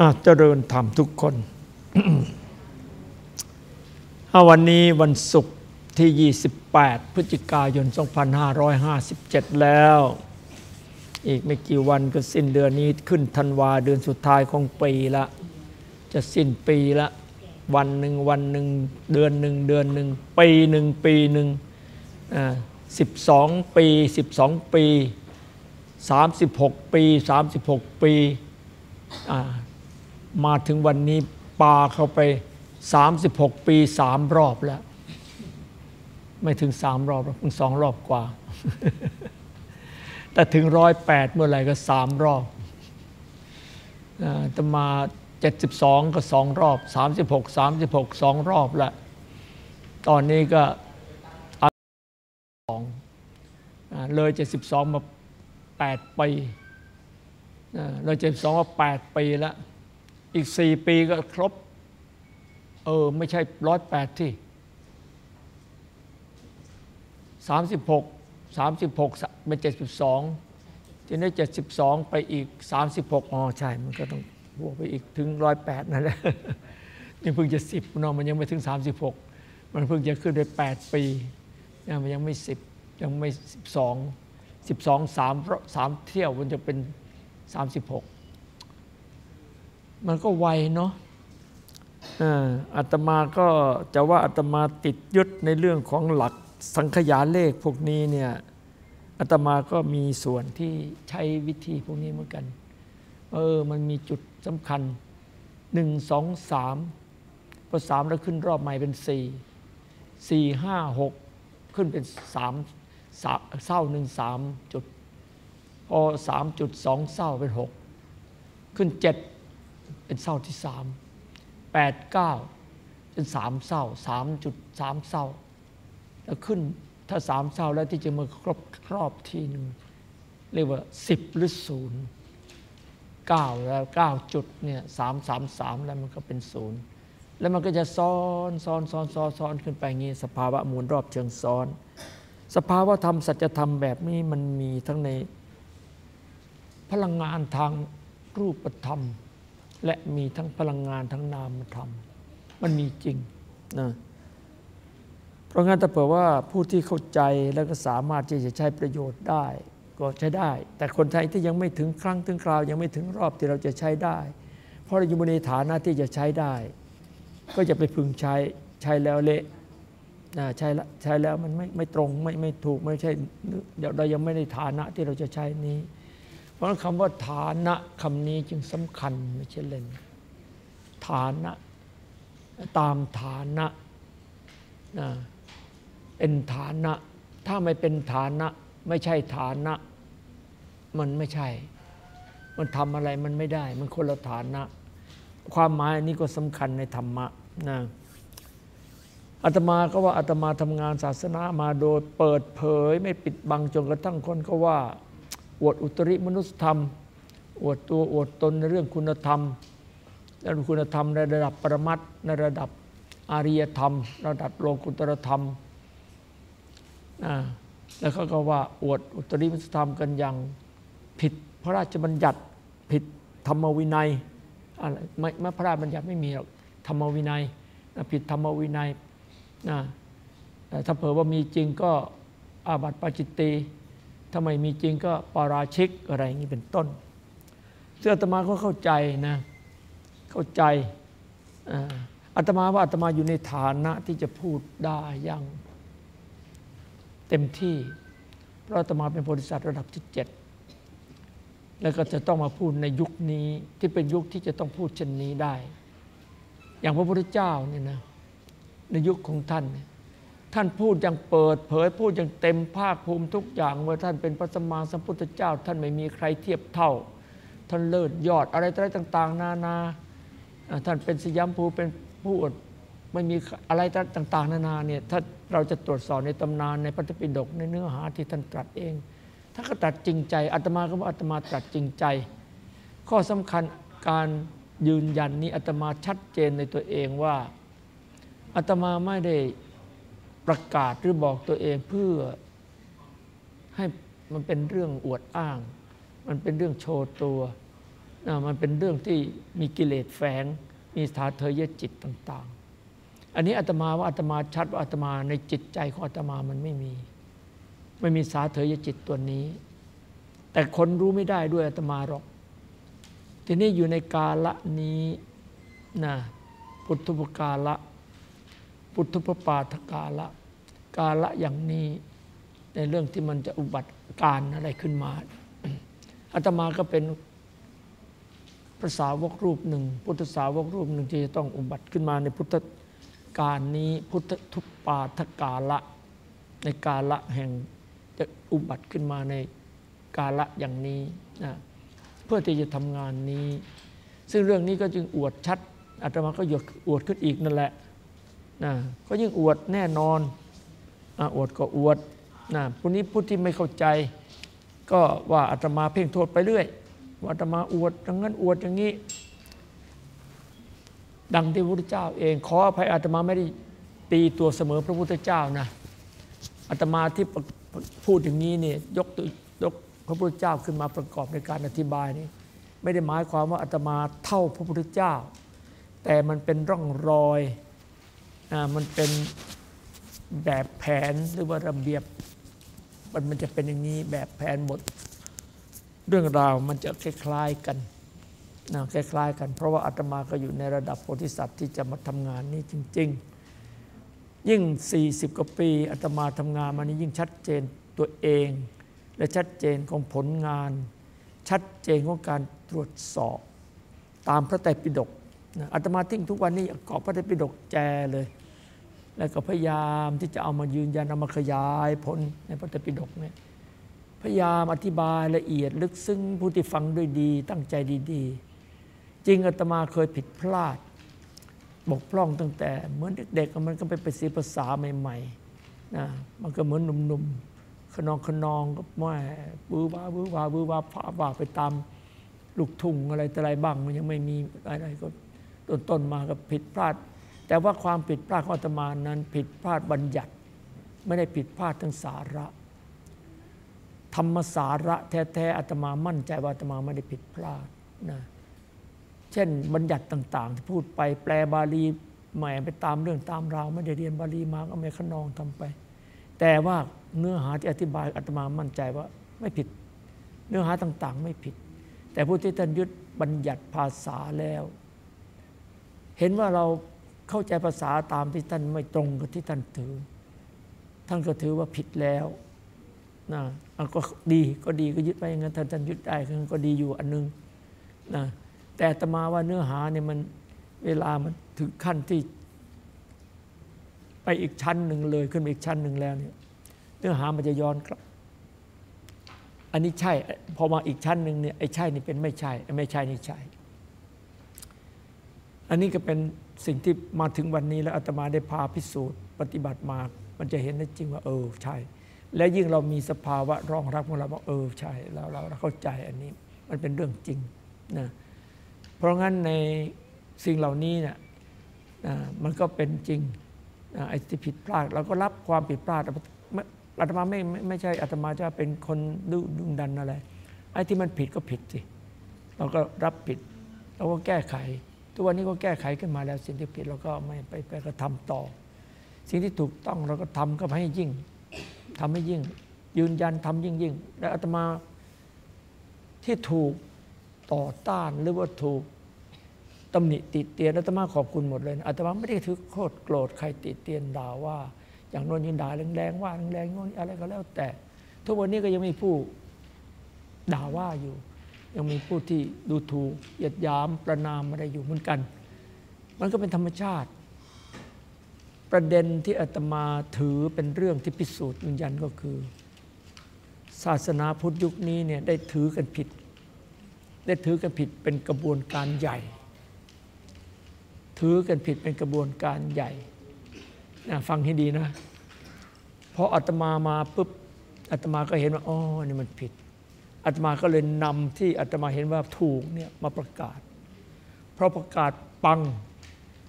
อะเจริญธรรมทุกคนวันนี้วันศุกร์ที่ 28 พฤศจิกายน 2557 แล้ว อีกไม่กี่วันก็สิ้นเดือนนี้ขึ้นธันวาเดือนสุดท้ายของปีละ จะสิ้นปีละ วันหนึ่งวันหนึ่งเดือนหนึ่งเดือนหนึ่งปีหนึ่งปีหนึ่งอ่าสิบสองปีสิบสองปีสามสิบหกปีสามสิบหกปีอ่า มาถึงวันนี้ปาเข้าไปสามสิบหกปีสามรอบแล้ว ไม่ถึงสามรอบหรอกเพิ่งสองรอบกว่า แต่ถึงร้อยแปดเมื่อไหร่ก็สามรอบจะมาเจ็ดสิบสองก็สองรอบสามสิบหกสามสิบหกสองรอบละตอนนี้ก็สองเลยเจ็ดสิบสองมาแปดปีเลยเจ็ดสิบสองมาแปดปีแล้ว อีกสี่ปีก็ครบ เออ ไม่ใช่ร้อยแปดที่สามสิบหกสามสิบหกเป็นเจ็ดสิบสองทีนี้เจ็ดสิบสองไปอีกสามสิบหกอ๋อใช่ มันก็ต้องบวกไปอีกถึงร้อยแปดนั่นแหละนี่เพิ่งจะสิบเนาะมันยังไม่ถึงสามสิบหกมันเพิ่งจะขึ้นได้แปดปีเนี่ยมันยังไม่สิบยังไม่สิบสองสิบสองสามสามเที่ยวมันจะเป็นสามสิบหก มันก็ไวเนาะอาตมาก็จะว่าอาตมาติดยึดในเรื่องของหลักสังขยาเลขพวกนี้เนี่ยอาตมาก็มีส่วนที่ใช้วิธีพวกนี้เหมือนกัน เออ มันมีจุดสำคัญหนึ่งสองสามพอสามแล้วขึ้นรอบใหม่เป็นสี่สี่ห้าหกขึ้นเป็นสามสามเศร้าหนึ่งสามจุดพอสามจุดสองเศร้าเป็นหกขึ้นเจ็ด เป็นเศร้าที่สามแปดเก้าเป็นสามเศร้าสามจุดสามเศร้าแล้วขึ้นถ้าสามเศร้าแล้วที่จะมาครบครอบทีหนึ่งเรียกว่าสิบหรือศูนย์เก้าแล้วเก้าจุดเนี่ยสามสามสามแล้วมันก็เป็นศูนย์แล้วมันก็จะซ้อนซ้อนซ้อนซ้อนซ้อนขึ้นไปงี้สภาวะมุนรอบเชิงซ้อน สภาวะธรรมสัจธรรมแบบนี้มันมีทั้งในพลังงานทางรูปธรรม และมีทั้งพลังงานทั้งนามธรรม มันมีจริงนะเพราะงั้นถ้าเผื่อว่าผู้ที่เข้าใจแล้วก็สามารถที่จะใช้ประโยชน์ได้ ก็ใช้ได้ แต่คนไทยที่ยังไม่ถึงครั้งถึงคราว ยังไม่ถึงรอบที่เราจะใช้ได้ เพราะเราอยู่ในฐานะที่จะใช้ได้ ก็จะไปพึงใช้ใช้แล้วเละนะใช้ละใช้แล้วมันไม่ไม่ตรงไม่ไม่ถูกไม่ใช่เรายังไม่ได้ฐานะที่เราจะใช้นี้ ราะคำว่าฐานะคำนี้จึงสำคัญไม่ใช่เล่นฐานะ ตามฐานะนะเป็นฐานะ ถ้าไม่เป็นฐานะ ไม่ใช่ฐานะ มันไม่ใช่ มันทำอะไรมันไม่ได้ มันคนละฐานะ ความหมายอันนี้ก็สำคัญในธรรมะนะอาตมาก็ว่าอาตมาทำงานศาสนามาโดยเปิดเผย ไม่ปิดบังจนกระทั่งคนก็ว่า อวดอุตริมนุสธรรม อวดตัวอวดตนในเรื่องคุณธรรมและคุณธรรมในระดับปรมัตในระดับอาริยธรรม ระดับโลกุตรธรรมนะแล้วเขาก็ว่าอวดอุตริมนุสธรรมกันอย่างผิดพระราชบัญญัติผิดธรรมวินัยอะไรไม่ไม่พระราชบัญญัติไม่มีหรอกธรรมวินัยผิดธรรมวินัยนะถ้าเผื่อว่ามีจริงก็อาบัติปาจิตตี ถ้าไม่มีจริงก็ปาราชิกอะไรอย่างนี้เป็นต้นเสื้อาตมาก็เข้าใจนะเข้าใจอาตมาว่าอาตมาอยู่ในฐานะที่จะพูดได้อย่างเต็มที่ เพราะอาตมาเป็นบริษัทระดับที่เจ็ดแล้วก็จะต้องมาพูดในยุคนี้ที่เป็นยุคที่จะต้องพูดเช่นนี้ได้ อย่างพระพุทธเจ้าเนี่ยนะในยุคของท่าน ท่านพูดอย่างเปิดเผยพูดอย่างเต็มภาคภูมิทุกอย่างว่าท่านเป็นพระสมมาสัมพุทธเจ้า ท่านไม่มีใครเทียบเท่า ท่านเลิศยอดอะไรต่าง ๆ นานา ท่านเป็นสยามภูเป็นผู้อดไม่มีอะไรต่าง ๆ นานาเนี่ยถ้าเราจะตรวจสอบในตำนานในปฏิปิฎกในเนื้อหาที่ท่านตรัสเองถ้าก็ตรัสจริงใจอาตมาก็ว่าอาตมาตรัสจริงใจ ข้อสำคัญการยืนยันนี้อาตมาชัดเจนในตัวเองว่าอาตมาไม่ได้ ประกาศหรือบอกตัวเองเพื่อให้มันเป็นเรื่องอวดอ้าง มันเป็นเรื่องโชว์ตัวนะมันเป็นเรื่องที่มีกิเลสแฝง มีสถาเทยจิตต่าง ๆ อันนี้อาตมาว่าอาตมาชัดว่าอาตมาในจิตใจของอาตมามันไม่มี ไม่มีสาเทยจิตตัวนี้ แต่คนรู้ไม่ได้ด้วยอาตมาหรอก ทีนี้อยู่ในกาละนี้นะพุทธุปกาละ พุทธุปปาทกาละ กาละอย่างนี้ในเรื่องที่มันจะอุบัติการอะไรขึ้นมาอาตมาก็เป็นภาษาวกรูปหนึ่ง พุทธสาวกรูปหนึ่งที่จะต้องอุบัติขึ้นมาในพุทธการนี้พุทธทุปปาทกาละ ในกาละแห่งจะอุบัติขึ้นมาในกาละอย่างนี้นะเพื่อที่จะทำงานนี้ ซึ่งเรื่องนี้ก็จึงอวดชัดอาตมาก็หยกอวดขึ้นอีกนั่นแหละ นะก็ยิ่งอวดแน่นอนออวดก็อวดนะผู้นี้ผู้ที่ไม่เข้าใจ ก็ว่าอาตมาเพ่งโทษไปเรื่อย ว่าอาตมาอวดอย่างนั้นอวดอย่างนี้ ดังที่พระพุทธเจ้าเอง ขออภัยอาตมาไม่ได้ตีตัวเสมอพระพุทธเจ้านะอาตมาที่พูดอย่างนี้เนี่ยยกตัวยกพระพุทธเจ้าขึ้นมาประกอบในการอธิบายนี่ไม่ได้หมายความว่าอาตมาเท่าพระพุทธเจ้า แต่มันเป็นร่องรอย มันเป็นแบบแผนหรือว่าระเบียบ มันมันจะเป็นอย่างนี้แบบแผนหมด เรื่องราวมันจะคล้ายๆกันนะคล้ายๆกัน เพราะว่าอาตมาก็อยู่ในระดับโพธิสัตว์ที่จะมาทำงานนี้จริง ๆ ยิ่ง 40 กว่าปีอาตมาทำงานมานี้ยิ่งชัดเจนตัวเอง และชัดเจนของผลงาน ชัดเจนของการตรวจสอบ ตามพระไตรปิฎกนะอาตมาทิ้งทุกวันนี้กอบพระไตรปิฎกแจเลย แล้วก็พยายามที่จะเอามายืนยันเอามาขยายผลในพระตปิฎกเนี่ยพยายามอธิบายละเอียดลึกซึ้งผู้ที่ฟังด้วยดี ตั้งใจดีๆ จริงอาตมาเคยผิดพลาด บกพร่องตั้งแต่ เหมือนเด็กๆมันก็ไปเป็นศีภาษาใหม่ๆนะมันก็เหมือนหนุ่มๆขนองขนองก็แม่บื้อว่าบื้อว่าบื้อว่าผ่าว่าไปตามลูกทุ่งอะไรแต่อะไรบ้างมันยังไม่มีอะไรก็ต้นๆมาก็ผิดพลาด แต่ว่าความผิดพลาดของอาตมานั้นผิดพลาดบัญญัติ ไม่ได้ผิดพลาดทั้งสาระ ธรรมสาระแท้ๆอาตมามั่นใจว่าอาตมาไม่ได้ผิดพลาดนะเช่นบัญญัติต่าง ๆ ที่พูดไปแปลบาลีใหม่ไปตามเรื่องตามราวไม่ได้เรียนบาลีมาก็ไม่ขนองทำไป แต่ว่าเนื้อหาที่อธิบายอาตมามั่นใจว่าไม่ผิด เนื้อหาต่างๆ ไม่ผิด แต่ผู้ที่ท่านยึดบัญญัติภาษาแล้ว เห็นว่าเรา เข้าใจภาษาตามที่ท่านไม่ตรงกับที่ท่านถือ ท่านก็ถือว่าผิดแล้วนะก็ดีก็ดีก็ยึดไปอย่างนั้นท่านท่านยึดได้ก็ดีอยู่อันนึงนะแต่ตมาว่าเนื้อหาเนี่ยมันเวลามันถึงขั้นที่ ไปอีกชั้นหนึ่งเลยขึ้นไปอีกชั้นหนึ่งแล้วเนี่ยเนื้อหามันจะย้อนกลับ อันนี้ใช่ พอมาอีกชั้นหนึ่งเนี่ยไอ้ใช่นี่เป็นไม่ใช่ไอ้ไม่ใช่นี่ใช่ อันนี้ก็เป็นสิ่งที่มาถึงวันนี้แล้วอาตมาได้พาพิสูจน์ ปฏิบัติมา มันจะเห็นได้จริงว่าเออใช่ และยิ่งเรามีสภาวะรองรับของเราว่าเออใช่เราเราเข้าใจอันนี้มันเป็นเรื่องจริงนะเพราะงั้นในสิ่งเหล่านี้เนี่ยมันก็เป็นจริงไอ้ที่ผิดพลาดเราก็รับความผิดพลาดอาตมาไม่ไม่ใช่อาตมาจะเป็นคนดุดุงดันอะไรไอ้ที่มันผิดก็ผิดสิเราก็รับผิดเราก็แก้ไข ทุกวันนี้ก็แก้ไขขึ้นมาแล้วสิ่งที่ผิดเราก็ไม่ไปไปกระทำต่อ สิ่งที่ถูกต้องเราก็ทำก็ให้ยิ่งทำให้ยิ่ง ยืนยันทำยิ่งยิ่งและอาตมาที่ถูกต่อต้านหรือว่าถูกตำหนิติเตียนอาตมาขอบคุณหมดเลยอาตมาไม่ได้ถือโคตรโกรธใครติเตียนด่าว่า อย่างโน้นยินด่าแรงๆว่าแรงๆโน้นอะไรก็แล้วแต่ ทุกวันนี้ก็ยังมีผู้ด่าว่าอยู่ ยังมีผู้ที่ดูถูกเหยียดหยามประนามอะไรอยู่เหมือนกัน มันก็เป็นธรรมชาติ ประเด็นที่อาตมาถือเป็นเรื่องที่พิสูจน์ยืนยันก็คือ ศาสนาพุทธยุคนี้เนี่ยได้ถือกันผิด ได้ถือกันผิดเป็นกระบวนการใหญ่ ถือกันผิดเป็นกระบวนการใหญ่นะฟังให้ดีนะพออาตมามาปุ๊บอาตมาก็เห็นว่าอ๋อนี่มันผิด อาตมาก็เลยนำที่อาตมาเห็นว่าถูกเนี่ยมาประกาศ เพราะประกาศปัง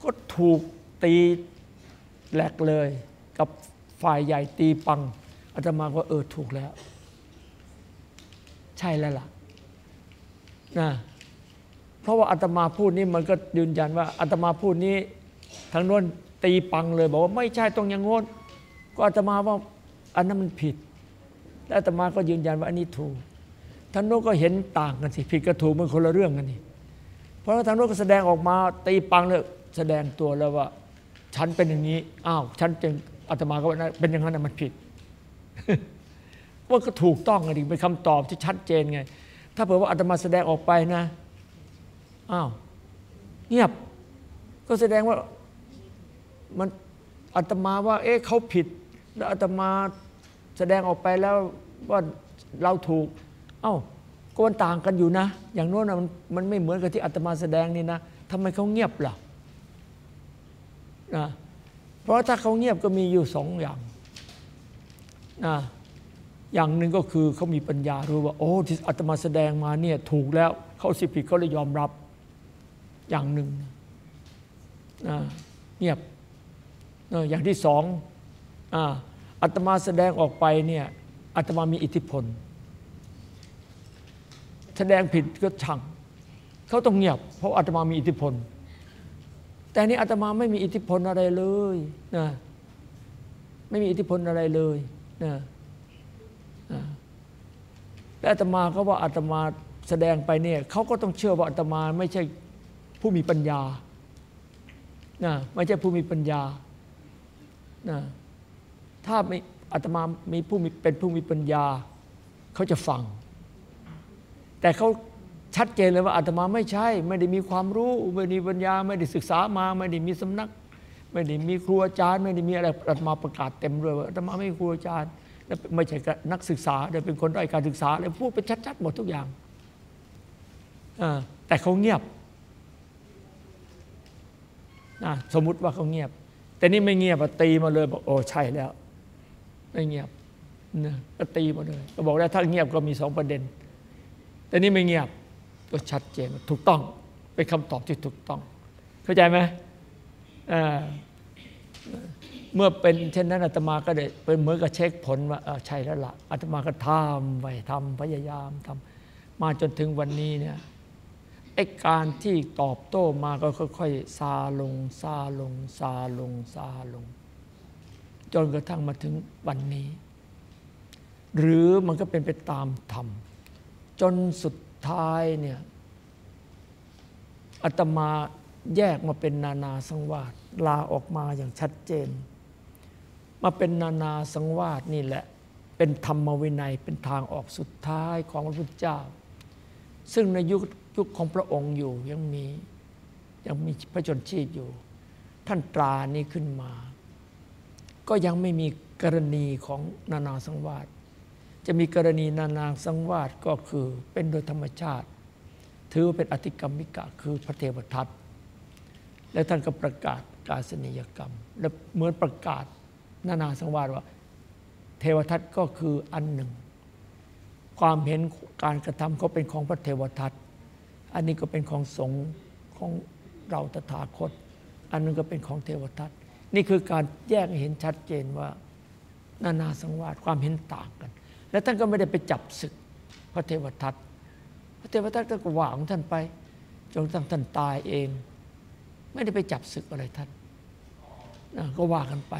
ก็ถูกตีแหลกเลย กับฝ่ายใหญ่ตีปังอาตมาก็เออถูกแล้ว ใช่แล้วล่ะนะเพราะว่าอาตมาพูดนี้มันก็ยืนยันว่าอาตมาพูดนี้ทางโน้นตีปังเลยบอกว่าไม่ใช่ตรงอย่างโน้นก็อาตมาว่าอันนั้นมันผิด แล้วอาตมาก็ยืนยันว่าอันนี้ถูก ทางโน้นก็เห็นต่างกันสิผิดกับถูกมันคนละเรื่องกันนี่เพราะว่าทางโน้นก็แสดงออกมาตีปังเลยแสดงตัวแล้วว่า ฉันเป็นอย่างนี้อ้าวฉันจึงอาตมาก็ว่าเป็นอย่างนั้นมันผิดว่าก็ถูกต้องกันดิเป็นคำตอบที่ชัดเจนไง ถ้าเผื่อว่าอาตมาแสดงออกไปนะอ้าวเงียบ ก็แสดงว่ามันอาตมาว่า เอ๊ะเขาผิด แล้วอาตมาแสดงออกไปแล้วว่าเราถูก เอ้าก็มันต่างกันอยู่นะ อย่างโน้นนะมันมันไม่เหมือนกับที่อาตมาแสดงนี่นะทำไมเขาเงียบล่ะนะเพราะถ้าเขาเงียบก็มีอยู่สองอย่างนะอย่างหนึ่งก็คือเขามีปัญญารู้ว่าโอ้ที่อาตมาแสดงมาเนี่ยถูกแล้วเขาสิผิดเขาเลยยอมรับอย่างหนึ่งนะเงียบนะอย่างที่สองอาตมาแสดงออกไปเนี่ยอาตมามีอิทธิพล แสดงผิดก็ช่างเขาต้องเงียบ เพราะอาตมามีอิทธิพล แต่นี่อาตมาไม่มีอิทธิพลอะไรเลยนะไม่มีอิทธิพลอะไรเลยนะและอาตมาก็ว่าอาตมาแสดงไปเนี่ยเขาก็ต้องเชื่อว่าอาตมาไม่ใช่ผู้มีปัญญานะไม่ใช่ผู้มีปัญญานะถ้าไม่อาตมามีผู้มีเป็นผู้มีปัญญา เขาจะฟัง แต่เขาชัดเจนเลยว่าอาตมาไม่ใช่ ไม่ได้มีความรู้ไม่ได้ปัญญา ไม่ได้ศึกษามา ไม่ได้มีสำนัก ไม่ได้มีครูอาจารย์ ไม่ได้มีอะไรอาตมาประกาศเต็มเลยว่าอาตมาไม่มีครูอาจารย์และไม่ใช่นักศึกษาเดี๋ยวเป็นคนด้อยการศึกษาเลยพูดไปชัดๆหมดทุกอย่างแต่เขาเงียบสมมุติว่าเขาเงียบ แต่นี่ไม่เงียบตีมาเลยบอกโอ้ใช่แล้ว ไม่เงียบนะก็ตีมาเลย ก็บอกแล้วถ้าเงียบก็มีสองประเด็น แต่นี่ไม่เงียบก็ชัดเจนถูกต้อง เป็นคำตอบที่ถูกต้อง เข้าใจไหมเมื่อเป็นเช่นนั้นอาตมาก็ได้เป็นเหมือนกับเช็คผลว่าใช่แล้วละ่ะอาตมาก็ทำไปทำพยายามทำมาจนถึงวันนี้เนี่ยไอ้การที่ตอบโต้มาก็ค่อยๆซาลงซาลงซาลงซาลง จนกระทั่งมาถึงวันนี้ หรือมันก็เป็นไปตามธรรม จนสุดท้ายเนี่ยอาตมาแยกมาเป็นนานาสังวาสลาออกมาอย่างชัดเจน มาเป็นนานาสังวาสนี่แหละ เป็นธรรมวินัยเป็นทางออกสุดท้ายของพระพุทธเจ้า ซึ่งในยุคยุคของพระองค์อยู่ยังมียังมีพระชนชีพอยู่ ท่านตรานี้ขึ้นมา ก็ยังไม่มีกรณีของนานาสังวาส จะมีกรณีนานาสังวาสก็คือเป็นโดยธรรมชาติ ถือว่าเป็นอธิกรรมิกะคือพระเทวทัตและท่านก็ประกาศกาสนิยกรรม และเหมือนประกาศนานาสังวาสว่า เทวทัตก็คืออันหนึ่ง ความเห็นการกระทำเขาเป็นของพระเทวทัตอันนี้ก็เป็นของสงฆ์ของเราตถาคต อันนึงก็เป็นของเทวทัตนี่คือการแยกเห็นชัดเจนว่า นานาสังวาสความเห็นต่างกัน และท่านก็ไม่ได้ไปจับศึกพระเทวทัตพระเทวทัตก็ว่าของท่านไป จนทั้งท่านตายเอง ไม่ได้ไปจับศึกอะไรท่านก็ว่ากันไป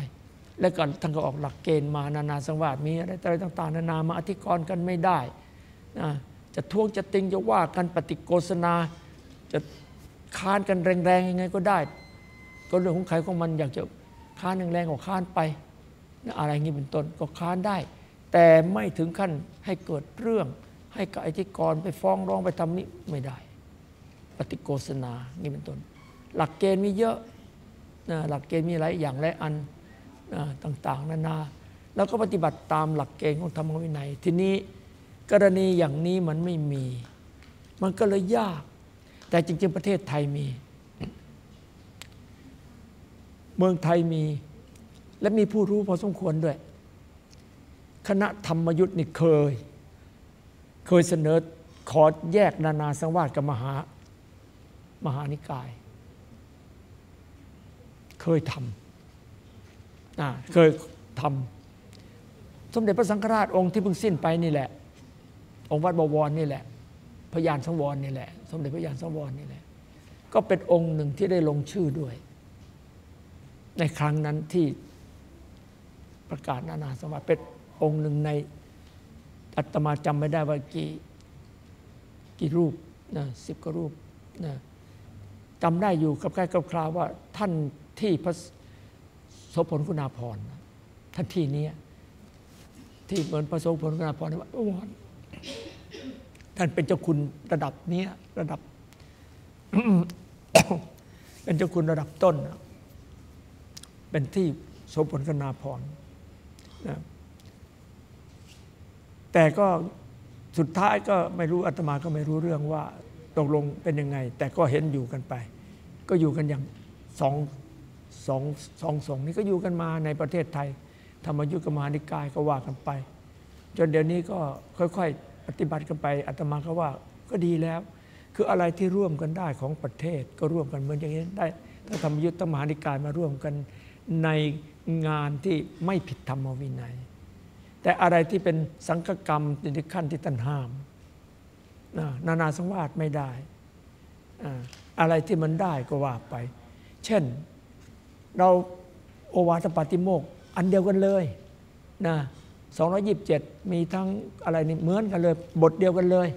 แล้วก็ท่านก็ออกหลักเกณฑ์มานานาสังวาสมีอะไรอะไรต่าง ๆ นานามาอธิกรณ์กันไม่ได้นะจะทวงจะติงจะว่ากันปฏิโกษณา จะค้านกันแรงๆยังไงก็ได้ ก็เรื่องของใครของมันอยากจะค้านแรงๆก็ค้านไป อะไรงี้เป็นต้นก็ค้านได้ แต่ไม่ถึงขั้นให้เกิดเรื่อง ให้กับอธิกรไปฟ้องร้องไปทำนี้ไม่ได้ ปฏิโกษณานี่เป็นต้น หลักเกณฑ์มีเยอะนะหลักเกณฑ์มีหลายอย่างหลายอันนะต่างๆ นานา แล้วก็ปฏิบัติตามหลักเกณฑ์ของธรรมวินัย ทีนี้กรณีอย่างนี้มันไม่มี มันก็เลยยาก แต่จริง ๆ ประเทศไทยมี เมืองไทยมี และมีผู้รู้พอสมควรด้วย คณะธรรมยุทธ์นี่เคย เคยเสนอขอแยกนานาสังวาสกับมหามหานิกาย เคยทำเคยทำสมเด็จพระสังฆราชองค์ที่เพิ่งสิ้นไปนี่แหละ องค์วัดบวรนี่แหละ พยานสังวรนี่แหละ สมเด็จพระยานสังวรนี่แหละ ก็เป็นองค์หนึ่งที่ได้ลงชื่อด้วย ในครั้งนั้นที่ประกาศนานาสมาเป็น องค์หนึ่งในอัตมาจำไม่ได้ว่ากี่กี่รูปนะสิบกว่ารูปนะจำได้อยู่กับใกล้กับคราวว่าท่านที่พระโสพลคุณาภรท่านที่นี้ที่เหมือนพระโสพลคุณาภรณ์ว่าโอ้ท่านเป็นเจ้าคุณระดับนี้ระดับ เป็นเจ้าคุณระดับต้น เป็นที่โสพลคุณาภรนะ แต่ก็สุดท้ายก็ไม่รู้อาตมาก็ไม่รู้เรื่องว่าตกลงเป็นยังไง แต่ก็เห็นอยู่กันไป ก็อยู่กันอย่างสองสองสองสงนี้ก็อยู่กันมาในประเทศไทย ธรรมยุทธมานิกายก็ว่ากันไป จนเดี๋ยวนี้ก็ค่อยๆ ปฏิบัติกันไปอาตมาก็ว่าก็ดีแล้ว คืออะไรที่ร่วมกันได้ของประเทศก็ร่วมกันเหมือนอย่างนี้ได้ ถ้าธรรมยุทธมหานิกายมาร่วมกันในงานที่ไม่ผิดธรรมวินัย แต่อะไรที่เป็นสังฆกรรมในขั้นที่ท่านห้ามนานาสังวาสไม่ได้ อะไรที่มันได้ก็ว่าไป เช่นเราโอวาทปาติโมก อันเดียวกันเลยนะ227 มีทั้งอะไรนี่เหมือนกันเลย บทเดียวกันเลย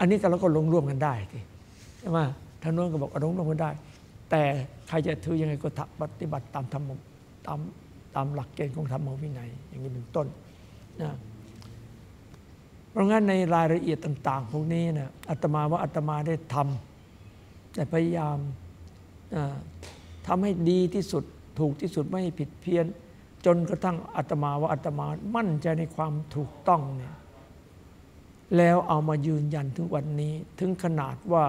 อันนี้แต่เราก็ลงร่วมกันได้ทีใช่ไหมท่านนู้นก็บอกลงร่วมกันได้ แต่ใครจะถือยังไงก็ปฏิบัติตามธรรมตาม ตามหลักเกณฑ์ของธรรมวินัย อย่างนี้เป็นต้นนะเพราะงั้นในรายละเอียดต่าง ๆ พวกนี้นะอาตมาว่าอาตมาได้ทำแต่พยายามทำให้ดีที่สุดถูกที่สุดไม่ผิดเพี้ยน จนกระทั่งอาตมาว่าอาตมามั่นใจในความถูกต้องเนี่ยแล้วเอามายืนยันถึงวันนี้ถึงขนาดว่า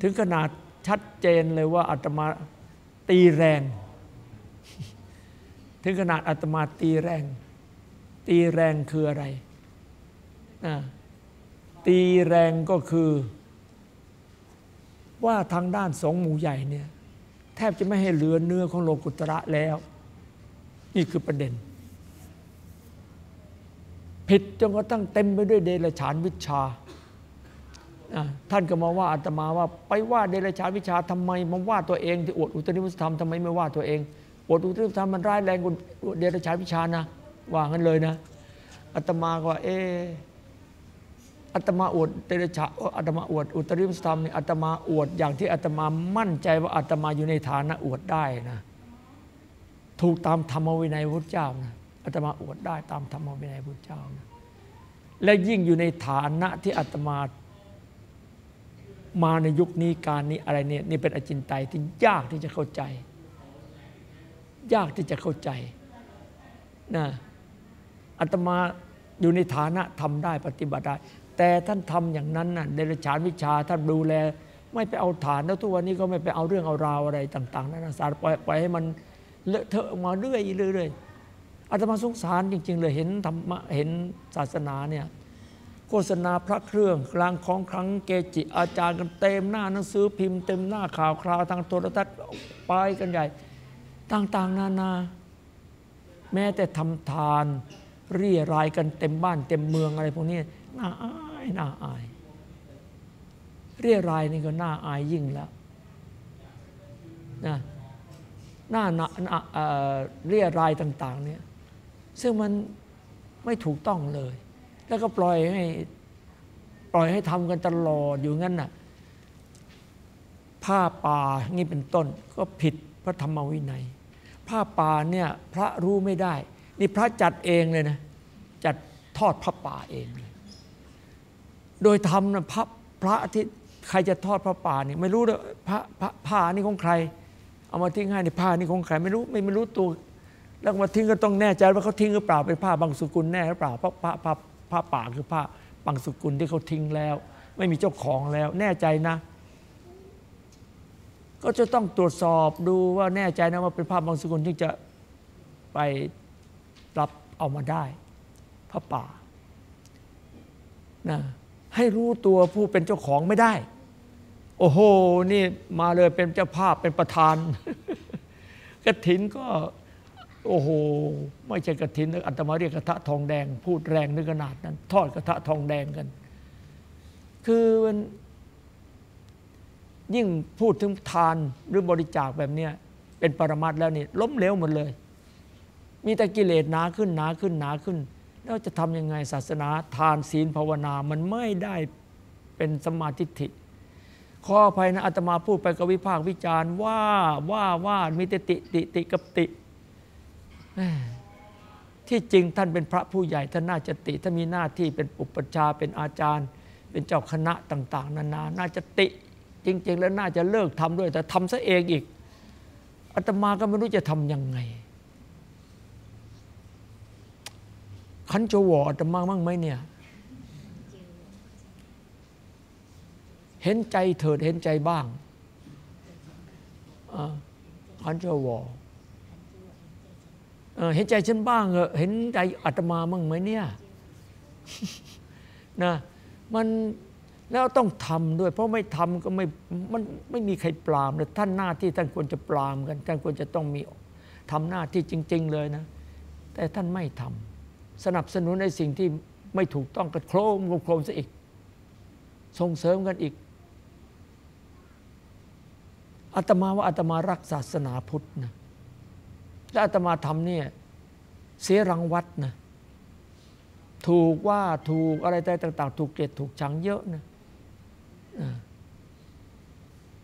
ถึงขนาดชัดเจนเลยว่าอาตมาตีแรง ถึงขนาดอาตมาตีแรง ตีแรงคืออะไรตีแรงก็คือ ว่าทางด้านสองหมู่ใหญ่เนี่ยแทบจะไม่ให้เหลือเนื้อของโลกุตระแล้ว นี่คือประเด็น ผิดจนกระทั่งเต็มไปด้วยเดรัจฉานวิชาท่านก็มาว่าอาตมาว่าไปว่าเดรัจฉานวิชาทำไมมาว่าตัวเองที่อวดอุตริมุสธรรมทำไมไม่ว่าตัวเอง อวดอุตริมุสธรรมมันร้ายแรงกว่าเดรัจฉานวิชานะว่างั้นเลยนะอาตมาก็ว่าเอออาตมาอวดเตระชะอาตมาอวดอุตริมสธรรมนี่อาตมาอวดอย่างที่อาตมามั่นใจว่าอาตมาอยู่ในฐานะอวดได้นะถูกตามธรรมวินัยพุทธเจ้านะอาตมาอวดได้ตามธรรมวินัยพุทธเจ้านะและยิ่งอยู่ในฐานะที่อาตมามาในยุคนี้การนี้อะไรเนี่ยนี่เป็นอจินไตยที่ยากที่จะเข้าใจ ยากที่จะเข้าใจนะอาตมาอยู่ในฐานะทำได้ปฏิบัติได้ แต่ท่านทำอย่างนั้นน่ะเดรัจฉานวิชาท่านดูแล ไม่ไปเอาฐานแล้วทุกวันนี้ก็ไม่ไปเอาเรื่องเอาราวอะไรต่างๆนั่นสารปล่อยปล่อยให้มันเลอะเทอะมาเรื่อยเรื่อยอาตมาสงสารจริง ๆ เลยเห็นธรรมะเห็นศาสนาเนี่ยโฆษณาพระเครื่องกลางของครั้งเกจิอาจารย์กันเต็มหน้าหนังสือพิมพ์เต็มหน้าข่าวคราวทางโทรทัศน์ไปกันใหญ่ ต่างๆ นานา แม้แต่ทำทานเรียรายกันเต็มบ้านเต็มเมืองอะไรพวกนี้น่าอายน่าอาย เรียรายนี่ก็น่าอายยิ่งแล้วนะหน้าเรียรายต่าง ๆ เนี่ยซึ่งมันไม่ถูกต้องเลย แล้วก็ปล่อยให้ปล่อยให้ทำกันตลอดอยู่งั้นน่ะผ้าป่านี่เป็นต้นก็ผิดพระธรรมวินัย ผ้าป่าเนี่ยพระรู้ไม่ได้ นี่พระจัดเองเลยนะจัดทอดพระป่าเองเลยโดยทำนะพระพระที่ใครจะทอดพระป่านี่ไม่รู้เลยพระพระผ้านี่ของใคร เอามาทิ้งให้ในผ้านี่ของใครไม่รู้ไม่ไม่รู้ตัวแล้วมาทิ้งก็ต้องแน่ใจว่าเขาทิ้งหรือเปล่าเป็นผ้าบางสุกุลแน่หรือเปล่าเพราะผ้าผ้าผ้าป่าคือผ้าบางสุกุลที่เขาทิ้งแล้ว ไม่มีเจ้าของแล้ว แน่ใจนะ ก็จะต้องตรวจสอบดูว่าแน่ใจนะว่าเป็นผ้าบางสกุลที่จะไปรับเอามาได้ผ้าป่านะให้รู้ตัวผู้เป็นเจ้าของไม่ได้ โอ้โห นี่มาเลยเป็นเจ้าภาพเป็นประธานกระถินก็ โอ้โห ไม่ใช่กระถินอัตมาเรียกกระทะทองแดง พูดแรงนึกขนาดนั้น ทอดกระทะทองแดงกัน คือมัน ยิ่งพูดถึงทานหรือบริจาคแบบเนี้ยเป็นปรมัตถ์แล้วนี่ล้มเหลวหมดเลย มีแต่กิเลสหนาขึ้นหนาขึ้นหนาขึ้น แล้วจะทำยังไงศาสนาทานศีลภาวนามันไม่ได้เป็นสมาธิิข้อภัยนะอาตมาพูดไปกับวิพากษ์วิจารณ์ว่าว่าว่ามีแต่ติติติกับติ ที่จริงท่านเป็นพระผู้ใหญ่ท่านน่าจะติ ถ้ามีหน้าที่เป็นอุปชาเป็นอาจารย์ เป็นเจ้าคณะต่าง ๆ นานาน่าจะติ จริง ๆ แล้วน่าจะเลิกทำด้วย แต่ทำซะเองอีกอาตมาก็ไม่รู้จะทำยังไงขันจะวออาตมาบ้างไหมเนี่ย เห็นใจเถิดเห็นใจบ้างขันจะวอเห็นใจฉันบ้างเออเห็นใจอาตมาบ้างไหมเนี่ยนะมัน แล้วต้องทำด้วย เพราะไม่ทำก็ไม่มันไม่มีใครปรามเลยท่านหน้าที่ท่านควรจะปรามกัน ท่านควรจะต้องมีทำหน้าที่จริง ๆ เลยนะ แต่ท่านไม่ทำสนับสนุนในสิ่งที่ไม่ถูกต้องกระโครมกระโครมซะอีก ส่งเสริมกันอีกอาตมาว่าอาตมารักศาสนาพุทธนะและอาตมาทำเนี่ยเสียรังวัดนะถูกว่าถูกอะไรต่างๆ ถูกเกลียดถูกชังเยอะนะ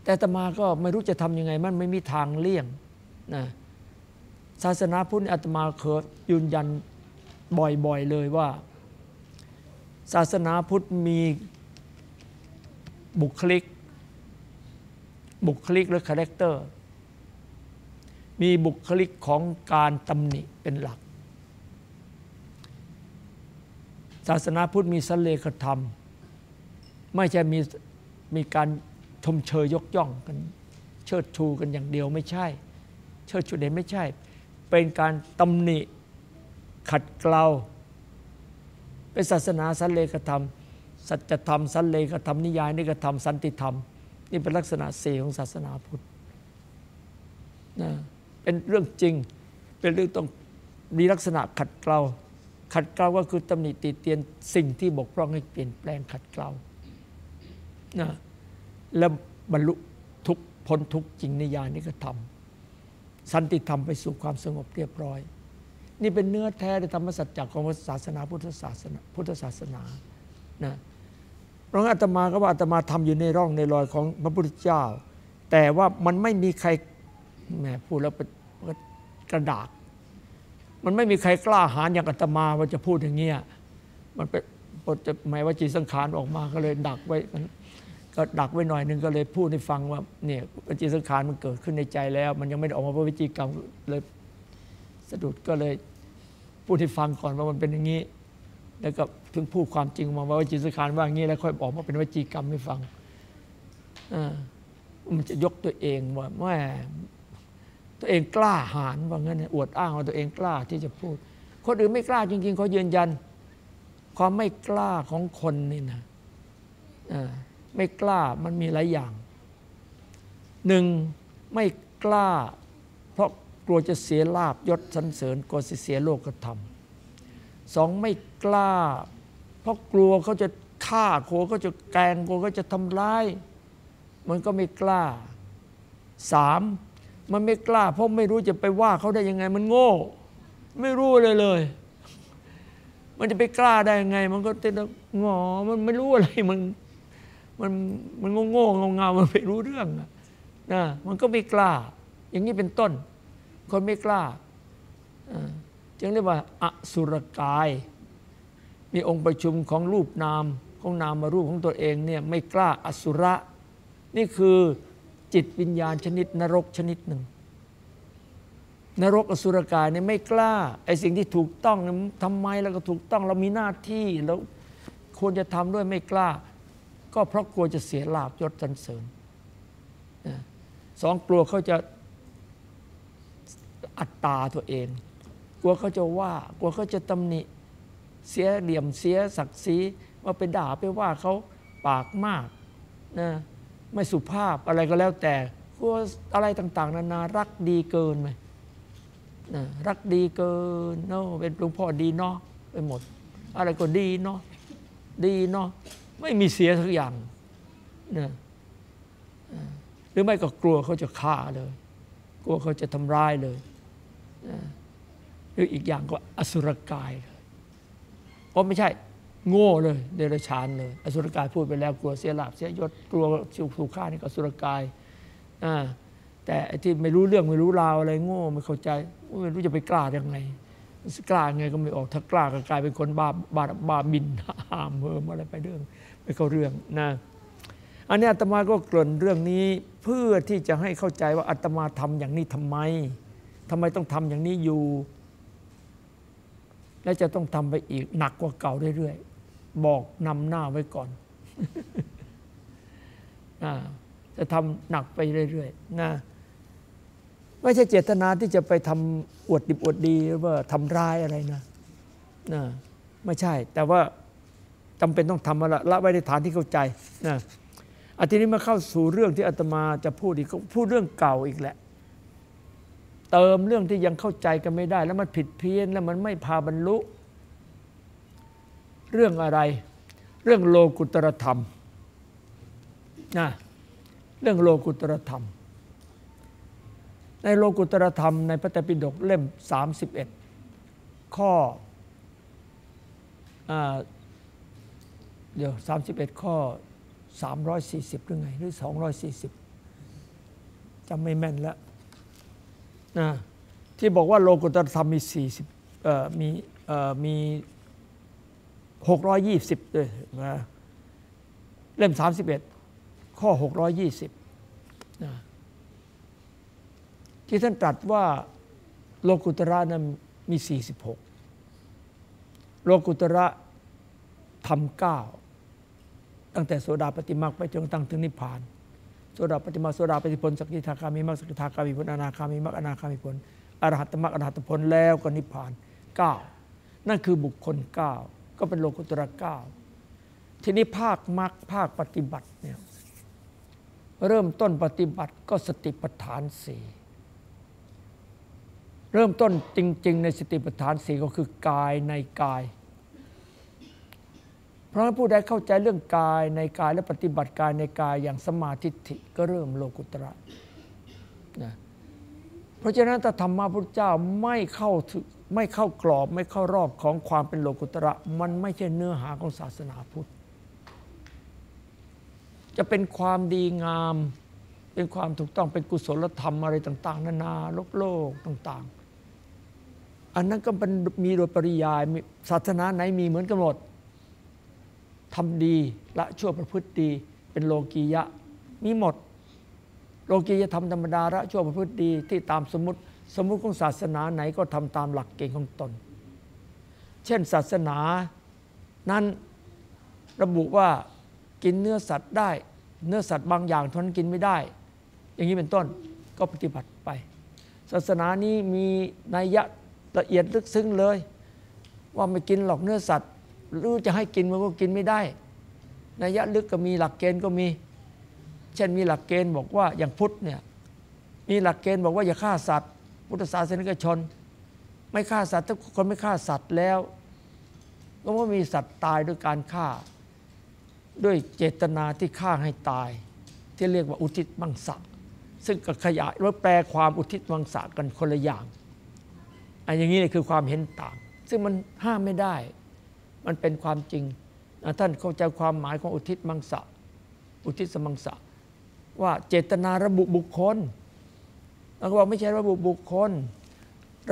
แต่ตมาก็ไม่รู้จะทำยังไง มันไม่มีทางเลี่ยงนะศาสนาพุทธอาตมาเคยยืนยันบ่อยๆเลยว่า ศาสนาพุทธมีบุคลิก บุคลิกหรือ character มีบุคลิกของการตำหนิเป็นหลัก ศาสนาพุทธมีสเลขธรรม ไม่ใช่มี มีการชมเชยยกย่องกันเชิดชูกันอย่างเดียวไม่ใช่ เชิดชูเด่นไม่ใช่ เป็นการตำหนิขัดเกลาเป็นศาสนาสันเลขธรรม สัจธรรมสันเลขธรรมนิยายนิกธรรมสันติธรรม นี่เป็นลักษณะสี่ของศาสนาพุทธนะเป็นเรื่องจริงเป็นเรื่องต้องมีลักษณะขัดเกลาขัดเกลาก็คือตำหนิติเตียนสิ่งที่บกพร่องให้เปลี่ยนแปลงขัดเกลา นะแล้วบรรลุทุกพ้นทุกจริงในญาณนี้ก็ทำสันติธรรมไปสู่ความสงบเรียบร้อย นี่เป็นเนื้อแท้ในธรรมสัจจของศาสนาพุทธศาสนาพุทธศาสนานะเพราะอาตมาก็ว่าอาตมาทำอยู่ในร่องในรอยของพระพุทธเจ้า แต่ว่ามันไม่มีใครแม่พูดแล้วกระดาก มันไม่มีใครกล้าหาญอย่างอาตมาว่าจะพูดอย่างเงี้ยมันเป็นจะหมายว่าจีสังขารออกมาก็เลยดักไว้ ก็ดักไว้หน่อยนึงก็เลยพูดให้ฟังว่าเนี่ยวจีสังขารมันเกิดขึ้นในใจแล้ว มันยังไม่ได้ออกมาเป็นวิจีกรรมเลยสะดุดก็เลยพูดให้ฟังก่อนว่ามันเป็นอย่างนี้ แล้วก็ถึงพูดความจริงมาว่าวิจีสังขารว่าอย่างนี้แล้วค่อยบอกว่าเป็นวิจีกรรมให้ฟังอ่ามันจะยกตัวเองว่าแม่ตัวเองกล้าหาญว่างั้นอวดอ้างว่าตัวเองกล้าที่จะพูด คนอื่นไม่กล้าจริงๆเขายืนยัน ความไม่กล้าของคนนี่นะอ่า ไม่กล้ามันมีหลายอย่างหนึ่งไม่กล้า เพราะกลัวจะเสียลาบยศสันเสริญกลัวจะเสียโลกธรรมสองไม่กล้า เพราะกลัวเขาจะฆ่าโคเขาจะแกงโคเขาจะทำร้าย มันก็ไม่กล้าสามมันไม่กล้า เพราะไม่รู้จะไปว่าเขาได้ยังไง มันโง่ ไม่รู้เลยเลย มันจะไปกล้าได้ยังไง มันก็เต้นงอมันไม่รู้อะไรมัน มันมันโง่โง่เงาเงามันไม่รู้เรื่องนะมันก็ไม่กล้า อย่างนี้เป็นต้น คนไม่กล้าจึงเรียกว่าอสุรกาย มีองค์ประชุมของรูปนามของนามมารูปของตัวเองเนี่ยไม่กล้าอสุระ นี่คือจิตวิญญาณชนิดนรกชนิดหนึ่ง นรกอสุรกายเนี่ยไม่กล้าไอ้สิ่งที่ถูกต้องทำไมแล้วก็ถูกต้องเรามีหน้าที่แล้วควรจะทำด้วยไม่กล้า ก็เพราะกลัวจะเสียลาบยศสรรเสริญสองกลัวเขาจะอัตตาตัวเอง กลัวเขาจะว่ากลัวเขาจะตำหนิเสียเหลี่ยมเสียศักดิ์ศรีว่าไปด่าไปว่าเขาปากมากนะไม่สุภาพอะไรก็แล้วแต่กลัวอะไรต่าง ๆ นานารักดีเกินไหมนะรักดีเกินเนาะเป็นหลวงพ่อดีเนาะไปหมด อะไรก็ดีเนาะดีเนาะ ไม่มีเสียสักอย่างนะหรือไม่ก็กลัวเขาจะฆ่าเลย กลัวเขาจะทำร้ายเลยนะหรืออีกอย่างก็อสุรกายเลยเพราะไม่ใช่ โง่เลยเดรัจฉานเลย อสุรกายพูดไปแล้วกลัวเสียหลาบเสียยศกลัวถูกฆ่านี่ก็อสุรกายอ่าแต่ที่ไม่รู้เรื่องไม่รู้ราวอะไรโง่ไม่เข้าใจไม่รู้จะไปกล้ายังไงกล้าไงก็ไม่ออกถ้ากล้าก็กลายเป็นคนบ้าบ้าบ้าบินหามเฮิมอะไรไปเรื่อง ไม่เข้าเรื่องนะอันนี้อาตมาก็เกริ่นเรื่องนี้เพื่อที่จะให้เข้าใจว่าอาตมาทำอย่างนี้ทำไมทำไมต้องทำอย่างนี้อยู่ และจะต้องทำไปอีกหนักกว่าเก่าเรื่อยๆบอกนำหน้าไว้ก่อนจะทำหนักไปเรื่อยๆนะไม่ใช่เจตนาที่จะไปทำอวดดิบอวดดีหรือว่าทำร้ายอะไรนะนะไม่ใช่ แต่ว่า จำเป็นต้องทำมาละละไว้ในฐานที่เข้าใจนะอาทีนี้มาเข้าสู่เรื่องที่อาตมาจะพูดอีกพูดเรื่องเก่าอีกแหละ เติมเรื่องที่ยังเข้าใจกันไม่ได้ แล้วมันผิดเพี้ยนแล้วมันไม่พาบรรลุ เรื่องอะไร เรื่องโลกุตรธรรมนะเรื่องโลกุตรธรรม ในโลกุตรธรรมในพระไตรปิฎกเล่ม 31 ข้ออ เดี๋ยว 31 ข้อ 340 หรือไง หรือ 240จำไม่แม่นแล้วนะที่บอกว่าโลกุตรธรรมมี 40เอ่อมีเอ่อมี 620ด้วยนะเล่ม 31 ข้อ 620นะที่ท่านตรัสว่าโลกุตระนั้นมี 46 โลกุตระทำเก้า ตั้งแต่โสดาปฏิมาไปจนตั้งถึงนิพพานโสดาปฏิมาโสดาปฏิผลสกิทาคามีมรรคสกิทาคามีผลอนาคามีมรรคอนาคามีผลอรหัตมรรคอรหัตผลแล้วก็นิพพานเก้านั่นคือบุคคลเก้าก็เป็นโลกุตระเก้าทีนี้ภาคมรรคภาคปฏิบัติเนี่ยเริ่มต้นปฏิบัติก็สติปัฏฐานสี่เริ่มต้นจริง ๆ ในสติปัฏฐานสี่ก็คือกายในกาย ราะผู้ใดเข้าใจเรื่องกายในกายและปฏิบัติกายในกายอย่างสมาธิิก็เริ่มโลกุตระนะเพราะฉะนั้นถ้าธรรมะพุทธเจ้าไม่เข้าไม่เข้ากรอบไม่เข้ารอบของความเป็นโลกุตระ มันไม่ใช่เนื้อหาของศาสนาพุทธ จะเป็นความดีงาม เป็นความถูกต้องเป็นกุศลธรรมอะไรต่าง ๆ นานาโลกโลกต่าง ๆ อันนั้นก็เป็นมีโดยปริยายศาสนาไหนมีเหมือนกันหมด ทำดีละชั่วประพฤติดี เป็นโลกียะ มีหมด โลกียะทำธรรมดาละชั่วประพฤติดีที่ตามสมมติสมมติของศาสนาไหนก็ทำตามหลักเกณฑ์ของตน เช่นศาสนานั้นระบุว่ากินเนื้อสัตว์ได้ เนื้อสัตว์บางอย่างทนกินไม่ได้ อย่างนี้เป็นต้นก็ปฏิบัติไป ศาสนานี้มีนัยยะละเอียดลึกซึ้งเลย ว่าไม่กินหรอกเนื้อสัตว์ รู้จะให้กินมันก็กินไม่ได้นัยยะลึกก็มีหลักเกณฑ์ก็มี เช่นมีหลักเกณฑ์บอกว่าอย่างพุทธเนี่ยมีหลักเกณฑ์บอกว่าอย่าฆ่าสัตว์ พุทธศาสนิกชน ไม่ฆ่าสัตว์ถ้าคนไม่ฆ่าสัตว์แล้ว ก็ว่ามีสัตว์ตายด้วยการฆ่า ด้วยเจตนาที่ฆ่าให้ตาย ที่เรียกว่าอุทิศมังสะซึ่งก็ขยายหรือแปลความอุทิศมังสะกันคนละอย่างอันอย่างนี้คือความเห็นต่าง ซึ่งมันห้ามไม่ได้ มันเป็นความจริง ท่านเข้าใจความหมายของอุทิศมังสะ อุทิศสมังสะ ว่าเจตนาระบุบุคคลแล้วก็บอกไม่ใช่ระบุบุคคล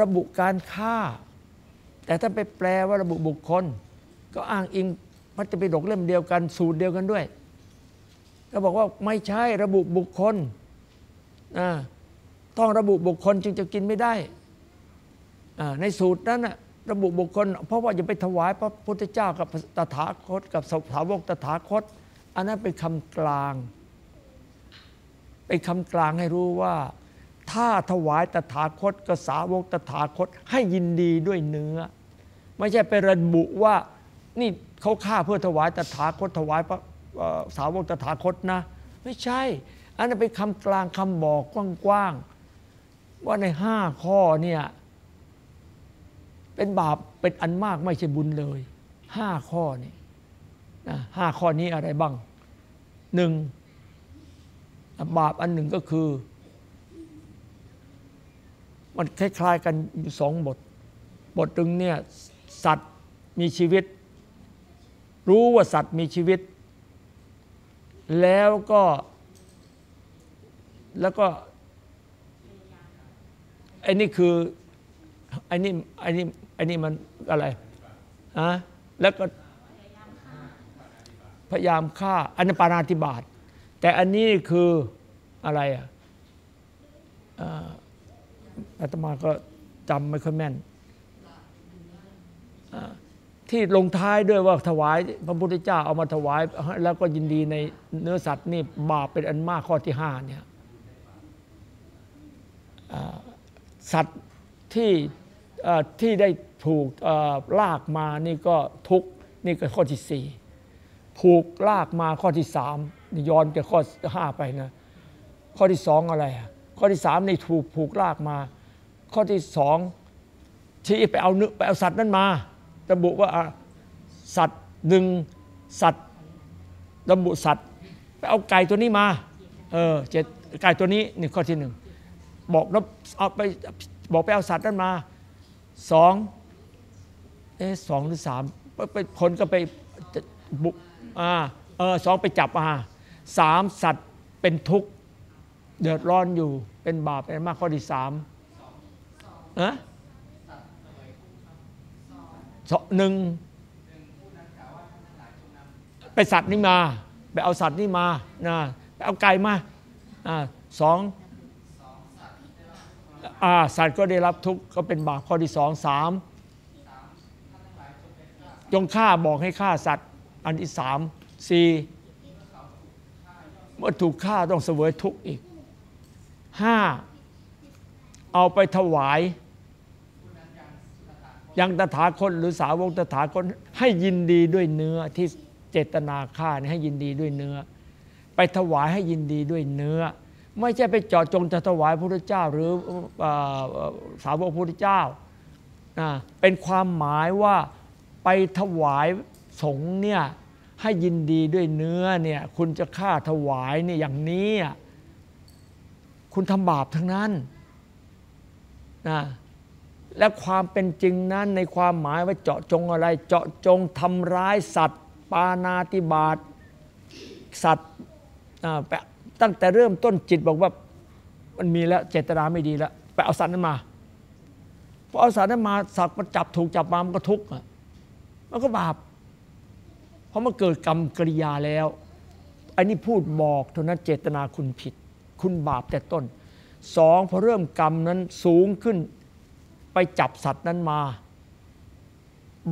ระบุการฆ่า แต่ถ้าไปแปลว่าระบุบุคคล ก็อ้างอิงพระจะไปดกเล่มเดียวกันสูตรเดียวกันด้วยก็บอกว่าไม่ใช่ระบุบุคคลต้องระบุบุคคลจึงจะกินไม่ได้ในสูตรนั้น ระบุบุคคล เพราะว่าจะไปถวายพระพุทธเจ้ากับตถาคต กับสาวกตถาคต อันนั้นเป็นคำกลาง เป็นคำกลางให้รู้ว่า ถ้าถวายตถาคตกับสาวกตถาคตให้ยินดีด้วยเนื้อ ไม่ใช่ไประบุว่านี่เขาฆ่าเพื่อถวายตถาคตถวายพระสาวกตถาคตนะ ไม่ใช่ อันนั้นเป็นคำกลางคำบอกกว้างๆว่าในห้าข้อเนี่ย เป็นบาปเป็นอันมากไม่ใช่บุญเลยห้าข้อนี่นะห้าข้อนี้อะไรบ้างหนึ่งบาปอันหนึ่งก็คือ มันคล้ายๆกันอยู่สองบท บทหนึ่งเนี่ยสัตว์มีชีวิต รู้ว่าสัตว์มีชีวิต แล้วก็แล้วก็ไอ้นี่คือไอ้นี่ไอ้นี่ ไอ้นี่มันอะไรฮะแล้วก็พยายามฆ่าอันนนปานาติบาตแต่อันนี้คืออะไรอะอาตมาก็จำไม่ค่อยแม่นอ่าที่ลงท้ายด้วยว่าถวายพระพุทธเจ้าเอามาถวาย แล้วก็ยินดีในเนื้อสัตว์นี่บาปเป็นอันมากข้อที่ห้าเนี่ยสัตว์ที่ ที่ได้ถูกลากมานี่ก็ทุกนี่ก็ข้อที่สี่ผูกลากมาข้อที่สามนี่ย้อนจากข้อห้าไปนะ ข้อที่สองอะไรข้อที่สามนี่ถูกผูกลากมา ข้อที่สองที่ไปเอาไปเอาสัตว์นั้นมาระบุว่าสัตว์หนึ่งสัตว์ระบุสัตว์ไปเอาไก่ตัวนี้มาเออเจ็ดไก่ตัวนี้นี่ข้อที่หนึ่งบอกแล้วเอาไปบอกไปเอาสัตว์นั้นมา สองเอ๊สองหรือสามไปไปคนก็ไปบุกอ่าเออสองไปจับมาสามสัตว์เป็นทุกข์เดือดร้อนอยู่เป็นบาปเป็นมากข้อที่สามอะสองหนึ่งไปสัตว์นี่มา ไปเอาสัตว์นี่มานะไปเอาไก่มาอ่าสอง อาสัตว์ก็ได้รับทุกข์ก็เป็นบาปข้อที่สองสามจงฆ่าบอกให้ฆ่าสัตว์ อันที่สามสี่เมื่อถูกฆ่าต้องเสวยทุกข์อีกห้าเอาไปถวายยังตถาคตหรือสาวกตถาคตให้ยินดีด้วยเนื้อที่เจตนาฆ่านี่ให้ยินดีด้วยเนื้อ ไปถวายให้ยินดีด้วยเนื้อ ไม่ใช่ไปเจาะจงจะถวายพระพุทธเจ้าหรืออสาวกพระพุทธเจ้านะเป็นความหมายว่าไปถวายสงฆ์เนี่ยให้ยินดีด้วยเนื้อเนี่ยคุณจะฆ่าถวายเนี่ยอย่างนี้ คุณทำบาปทั้งนั้นนะและความเป็นจริงนั้นในความหมายว่าเจาะจงอะไร เจาะจงทำร้ายสัตว์ ปานาติบาตสัตว์ไป ตั้งแต่เริ่มต้นจิตบอกว่ามันมีแล้วเจตนาไม่ดีแล้วไปเอาสัตว์นั้นมาพอเอาสัตว์นั้นมาสัตว์มันจับถูกจับมามันก็ทุกข์มันก็บาป เพราะมันเกิดกรรมกริยาแล้วอันนี้พูดบอกเท่านั้นเจตนาคุณผิด คุณบาปแต่ต้นสองพอเริ่มกรรมนั้นสูงขึ้นไปจับสัตว์นั้นมา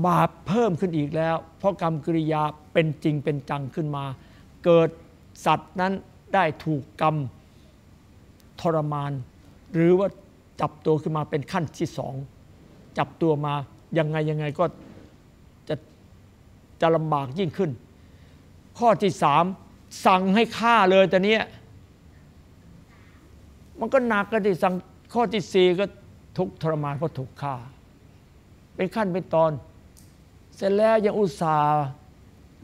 บาปเพิ่มขึ้นอีกแล้ว เพราะกรรมกริยาเป็นจริงเป็นจังขึ้นมา เกิดสัตว์นั้น ได้ถูกกรรมทรมาน หรือว่าจับตัวขึ้นมาเป็นขั้นที่สองจับตัวมายังไงยังไงก็จะจะลำบากยิ่งขึ้น ข้อที่สามสั่งให้ฆ่าเลยแต่เนี้ยมันก็หนักกันที่สั่งข้อที่สี่ก็ทุกทรมานเพราะถูกฆ่า เป็นขั้นเป็นตอน เสร็จแล้วยังอุตส่าห์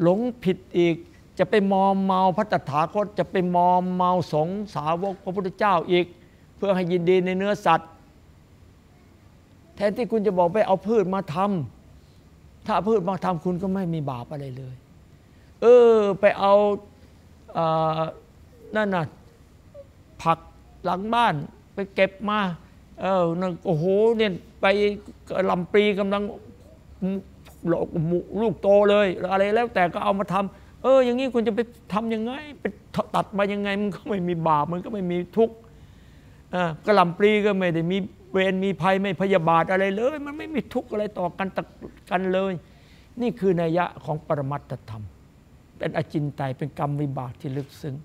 หลงผิดอีก จะไปมอมเมาพระตถาคต จะไปมอมเมาสงสาวกพระพุทธเจ้าอีก เพื่อให้ยินดีในเนื้อสัตว์ แทนที่คุณจะบอกไปเอาพืชมาทำถ้าพืชมาทำคุณก็ไม่มีบาปอะไรเลย เออไปเอาอานั่นน่ะผักหลังบ้านไปเก็บมาเออโอ้โหเนี่ยไปลำปรีกำลังลูกโตเลย อะไรแล้วแต่ก็เอามาทำ เออ อย่างนี้คุณจะไปทำยังไง ไปตัดมายังไง มันก็ไม่มีบาปมันก็ไม่มีทุกข์อ่ากระลำปรีก็ไม่ได้มีเวรมีภัยไม่พยาบาทอะไรเลย มันไม่มีทุกข์อะไรต่อกันตกันเลย นี่คือนัยยะของปรมัตถธรรม เป็นอจินไตยเป็นกรรมวิบากที่ลึกซึ้ง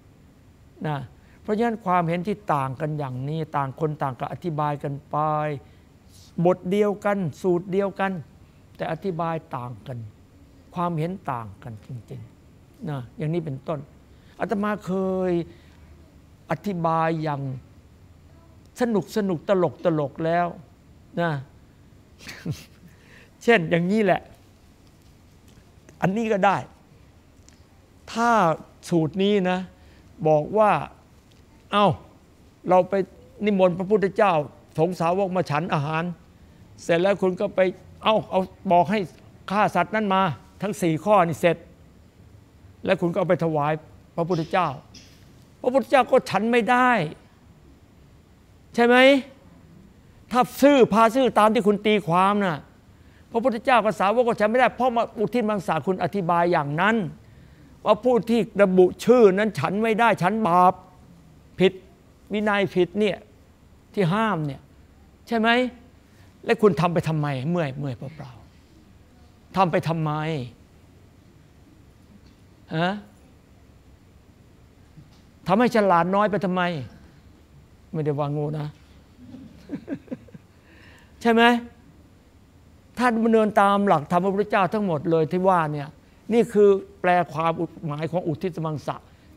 นะเพราะฉะนั้นความเห็นที่ต่างกันอย่างนี้ ต่างคนต่างก็อธิบายกันไป บทเดียวกัน สูตรเดียวกัน แต่อธิบายต่างกัน ความเห็นต่างกันจริง นะอย่างนี้เป็นต้นอาตมาเคยอธิบายอย่างสนุกสนุกตลกตลกแล้วนะเช่นอย่างนี้แหละ อันนี้ก็ได้ ถ้าสูตรนี้นะ บอกว่า เอา้า เราไปนิมนต์พระพุทธเจ้าสงสาวกมาฉันอาหาร เสร็จแล้วคุณก็ไป เอาเอาบอกให้ฆ่าสัตว์นั้นมา ทั้งสี่ข้อนี่เสร็จ แล้วคุณก็เอาไปถวายพระพุทธเจ้า พระพุทธเจ้าก็ฉันไม่ได้ ใช่ไหมถ้าซื่อพาซื่อตามที่คุณตีความนะ่ะพระพุทธเจ้ากับสาวกก็ฉันไม่ได้เพราะมาอุทิศมังสาคุณอธิบายอย่างนั้น ว่าผู้ที่ระบุชื่อนั้นฉันไม่ได้ฉันบาปผิดวินัยผิดเนี่ยที่ห้ามเนี่ยใช่ไหมและคุณทำไปทำไมเมื่อยเมื่อยเปล่าๆทำไปทำไม ทำให้ฉลาดน้อยไปทำไม ไม่ได้วางงูนะ ใช่ไหมท่านดำเนินตามหลักธรรมพระพุทธเจ้าทั้งหมดเลยที่ว่าเนี่ยนี่คือแปลความหมายของอุทิศมังสะ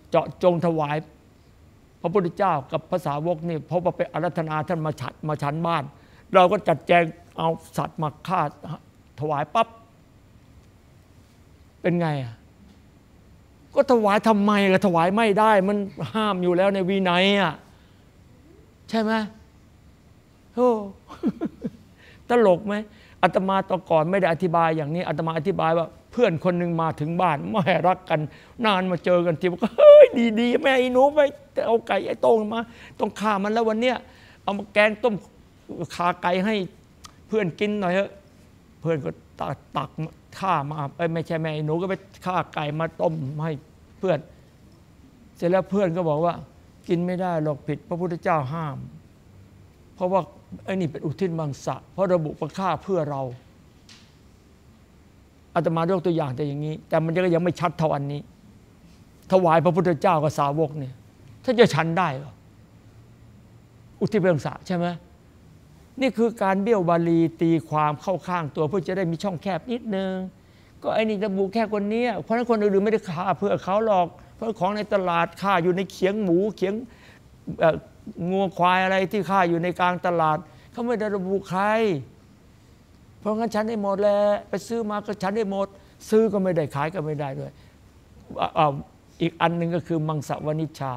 เจาะจงถวาย พระพุทธเจ้ากับภาษาวกนี่เพราะว่าไปอารัธนาท่านมาฉัดมาฉันบ้าน เราก็จัดแจงเอาสัตว์มาฆ่าถวายปับ๊บเป็นไงอะ ก็ถวายทำไมล่ะถวายไม่ได้ มันห้ามอยู่แล้วในวีไนอะใช่ไหมโอ้ตลกไหมอาตมาตอก่อนไม่ได้อธิบายอย่างนี้อาตมาอธิบายว่า เพื่อนคนหนึ่งมาถึงบ้านไม่รักกัน นานมาเจอกันทีบอกเฮ้ยดีๆแม่ไอ้หนูไปเอาไก่ไอ้โต้งมาต้องฆ่ามันแล้ววันเนี้ยเอามาแกงต้มขาไก่ให้เพื่อนกินหน่อยเถอะเพื่อนก็ตักตัก ฆ่ามาไม่ใช่แม่หนูก็ไปฆ่าไก่มาต้มให้เพื่อน เสร็จแล้วเพื่อนก็บอกว่า กินไม่ได้หรอกผิด พระพุทธเจ้าห้าม เพราะว่าไอ้นี่เป็นอุทิศมังสะ เพราะระบุประค่าเพื่อเราอาตมายกตัวอย่างแต่อย่างนี้ แต่มันก็ยังไม่ชัดเท่าอันนี้ ถวายพระพุทธเจ้ากับสาวกเนี่ย ถ้าจะชันได้หรออุทิศมังสะใช่ไหม นี่คือการเบี้ยวบาลีตีความเข้าข้างตัวเพื่อจะได้มีช่องแคบนิดนึง ก็ไอ้นี่ระบุแค่คนนี้เพราะนั้นคนอื่นไม่ได้ฆ่าเพื่อเขาหรอก เพราะของในตลาดฆ่าอยู่ในเขียงหมูเขียงงัวควายอะไรที่ฆ่าอยู่ในกลางตลาดเขาไม่ได้ระบุใคร เพราะงั้นฉันได้หมดแล้วไปซื้อมาก็ฉันได้หมด ซื้อก็ไม่ได้ขายก็ไม่ได้ด้วยอีกอันหนึ่งก็คือมังสวนิชา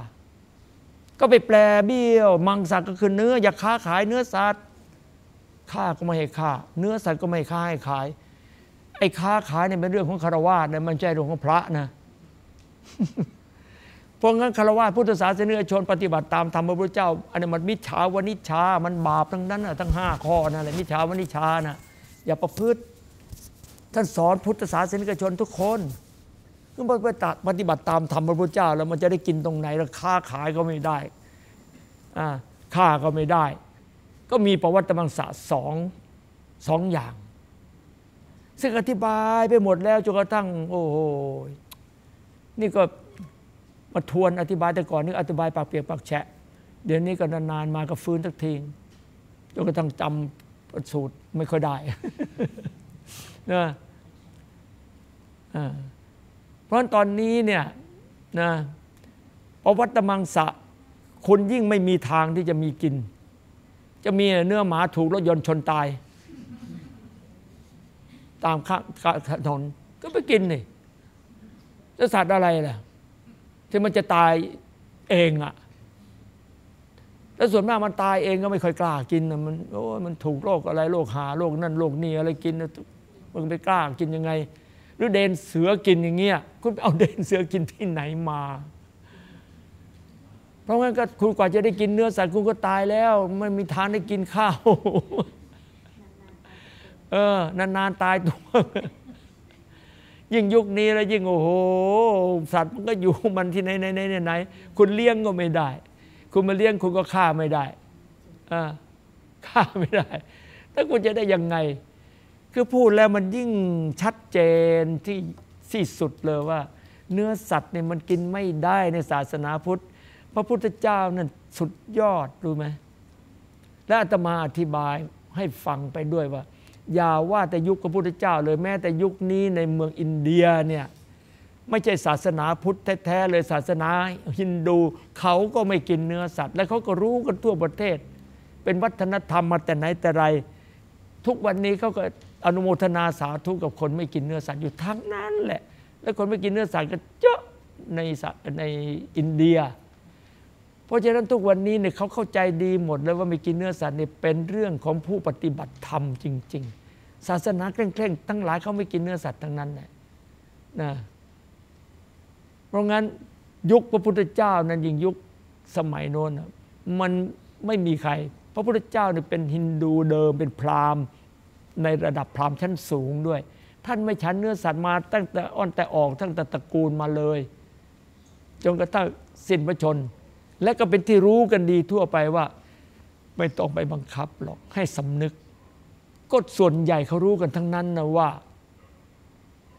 ก็ไปแปลเบี้ยว มังสก็คือเนื้อ อย่าค้าขายเนื้อสัตว์ ฆ่าก็ไม่ให้ฆ่า เนื้อสัตว์ก็ไม่ค้าให้ขาย ไอ้ค้าขายเนี่ยเป็นเรื่องของคารวะเนี่ยมันใจเรื่องของพระนะเพราะงั้นคารวะพุทธศาสนิกชนปฏิบัติตามธรรมพระพุทธเจ้า อันนี้มันมิจฉาวนิชา มันบาปทั้งนั้นทั้งห้าข้อนั่นแหละมิจฉาวนิชานะอย่าประพฤติ ท่านสอนพุทธศาสนิกชนทุกคนคือปฏิบัติตามธรรมพระพุทธเจ้า แล้วมันจะได้กินตรงไหนแล้วค้าขายก็ไม่ได้อ่าค่าก็ไม่ได้ ก็มีประวัติมังสะสองสองอย่าง ซึ่งอธิบายไปหมดแล้วจนกระทั่ง โอ้โหนี่ก็มาทวนอธิบายแต่ก่อนนี่อธิบายปากเปียกปากแฉะ เดี๋ยวนี้ก็นานๆมาก็ฟื้นสักทีจนกระทั่งจำสูตรไม่ค่อยได้นะเพราะตอนนี้เนี่ยนะพอวัตมังสะคุณยิ่งไม่มีทางที่จะมีกิน จะมีเนื้อหมาถูกรถยนต์ชนตาย ตามข้างถนนก็ไปกินนี่จะสัตว์อะไรล่ะ ที่มันจะตายเองอะแล้วส่วนมากมันตายเองก็ไม่ค่อยกล้ากินนะมันโอ้มันถูกโรคอะไรโรคหาโรคนั่นโรคนี้อะไรกินมันไปกล้ากินยังไง หรือเดนเสือกินอย่างเงี้ยคุณเอาเดนเสือกินที่ไหนมา เพราะงั้นก็คุณกว่าจะได้กินเนื้อสัตว์คุณก็ตายแล้ว ไม่มีทางได้กินข้าว เออนานๆตายตัวยิ่งยุคนี้แล้วยิ่งโอ้โห สัตว์มันก็อยู่มันที่ไหนไหนไหนไหนคุณเลี้ยงก็ไม่ได้ คุณมาเลี้ยงคุณก็ฆ่าไม่ได้อ่าฆ่าไม่ได้ถ้าคุณจะได้ยังไง คือพูดแล้วมันยิ่งชัดเจนที่ที่สุดเลยว่า เนื้อสัตว์เนี่ยมันกินไม่ได้ในศาสนาพุทธ ระพุทธเจ้านั่นสุดยอดรู้ไหมและอาตมาอธิบายให้ฟังไปด้วยว่า อย่าว่าแต่ยุคพระพุทธเจ้าเลยแม้แต่ยุคนี้ในเมืองอินเดียเนี่ยไม่ใช่ศาสนาพุทธแท้ๆเลยศาสนาฮินดู เขาก็ไม่กินเนื้อสัตว์ และเขาก็รู้กันทั่วประเทศ เป็นวัฒนธรรมมาแต่ไหนแต่ไร ทุกวันนี้เขาก็อนุโมทนาสาธุกับคนไม่กินเนื้อสัตว์อยู่ทั้งนั้นแหละ แล้วคนไม่กินเนื้อสัตว์ก็เยอะในในอินเดีย เพราะฉะนั้นทุกวันนี้เนี่ยเขาเข้าใจดีหมดแล้วว่าไม่กินเนื้อสัตว์เนี่ยเป็นเรื่องของผู้ปฏิบัติธรรมจริง ๆ ศาสนาเคร่งๆทั้งหลายเขาไม่กินเนื้อสัตว์ทั้งนั้นแหละนะเพราะงั้นยุคพระพุทธเจ้านั้นยิ่งยุคสมัยโน้นมันไม่มีใคร พระพุทธเจ้าเนี่ยเป็นฮินดูเดิมเป็นพราหมณ์ ในระดับพราหมณ์ชั้นสูงด้วย ท่านไม่ฉันเนื้อสัตว์มาตั้งแต่อ่อนแต่ออกตั้งแต่ตระกูลมาเลย จนกระทั่งสิ้นพระชน และก็เป็นที่รู้กันดีทั่วไปว่า ไม่ต้องไปบังคับหรอกให้สำนึกก็ส่วนใหญ่เขารู้กันทั้งนั้นนะว่า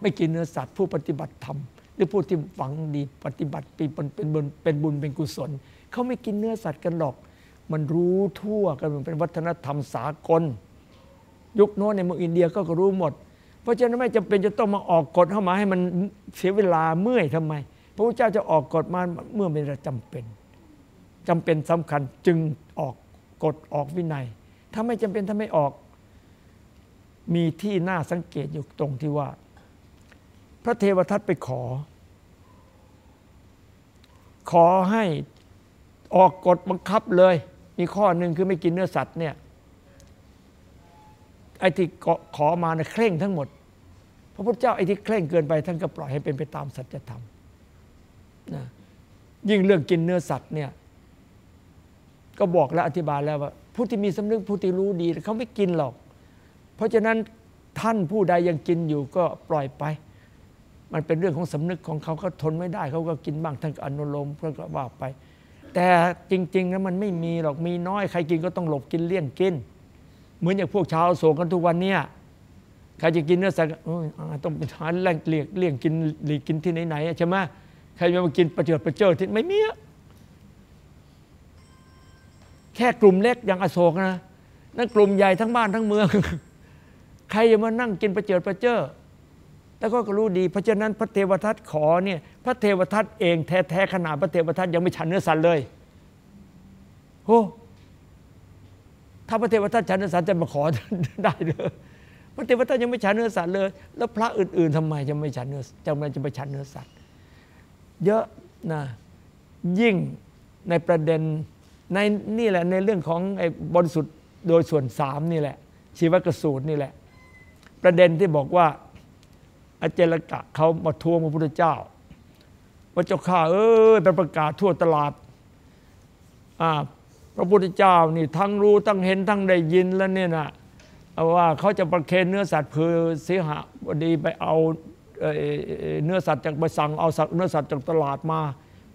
ไม่กินเนื้อสัตว์ผู้ปฏิบัติธรรมหรือผู้ที่หวังดีปฏิบัติเป็นเป็นบุญเป็นบุญเป็นกุศลเขาไม่กินเนื้อสัตว์กันหรอก มันรู้ทั่วกันมันเป็นวัฒนธรรมสากล ยุคโน้นในเมืองอินเดียก็รู้หมด เพราะฉะนั้นไม่จำเป็นจะต้องมาออกกฎเข้ามาให้มันเสียเวลาเมื่อยทำไม พระพุทธเจ้าจะออกกฎมาเมื่อเป็นจำเป็น จำเป็นสำคัญจึงออกกฎออกวินัย ถ้าไม่จำเป็นถ้าไม่ออก มีที่น่าสังเกตอยู่ตรงที่ว่า พระเทวทัตไปขอ ขอให้ออกกฎบังคับเลย มีข้อหนึ่งคือไม่กินเนื้อสัตว์เนี่ยไอ้ที่ขอมาเนี่ยเคร่งทั้งหมด พระพุทธเจ้าไอ้ที่เคร่งเกินไปท่านก็ปล่อยให้เป็นไปตามสัจธรรมนะยิ่งเรื่องกินเนื้อสัตว์เนี่ย ก็บอกและอธิบายแล้วว่า ผู้ที่มีสำนึกผู้ที่รู้ดีเขาไม่กินหรอก เพราะฉะนั้นท่านผู้ใดยังกินอยู่ก็ปล่อยไป มันเป็นเรื่องของสำนึกของเขาเขาทนไม่ได้เขาก็กินบ้างท่านก็อนุโลมเพื่อก็ว่าไป แต่จริงๆแล้วมันไม่มีหรอกมีน้อยใครกินก็ต้องหลบกินเลี่ยงกิน เหมือนอย่างพวกชาวโศกกันทุกวันเนี่ยใครจะกินเนื้อสัตว์ต้องไปหาแหล่งเลี่ยงเลี่ยงกินหลีกกินที่ไหนๆใช่ไหมใครจะมากินประเจิดประเจิดที่ไม่มี แค่กลุ่มเล็กอย่างอโศกนะนั่นกลุ่มใหญ่ทั้งบ้านทั้งเมือง ใครจะมานั่งกินประเจิดประเจิดแล้วก็รู้ดี เพราะฉะนั้นพระเทวทัตขอเนี่ยพระเทวทัตเองแท้ๆขนาดพระเทวทัตยังไม่ฉันเนื้อสัตว์เลยโอ้ถ้าพระเทวทัตฉันเนื้อสัตว์จะมาขอได้เลยพระเทวทัตยังไม่ฉันเนื้อสัตว์เลย แล้วพระอื่น ๆทำไมจะไม่ฉันเนื้อจะมันจะไปฉันเนื้อสัตว์ เยอะนะยิ่งในประเด็น ในนี่แหละในเรื่องของไอ้บริสุทธิ์โดยส่วนสามนี่แหละ ชีวกสูตรนี่แหละ ประเด็นที่บอกว่าอาเจรกะเขามาทวงพระพุทธเจ้า ว่าเจ้าข้าเอ้ยไปประกาศทั่วตลาดอ่าพระพุทธเจ้านี่ทั้งรู้ทั้งเห็นทั้งได้ยินแล้วเนี่ยนะว่าเขาจะประเคนเนื้อสัตว์เพื่อเสียหาบดีไปเอาเนื้อสัตว์จากไปสั่งเอาเนื้อสัตว์จากตลาดมา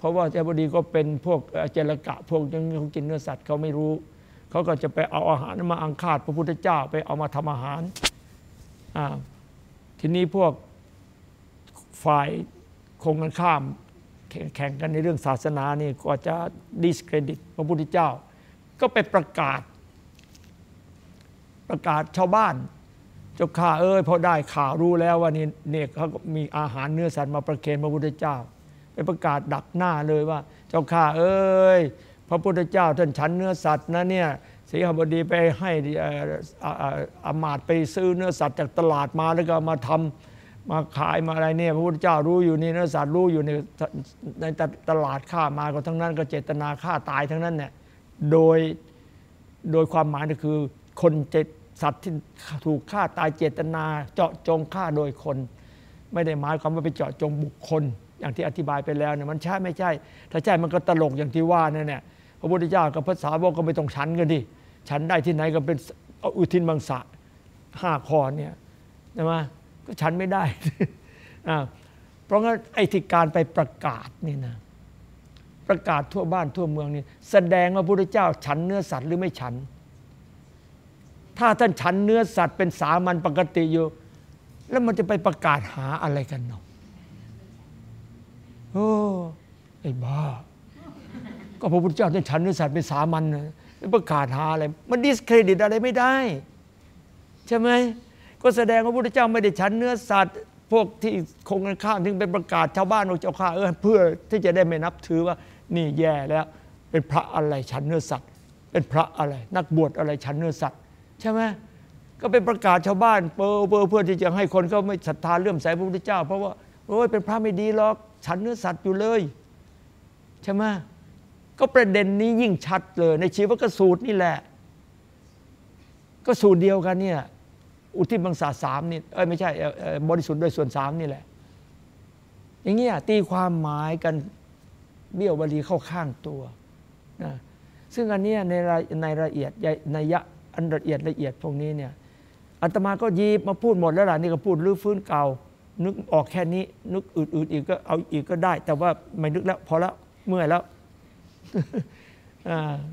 ราะว่าเจ้าบดีก็เป็นพวกเจรกะพวกยังเขากินเนื้อสัตว์เขาไม่รู้ เขาก็จะไปเอาอาหารมาอังคาดพระพุทธเจ้าไปเอามาทำอาหารทีนี้พวกฝ่ายคงกันข้ามแข่งกันในเรื่องศาสนานี่ก็จะดิสเครดิตพระพุทธเจ้า ก็ไปประกาศ ประกาศชาวบ้านเจ้าข้าเอ้ยพอได้ข่าวรู้แล้วว่านี่เนี่ยเขามีอาหารเนื้อสัตว์มาประเคนพระพุทธเจ้า ไปประกาศดักหน้าเลยว่า เจ้าข้าเอ้ยพระพุทธเจ้าท่านฉันเนื้อสัตว์นะเนี่ยสีหบดีไปให้อามาตไปซื้อเนื้อสัตว์จากตลาดมาแล้วก็มาทำมาขายมาอะไรเนี่ยพระพุทธเจ้ารู้อยู่นี่เนะสัตว์รู้อยู่ในในตลาดฆ่ามาก็ทั้งนั้นก็เจตนาฆ่าตายทั้งนั้นเนี่ยโดยโดยความหมายก็คือคนเจตสัตว์ที่ถูกฆ่าตายเจตนาเจาะจงฆ่าโดยคน ไม่ได้หมายความว่าไปเจาะจงบุคคล อย่างที่อธิบายไปแล้วเนี่ยมันใช่ไม่ใช่ ถ้าใช่มันก็ตลกอย่างที่ว่านั่นแหละพระพุทธเจ้ากับพระสาวกก็ไม่ต้องฉันกันดิฉันได้ที่ไหนก็เป็นอุทินบังสะห้าคอเนี่ยใช่ไหมก็ฉันไม่ได้เพราะงั้นไอ้ที่การไปประกาศนี่นะประกาศทั่วบ้านทั่วเมืองนี่แสดงว่าพระพุทธเจ้า ฉันเนื้อสัตว์หรือไม่ฉัน ถ้าท่านฉันเนื้อสัตว์เป็นสามัญปกติอยู่ แล้วมันจะไปประกาศหาอะไรกันเนาะ โอ้ไอ้บ้า ก็พระพุทธเจ้าท่านฉันเนื้อสัตว์เป็นสามัญนะประกาศหาอะไร มันดิสเครดิตอะไรไม่ได้ ใช่ไหมก็แสดงว่าพระพุทธเจ้าไม่ได้ฉันเนื้อสัตว์ พวกที่คงกันข้ามถึงเป็นประกาศชาวบ้านของเจ้าข้าเออเพื่อที่จะได้ไม่นับถือว่า นี่แย่แล้ว เป็นพระอะไรฉันเนื้อสัตว์ เป็นพระอะไร นักบวชอะไรฉันเนื้อสัตว์ ใช่ไหมก็เป็นประกาศชาวบ้านเปอเปอเพื่อที่จะให้คนเขาไม่ศรัทธาเลื่อมใสพระพุทธเจ้า เพราะว่าโอ้ยเป็นพระไม่ดีหรอก ฉันเนื้อสัตว์อยู่เลย ใช่ไหมก็ประเด็นนี้ยิ่งชัดเลย ในชีวกสูตรนี่แหละ ก็สูตรเดียวกันเนี่ยอุทิศบังสาสามนี่เอ้ยไม่ใช่บริสุทธิ์โดยส่วนสามนี่แหละ อย่างเงี้ยตีความหมายกันเบี้ยวบลีเข้าข้างตัวนะซึ่งอันเนี้ยในรายในรายละเอียดในยะอันละเอียดละเอียดพวกนี้เนี่ยอาตมาก็ยีบมาพูดหมดแล้วล่ะนี่ก็พูดรื้อฟื้นเก่า นึกออกแค่นี้ นึกอื่นๆอีกก็เอาอีกก็ได้ แต่ว่าไม่นึกแล้วพอแล้วเมื่อยแล้ว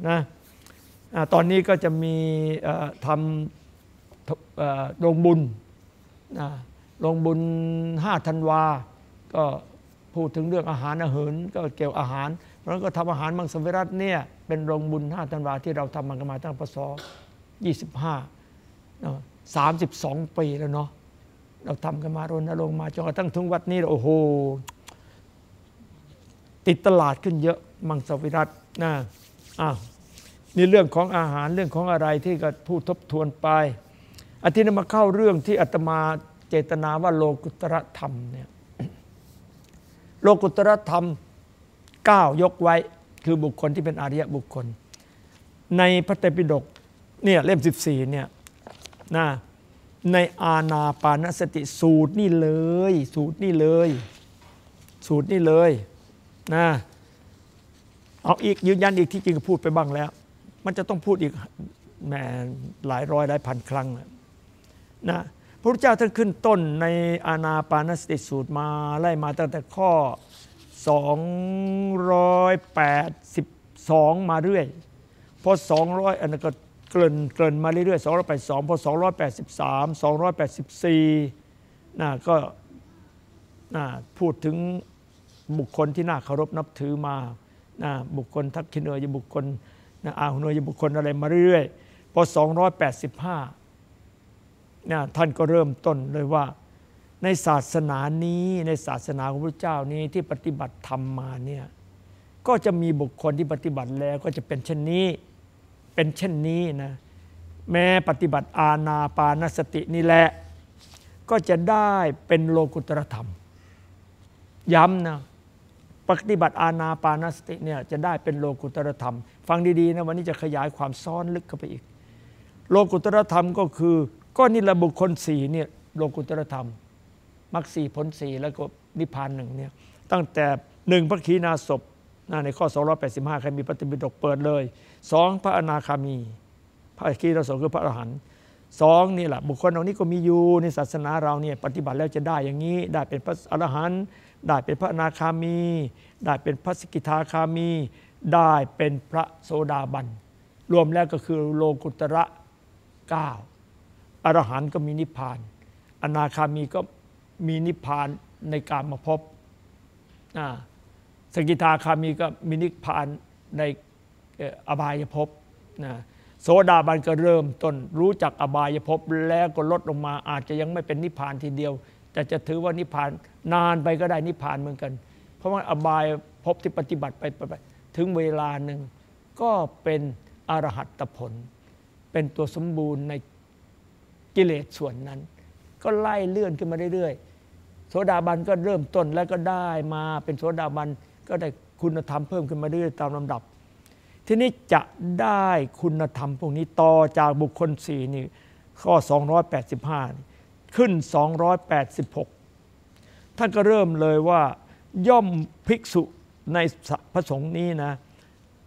นะตอนนี้ก็จะมีทำโรงบุญโรงบุญห้าธันวา ก็พูดถึงเรื่องอาหารอาหารก็เกี่ยวอาหาร เพราะนั้นก็ทำอาหารมังสวิรัตเนี่ยเป็นโรงบุญห้าธันวาที่เราทำมันกันมาตั้งปศ25 32ปีแล้วเนาะ เราทำกันมารณรงค์มาจนกระทั่งถึงวัดนี้โอ้โห ติดตลาดขึ้นเยอะมังสวิรัตนะอ้าวนี่เรื่องของอาหารเรื่องของอะไรที่ก็พูดทบทวนไปอาทิตย์นี้มาเข้าเรื่องที่อาตมาเจตนาว่าโลกุตรธรรมเนี่ยโลกุตรธรรม9ยกไว้คือบุคคลที่เป็นอริยบุคคล ในพระไตปิฎกเนี่ยเล่ม 14เนี่ยนะ ในอาณาปานสติสูตรนี่เลย สูตรนี่เลย สูตรนี่เลยนะเอาอีกยืนยันอีกที่จริงพูดไปบ้างแล้ว มันจะต้องพูดอีกแหมหลายร้อยหลายพันครั้งนะพระพุทธเจ้าท่านขึ้นต้นในอาณาปานสติสูตรมาไล่มาตั้งแต่ข้อ 282 มาเรื่อย พอ 200 อันนั้นก็ เกลิ่นเกลิ่นมาเรื่อยๆ282พอ283 284นะก็นะพูดถึงบุคคลที่น่าเคารพนับถือมานะบุคคลทักขินเนยบุคคลนะอาหุเนยบุคคลอะไรมาเรื่อยๆพอ285นะท่านก็เริ่มต้นเลยว่า ในศาสนานี้ในศาสนาของพระเจ้านี้ที่ปฏิบัติธรรมมาเนี่ยก็จะมีบุคคลที่ปฏิบัติแล้วก็จะเป็นเช่นนี้ เป็นเช่นนี้นะแม้ปฏิบัติอาณาปานสตินี่แหละ ก็จะได้เป็นโลกุตรธรรม ย้ำนะปฏิบัติอาณาปานสติเนี่ยจะได้เป็นโลกุตรธรรม ฟังดีๆนะวันนี้จะขยายความซ้อนลึกเข้าไปอีก โลกุตรธรรมก็คือ ก็นี่ระบุคคลสี่เนี่ยโลกุตรธรรมมรรคสี่ผลสี่แล้วก็นิพพานหนึ่งเนี่ยตั้งแต่หนึ่งพระขีณาสพ ในข้อ 285 ใครมีปฏิบิดกเปิดเลยสองพระอนาคามี พระคีรสงคือพระอรหันต์สองนี่แหละบุคคลเหล่านี้ก็มีอยู่ในศาสนาเราเนี่ยปฏิบัติแล้วจะได้อย่างนี้ ได้เป็นพระอรหันต์ได้เป็นพระอนาคามี ได้เป็นพระสกิทาคามี ได้เป็นพระโสดาบัน รวมแล้วก็คือโลกุตระเก้าอรหันต์ก็มีนิพพาน อนาคามีก็มีนิพพานในการมาพบอ่า สกิทาคามีก็มีนิพพานในอบายภพนะโสดาบันก็เริ่มต้นรู้จักอบายภพแล้วก็ลดลงมาอาจจะยังไม่เป็นนิพพานทีเดียว แต่จะถือว่านิพพานนานไปก็ได้นิพพานเหมือนกัน เพราะว่าอบายภพที่ปฏิบัติไปไปถึงเวลาหนึ่งก็เป็นอรหัตผล เป็นตัวสมบูรณ์ในกิเลสส่วนนั้น ก็ไล่เลื่อนขึ้นมาเรื่อยๆโสดาบันก็เริ่มต้นแล้วก็ได้มาเป็นโสดาบัน ก็ได้คุณธรรมเพิ่มขึ้นมาเรื่อยๆตามลำดับ ทีนี้จะได้คุณธรรมพวกนี้ต่อจากบุคคลสี่นี่ข้อ 285 ขึ้น 286 ท่านก็เริ่มเลยว่าย่อมภิกษุในพระสงฆ์นี้นะ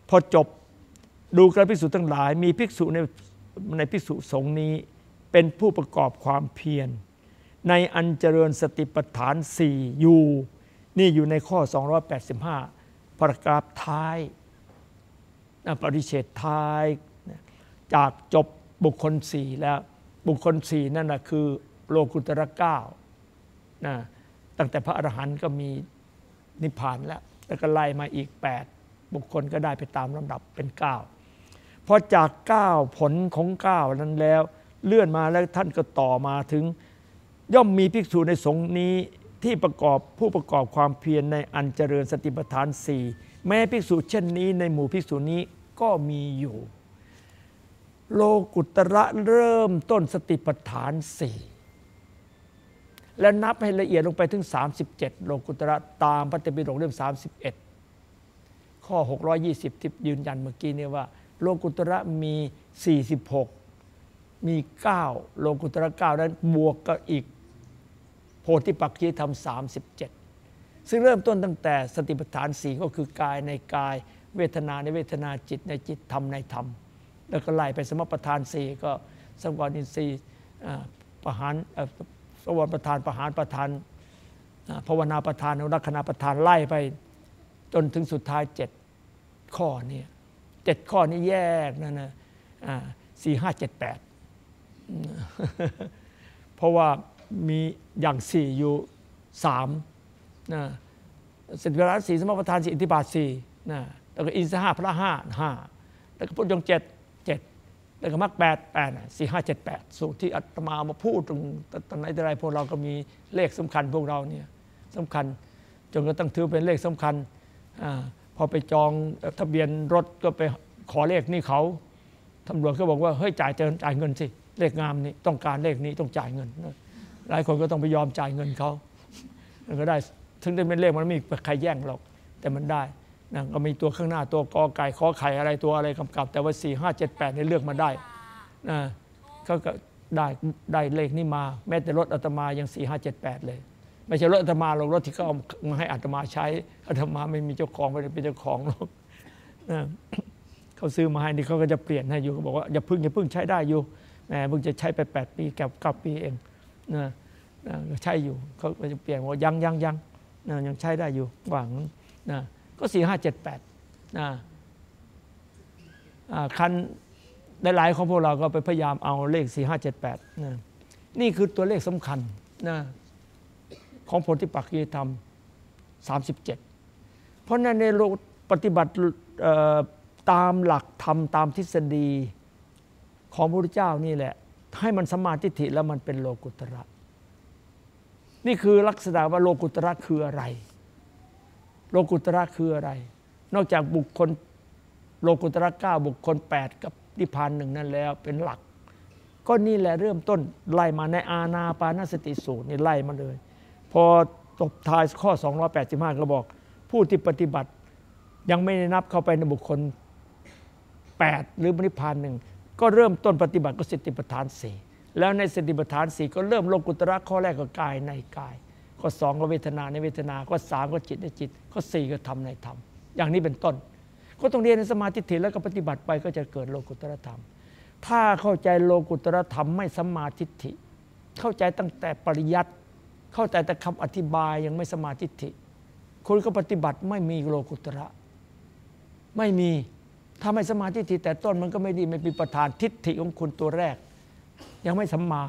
พอจบดูกระภิกษุทั้งหลาย มีภิกษุในในภิกษุสงฆ์นี้เป็นผู้ประกอบความเพียร ในอันเจริญสติปัฏฐานสี่อยู่ นี่อยู่ในข้อ 285 ประกาศท้ายปริเฉดท้าย จากจบบุคคลสี่แล้วบุคคลสี่นั่นนะคือโลกุตระเก้านะตั้งแต่พระอรหันต์ก็มีนิพพานแล้ว แล้วก็ไล่มาอีก 8 บุคคลก็ได้ไปตามลำดับเป็น 9 พอจาก 9 ผลของ 9 นั้นแล้ว เลื่อนมาแล้วท่านก็ต่อมาถึง ย่อมมีภิกษุในสงฆ์นี้ ที่ประกอบผู้ประกอบความเพียรในอันเจริญสติปัฏฐานสี่แม้ภิกษุเช่นนี้ในหมู่ภิกษุนี้ก็มีอยู่ โลกุตระเริ่มต้นสติปัฏฐานสี่และนับให้ละเอียดลงไปถึง 37 โลกุตระตามพระเตปิฎกเล่ม31 ข้อ 620 ที่ยืนยันเมื่อกี้เนี่ยว่า โลกุตระมี 46 มี 9 โลกุตระ9นั้นบวกกับอีก โพธิปักขีธรรม 37 ซึ่งเริ่มต้นตั้งแต่สติปัฏฐานสีก็คือกายในกาย เวทนาในเวทนาจิตในจิตธรรมในธรรม แล้วก็ไล่ไปสมประธานสี่ก็สังวรอินทรีย์อ่ประหารเอ่อสวรประธานประหารประธานภาวนาประธานรักษณาประธานไล่ไปจนถึงสุดท้ายเจ็ดข้อเนี่ยเจ็ดข้อนี้แยกนั่นนะสี่ห้าเจ็ดแปดเพราะว่า มีอย่างสี่อยู่สามนะสติปัฏฐานสี่สมประธานสี่อิทธิบาทสี่นะแล้วก็อินทรห้าพระห้าห้าแล้วก็พุทธยงเจ็ดเจ็ดแล้วก็มรรคแปดแปดสี่ห้าเจ็ดแปดสูตรที่อาตมาเอามาพูดตรงตอนไหนแต่ไรพวกเราก็มีเลขสำคัญพวกเราเนี่ยสำคัญจนก็ต้องถือเป็นเลขสำคัญอพอไปจองทะเบียนรถก็ไปขอเลขนี่เขาตำรวจก็บอกว่าเฮ้ยจ่ายเจอจ่ายเงินสิเลขงามนี่ต้องการเลขนี้ต้องจ่ายเงิน หลายคนก็ต้องไปยอมจ่ายเงินเขามันก็ได้ถึงได้เป็นเลขมันไม่มีใครแย่งหรอก แต่มันได้นะก็มีตัวข้างหน้าตัวกอไก่ขอไข่อะไรตัวอะไรกำกับ แต่ว่า 4 5 7 8เนี่ยเลือกมาได้นะเขาก็ได้ได้เลขนี้มา แม้แต่รถอาตมายัง 4 5 7 8 เลย ไม่ใช่รถอาตมาหรอกรถที่เขาเอามาให้อาตมาใช้อาตมาไม่มีเจ้าของไม่ได้เป็นเจ้าของหรอกนะเขาซื้อมาให้นี่เขาก็จะเปลี่ยนให้อยู่เขาบอกว่าอย่าพึ่งอย่าพึ่งใช้ได้อยู่แหมเพิ่งจะใช้ไป 8 ปีกับเก้าปีเอง นะนะใช้อยู่เขาจะเปลี่ยนว่ายังยังยังนะยังใช้ได้อยู่หวังนะก็สี่ห้าเจ็ดแปดนะคันหลายๆของพวกเราก็ไปพยายามเอาเลขสี่ห้าเจ็ดแปดนะนี่คือตัวเลขสำคัญนะของผลที่ปักกีธรรมสามสิบเจ็ดเพราะนั้นในโลกปฏิบัติตามหลักธรรมตามทฤษฎีของพระพุทธเจ้านี่แหละ ให้มันสมาธิฐิแล้วมันเป็นโลกุตระ นี่คือลักษณะว่าโลกุตระคืออะไร โลกุตระคืออะไร นอกจากบุคคลโลกุตระเก้าบุคคล 8 กับนิพพานหนึ่งนั่นแล้วเป็นหลัก ก็นี่แหละเริ่มต้นไล่มาในอาณาปานสติสูตรนี่ไล่มาเลย พอตบท้ายข้อ 285 ก็บอก ผู้ที่ปฏิบัติยังไม่ได้นับเข้าไปในบุคคล 8 หรือนิพพานหนึ่ง ก็เริ่มต้นปฏิบัติก็สติปัฏฐานสี่แล้วในสติปัฏฐานสี่ก็เริ่มโลกุตระข้อแรกก็กายในกายข้อสองก็เวทนาในเวทนาข้อสามก็จิตในจิตข้อสี่ก็ธรรมในธรรม อย่างนี้เป็นต้น ก็ต้องเรียนในสมาธิถิแล้วก็ปฏิบัติไปก็จะเกิดโลกุตระธรรม ถ้าเข้าใจโลกุตระธรรมไม่สมาทิฏฐิเข้าใจตั้งแต่ปริยัติเข้าใจแต่คำอธิบายยังไม่สมาธิฐิคุณก็ปฏิบัติไม่มีโลกุตระ ไม่มี ถ้าไม่สมาธิฐิแต่ต้นมันก็ไม่ดีไม่เป็นประธานทิฏฐิของคุณตัวแรก ยังไม่สัมมา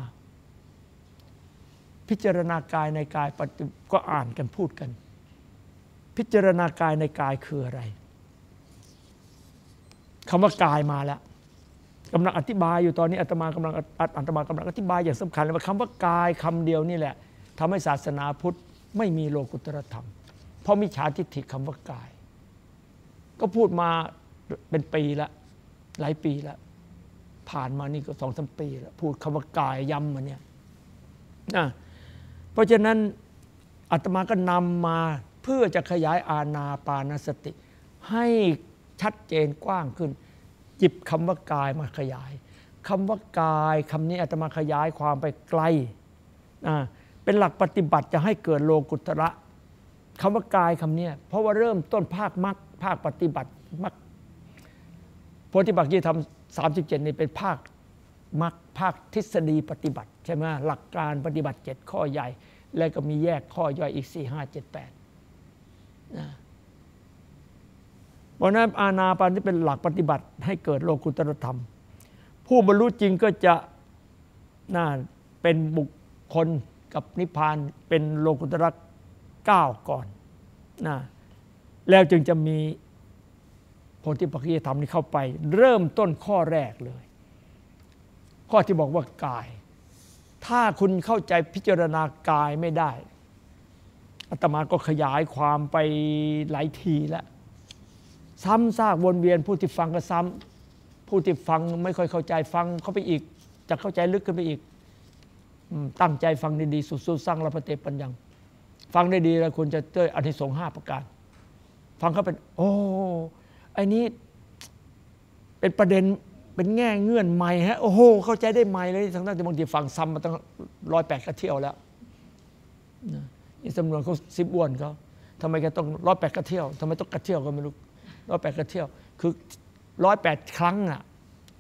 พิจารณากายในกายก็อ่านกันพูดกัน พิจารณากายในกายคืออะไรคำว่ากายมาแล้วกำลังอธิบายอยู่ตอนนี้อาตมากำลังอาตมากำลังอธิบายอย่างสำคัญเลยว่าคำว่ากายคำเดียวนี่แหละทำให้ศาสนาพุทธไม่มีโลกุตรธรรม เพราะมิจฉาทิฏฐิคำว่ากาย ก็พูดมา เป็นปีละหลายปีละผ่านมานี่ก็สองสามปีแล้วพูดคำว่ากายย้ำมาเนี่ยนะเพราะฉะนั้นอาตมาก็นำมาเพื่อจะขยายอาณาปานสติ ให้ชัดเจนกว้างขึ้น จิบคำว่ากายมาขยายคำว่ากายคำนี้อาตมาขยายความไปไกลนะเป็นหลักปฏิบัติจะให้เกิดโลกุตระคำว่ากายคำนี้เพราะว่าเริ่มต้นภาคมรรคภาคปฏิบัติมรรค พธิปักจีทำสามสิบเจ็ดนี่เป็นภาคมรรคภาคทฤษฎีปฏิบัติใช่ไหมหลักการปฏิบัติเจ็ดข้อใหญ่ แล้วก็มีแยกข้อย่อยอีกสี่ห้าเจ็ดแปดนะเพราะนั้นอาณาปานที่เป็นหลักปฏิบัติให้เกิดโลกุตรธรรม ผู้บรรลุจริงก็จะน่าเป็นบุคคลกับนิพพานเป็นโลกุตระก้าวก่อนนะแล้วจึงจะมี พธิปัจจยธรรมนี้เข้าไป เริ่มต้นข้อแรกเลย ข้อที่บอกว่ากาย ถ้าคุณเข้าใจพิจารณากายไม่ได้อาตมาก็ขยายความไปหลายทีแล้วซ้ำซากวนเวียนผู้ที่ฟังก็ซ้ำผู้ที่ฟังไม่ค่อยเข้าใจฟังเข้าไปอีก จะเข้าใจลึกขึ้นไปอีกตั้งใจฟังดีๆสุดๆสร้างละพเตปัญญัง ฟังได้ดีแล้วคุณจะเจออธิสงส์ห้าประการ ฟังเขาเป็น โอ้ ไอ้นี้เป็นประเด็นเป็นแง่เงื่อนใหม่ฮะโอ้โห เข้าใจได้ใหม่เลยทั้งๆที่บางทีฟังซ้ำมาตั้งร้อยแปดกระเที่ยวแล้วนะนี่สำนวนเขาซิบอ้วนเขาทำไมแกต้องร้อยแปดกระเที่ยวทำไมต้องกระเที่ยวก็ไม่รู้ร้อยแปดกระเที่ยว คือร้อยแปดครั้งอะ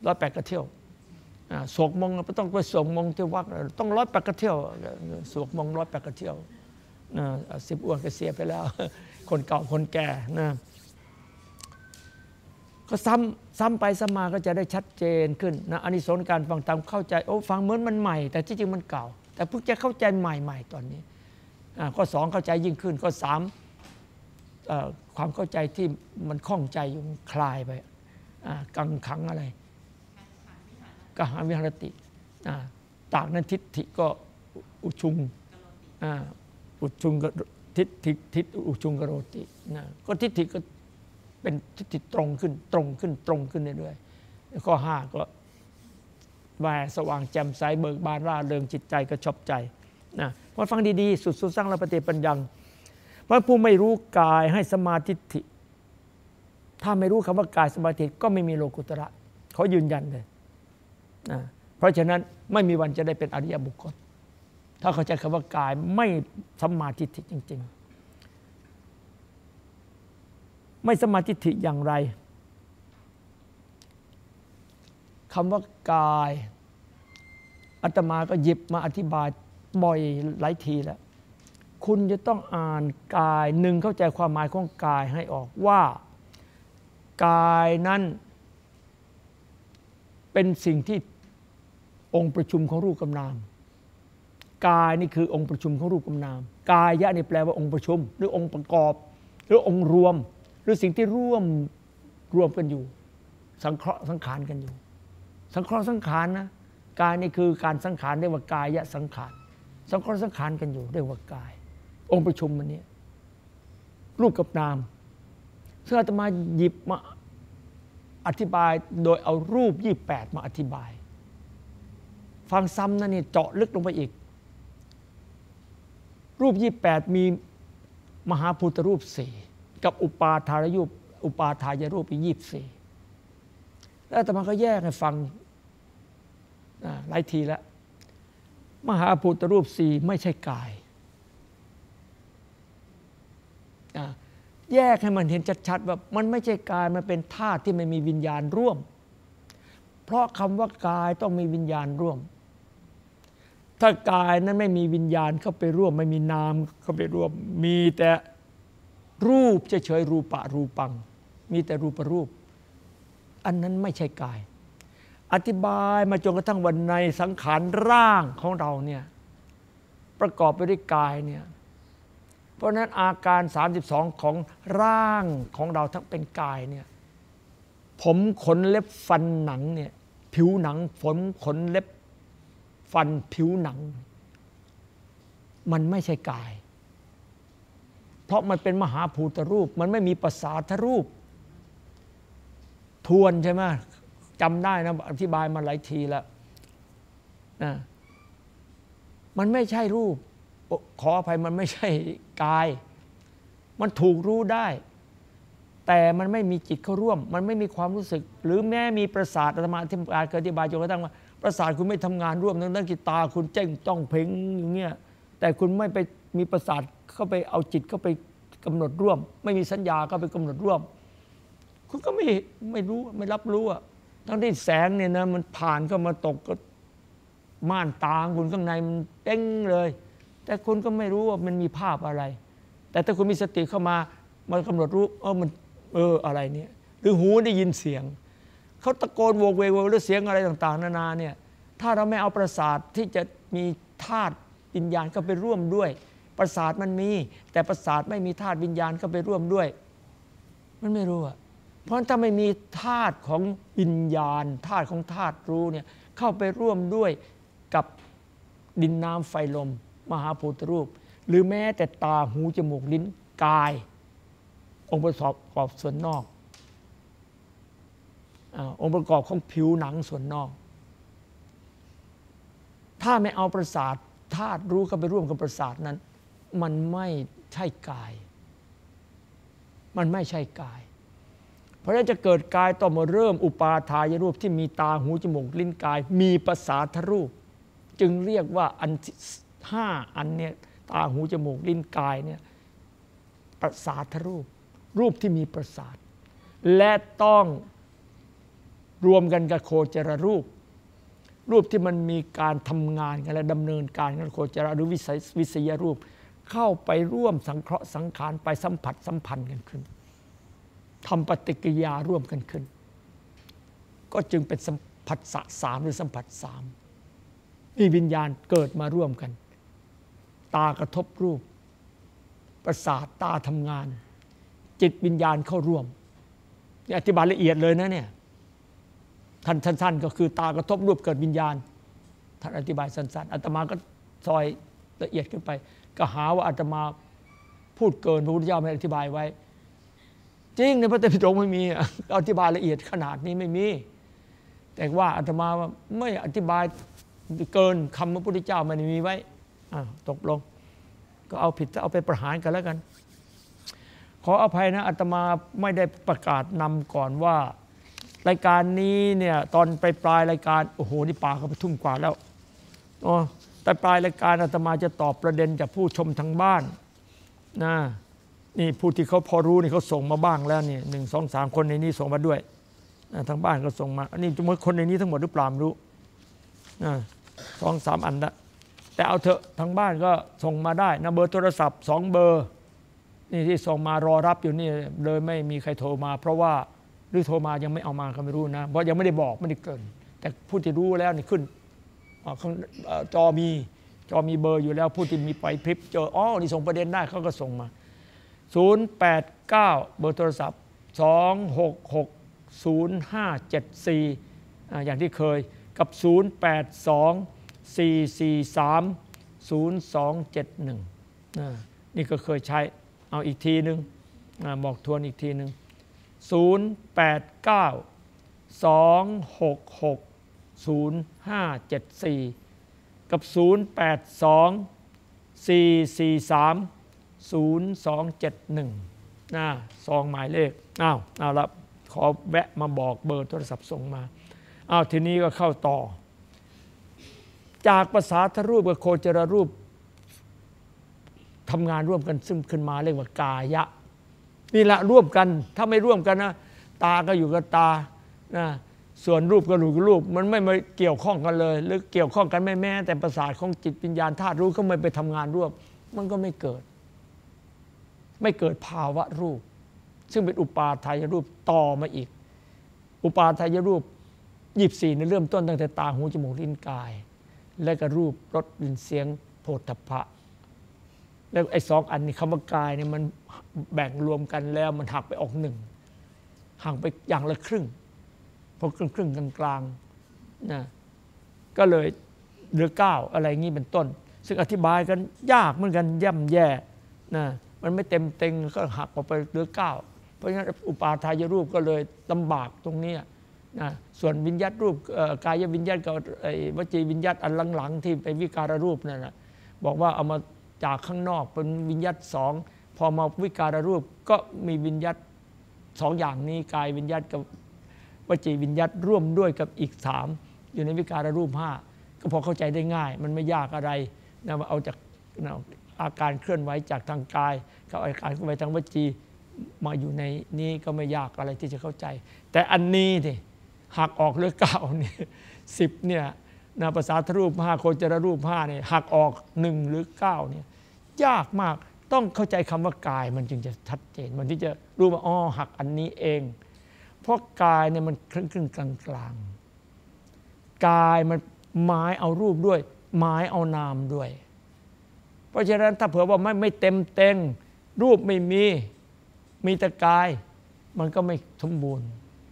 ร้อยแปดกระเที่ยวสวกมงก็ต้องไปสวกมงที่วัดต้องร้อยแปดกระเที่ยวสวกมงร้อยแปดกระเที่ยวสิบอ้วนก็เสียไปแล้ว คนเก่าคนแก่นะ ก็ซ้ำซ้ำไปซ้ำมาก็จะได้ชัดเจนขึ้นนะอานิสงส์การฟังตามเข้าใจโอ้ฟังเหมือนมันใหม่ แต่ที่จริงมันเก่า แต่เพิ่งจะเข้าใจใหม่ๆตอนนี้อ่าข้อสองเข้าใจยิ่งขึ้นข้อสามความเข้าใจที่มันคล่องใจอยู่คลายไปกังขังอะไรกหาวิหารติอ่าตากนั้นทิฏฐิก็อุชุงอุชุงก็ทิฏฐิทิฏอุชุงกโรติก็ทิฏฐิก็ เป็นทิฏฐิตรงขึ้นตรงขึ้นตรงขึ้นเรื่อยๆข้อห้าก็แวสว่างแจ่มใสเบิกบานร่าเริงจิตใจกระชอบใจนะพอฟังดีๆ สุดสุดสร้างระปฏิปัญญังเพราะผู้ไม่รู้กายให้สมาธิิถ้าไม่รู้คำว่ากายสมาธิก็ไม่มีโลกุตระเขายืนยันเลยนะเพราะฉะนั้นไม่มีวันจะได้เป็นอริยบุคคล ถ้าเขาใจคำว่ากายไม่สมาธิิจริง ๆ ไม่สมาธิิอย่างไรคำว่ากายอาตมาก็หยิบมาอธิบายบ่อยหลายทีแล้ว คุณจะต้องอ่านกายหนึ่งเข้าใจความหมายของกายให้ออกว่า กายนั้น เป็นสิ่งที่องค์ประชุมของรูปกำนาม กายนี่คือองค์ประชุมของรูปกำนาม กายยะนี่แปลว่าองค์ประชุม หรือองค์ประกอบ หรือองค์รวม หรือสิ่งที่ร่วมรวมกันอยู่ สังเคราะห์สังขารกันอยู่ สังเคราะห์สังขารนะกายนี่คือการสังขารเรียกว่ากายยะสังขารสังเคราะห์สังขารกันอยู่เรียกว่ากาย องค์ประชุมมันนี้รูปกับนามซึ่งอาตมาหยิบมาอธิบายโดยเอารูปยี่แปดมาอธิบาย ฟังซ้ำนะนี่เจาะลึกลงไปอีก รูปยี่แปดมีมหาพุทธรูปสี่ กับอุปาทารยรูปอุปาทายรูปอีกยี่สี่แล้วอาตมาก็แยกให้ฟังหลายทีแล้ว มหาพุทธรูปสี่ไม่ใช่กาย แยกให้มันเห็นชัดๆว่ามันไม่ใช่กาย มันเป็นธาตุที่ไม่มีวิญญาณร่วม เพราะคำว่ากายต้องมีวิญญาณร่วม ถ้ากายนั้นไม่มีวิญญาณเข้าไปร่วม ไม่มีนามเข้าไปร่วม มีแต่ รูปเฉยๆรูปะรูปัง มีแต่รูปรูป อันนั้นไม่ใช่กาย อธิบายมาจนกระทั่งวันในสังขารร่างของเราเนี่ยประกอบไปด้วยกายเนี่ยเพราะฉะนั้นอาการ 32 ของร่างของเราทั้งเป็นกายเนี่ยผมขนเล็บฟันหนังเนี่ยผิวหนังผมขนเล็บฟันผิวหนัง มันไม่ใช่กาย เพราะมันเป็นมหาภูตรูป มันไม่มีภาษาทรูป ทวนใช่ไหมจำได้นะอธิบายมาหลายทีแล้วนะมันไม่ใช่รูป ขออภัยมันไม่ใช่กาย มันถูกรู้ได้ แต่มันไม่มีจิตเข้าร่วม มันไม่มีความรู้สึก หรือแม้มีประสาทอาตมาอธิบายเคยอธิบายจนกระทั่งว่าประสาทคุณไม่ทำงานร่วมทั้งนั้นจิตตาคุณเจ้งจ้องเพ่งอย่างเงี้ยแต่คุณไม่ไป มีประสาทเข้าไปเอาจิตเข้าไปกำหนดร่วม ไม่มีสัญญาเข้าไปกำหนดร่วม คุณก็ไม่ไม่รู้ไม่รับรู้อะทั้งที่แสงเนี่ยนะมันผ่านเข้ามาตกก็ม่านตาคุณข้างในมันเป้งเลย แต่คุณก็ไม่รู้ว่ามันมีภาพอะไร แต่ถ้าคุณมีสติเข้ามามากำหนดรู้เออมันเอออะไรเนี่ยหรือหูได้ยินเสียงเขาตะโกนโวกเวกหรือเสียงอะไรต่าง ๆ นานาเนี่ยถ้าเราไม่เอาประสาทที่จะมีธาตุวิญญาณก็ไปร่วมด้วย ประสาทมันมี แต่ประสาทไม่มีธาตุวิญญาณก็ไปร่วมด้วย มันไม่รู้อะเพราะถ้าไม่มีธาตุของวิญญาณธาตุของธาตุรู้เนี่ยเข้าไปร่วมด้วยกับดินน้ำไฟลม มหาภูตรูป หรือแม้แต่ตาหูจมูกลิ้นกาย องค์ประกอบส่วนนอกอองค์ประกอบของผิวหนังส่วนนอก ถ้าไม่เอาประสาทธาตุรู้เข้าไปร่วมกับประสาทนั้น มันไม่ใช่กาย มันไม่ใช่กาย เพราะฉะนั้นจะเกิดกายต่อมาเริ่มอุปาทายรูปที่มีตาหูจมูกลิ้นกาย มีประสาทรูป จึงเรียกว่าอันห้าอันเนี่ยตาหูจมูกลิ้นกายเนี่ยประสาทรูป รูปที่มีประสาท และต้องรวมกันกับโคจรรูป รูปที่มันมีการทำงานกันและดำเนินการกันโคจรหรือวิสัยวิสยรูป เข้าไปร่วมสังเคราะห์สังขารไปสัมผัสสัมพันธ์กันขึ้นทำปฏิกิริยาร่วมกันขึ้น ก็จึงเป็นสัมผัสสะสามหรือสัมผัสสามมีวิญญาณเกิดมาร่วมกัน ตากระทบรูป ประสาทตาทำงาน จิตวิญญาณเข้าร่วมนี่อธิบายละเอียดเลยนะเนี่ยท่านสั้นๆก็คือตากระทบรูปเกิดวิญญาณท่านอธิบายสั้นๆอาตมาก็ซอยละเอียดขึ้นไป ก็หาว่าอาตมาพูดเกินพระพุทธเจ้าไม่อธิบายไว้ จริงในพระเตปิฎกไม่มีอธิบายละเอียดขนาดนี้ไม่มี แต่ว่าอาตมาไม่อธิบายเกินคำพระพุทธเจ้ามันมีไว้ตกลง ก็เอาผิดเอาไปประหารกันแล้วกัน ขออภัยนะอาตมาไม่ได้ประกาศนำก่อนว่า รายการนี้เนี่ยตอนไปปลายรายการ โอ้โห นี่ป่าเขาไปทุ่มกว่าแล้วอ๋อ แต่ปลายรายการอาตมาจะตอบประเด็นจากผู้ชมทางบ้านนะนี่ผู้ที่เขาพอรู้นี่เขาส่งมาบ้างแล้วนี่หนึ่งสองสามคนในนี้ส่งมาด้วยทางบ้านก็ส่งมา อันนี้จมคนในนี้ทั้งหมดหรือเปล่าไม่รู้นะสองสามอันละแต่เอาเถอะทางบ้านก็ส่งมาได้นะเบอร์โทรศัพท์สองเบอร์นี่ที่ส่งมารอรับอยู่นี่เลยไม่มีใครโทรมา เพราะว่าหรือโทรมายังไม่เอามาก็ไม่รู้นะ เพราะยังไม่ได้บอกไม่ได้เกิน แต่ผู้ที่รู้แล้วนี่ขึ้น จอมีจอมีเบอร์อยู่แล้วผู้ที่มีไปพริบเจออ๋อนี่ส่งประเด็นได้เขาก็ส่งมา 089 เบอร์โทรศัพท์ 2660574 อย่างที่เคยกับ 082 443 0271 นี่ก็เคยใช้เอาอีกทีหนึ่งบอกทวนอีกทีหนึ่ง089 266 0574 กับ 082 443 0271นะซองหมายเลขอ้าวเอาละขอแวะมาบอกเบอร์โทรศัพท์ส่งมาอ้าวทีนี้ก็เข้าต่อ จากภาษาทรูปกับโคจรรูปทำงานร่วมกันซึ่งขึ้นมาเรียกว่ากายะ นี่ละร่วมกันถ้าไม่ร่วมกันนะ ตาก็อยู่กับตานะ ส่วนรูปก็อยู่กับรูป มันไม่มาเกี่ยวข้องกันเลย หรือเกี่ยวข้องกันไม่แม้ แต่ประสาทของจิตวิญญาณธาตุรู้ก็ไม่ไปทำงานร่วม มันก็ไม่เกิด ไม่เกิดภาวะรูป ซึ่งเป็นอุปาทายรูปต่อมาอีก อุปาทายรูปยีบสี่ในเริ่มต้นตั้งแต่ตาหูจมูกลิ้นกาย และก็รูปรสดินเสียงโพธพะ แล้วไอ้สองอันนี้คำว่ากายเนี่ยมันแบ่งรวมกันแล้วมันหักไปออกหนึ่งห่างไปอย่างละครึ่ง พอครึ่งครึ่งกลางกลางนะก็เลยเหลือเก้าอะไรงี้เป็นต้น ซึ่งอธิบายกันยากเหมือนกันย่ำแย่นะมันไม่เต็มเต็งก็หักออกไปเหลือเก้าเพราะฉะนั้นอุปาทายรูปก็เลยลำบากตรงนี้นะส่วนวิญญาตรูปกายวิญญาตกับวจีวิญญาตอันหลังๆ ที่ไปวิการรูปนั่นนะบอกว่าเอามาจากข้างนอกเป็นวิญญาตสองพอมาวิการรูปก็มีวิญญาตสองอย่างนี้กายวิญญาตกับ วจีวิญญาตร่วมด้วยกับอีกสามอยู่ในวิการรูปห้าก็พอเข้าใจได้ง่าย มันไม่ยากอะไรนะเอาจากอาการเคลื่อนไหวจากทางกาย กับอาการเคลื่อนไหวทางวจีมาอยู่ในนี้ก็ไม่ยากอะไรที่จะเข้าใจ แต่อันนี้นี่หักออกเลือเก้านี่สิบเนี่ยนาภาษาทรูปห้าโคจรรูปห้าเนี่ยหักออกหนึ่งหรือเก้าเนี่ยยากมากต้องเข้าใจคำว่ากายมันจึงจะชัดเจน มันที่จะรู้ว่าอ๋อหักอันนี้เอง เพราะกายเนี่ยมันครึ่งครึ่งกลางกลางกายมันหมายเอารูปด้วย หมายเอานามด้วย เพราะฉะนั้นถ้าเผื่อว่าไม่ไม่เต็มเต็งรูปไม่มีมีแต่กาย มันก็ไม่สมบูรณ์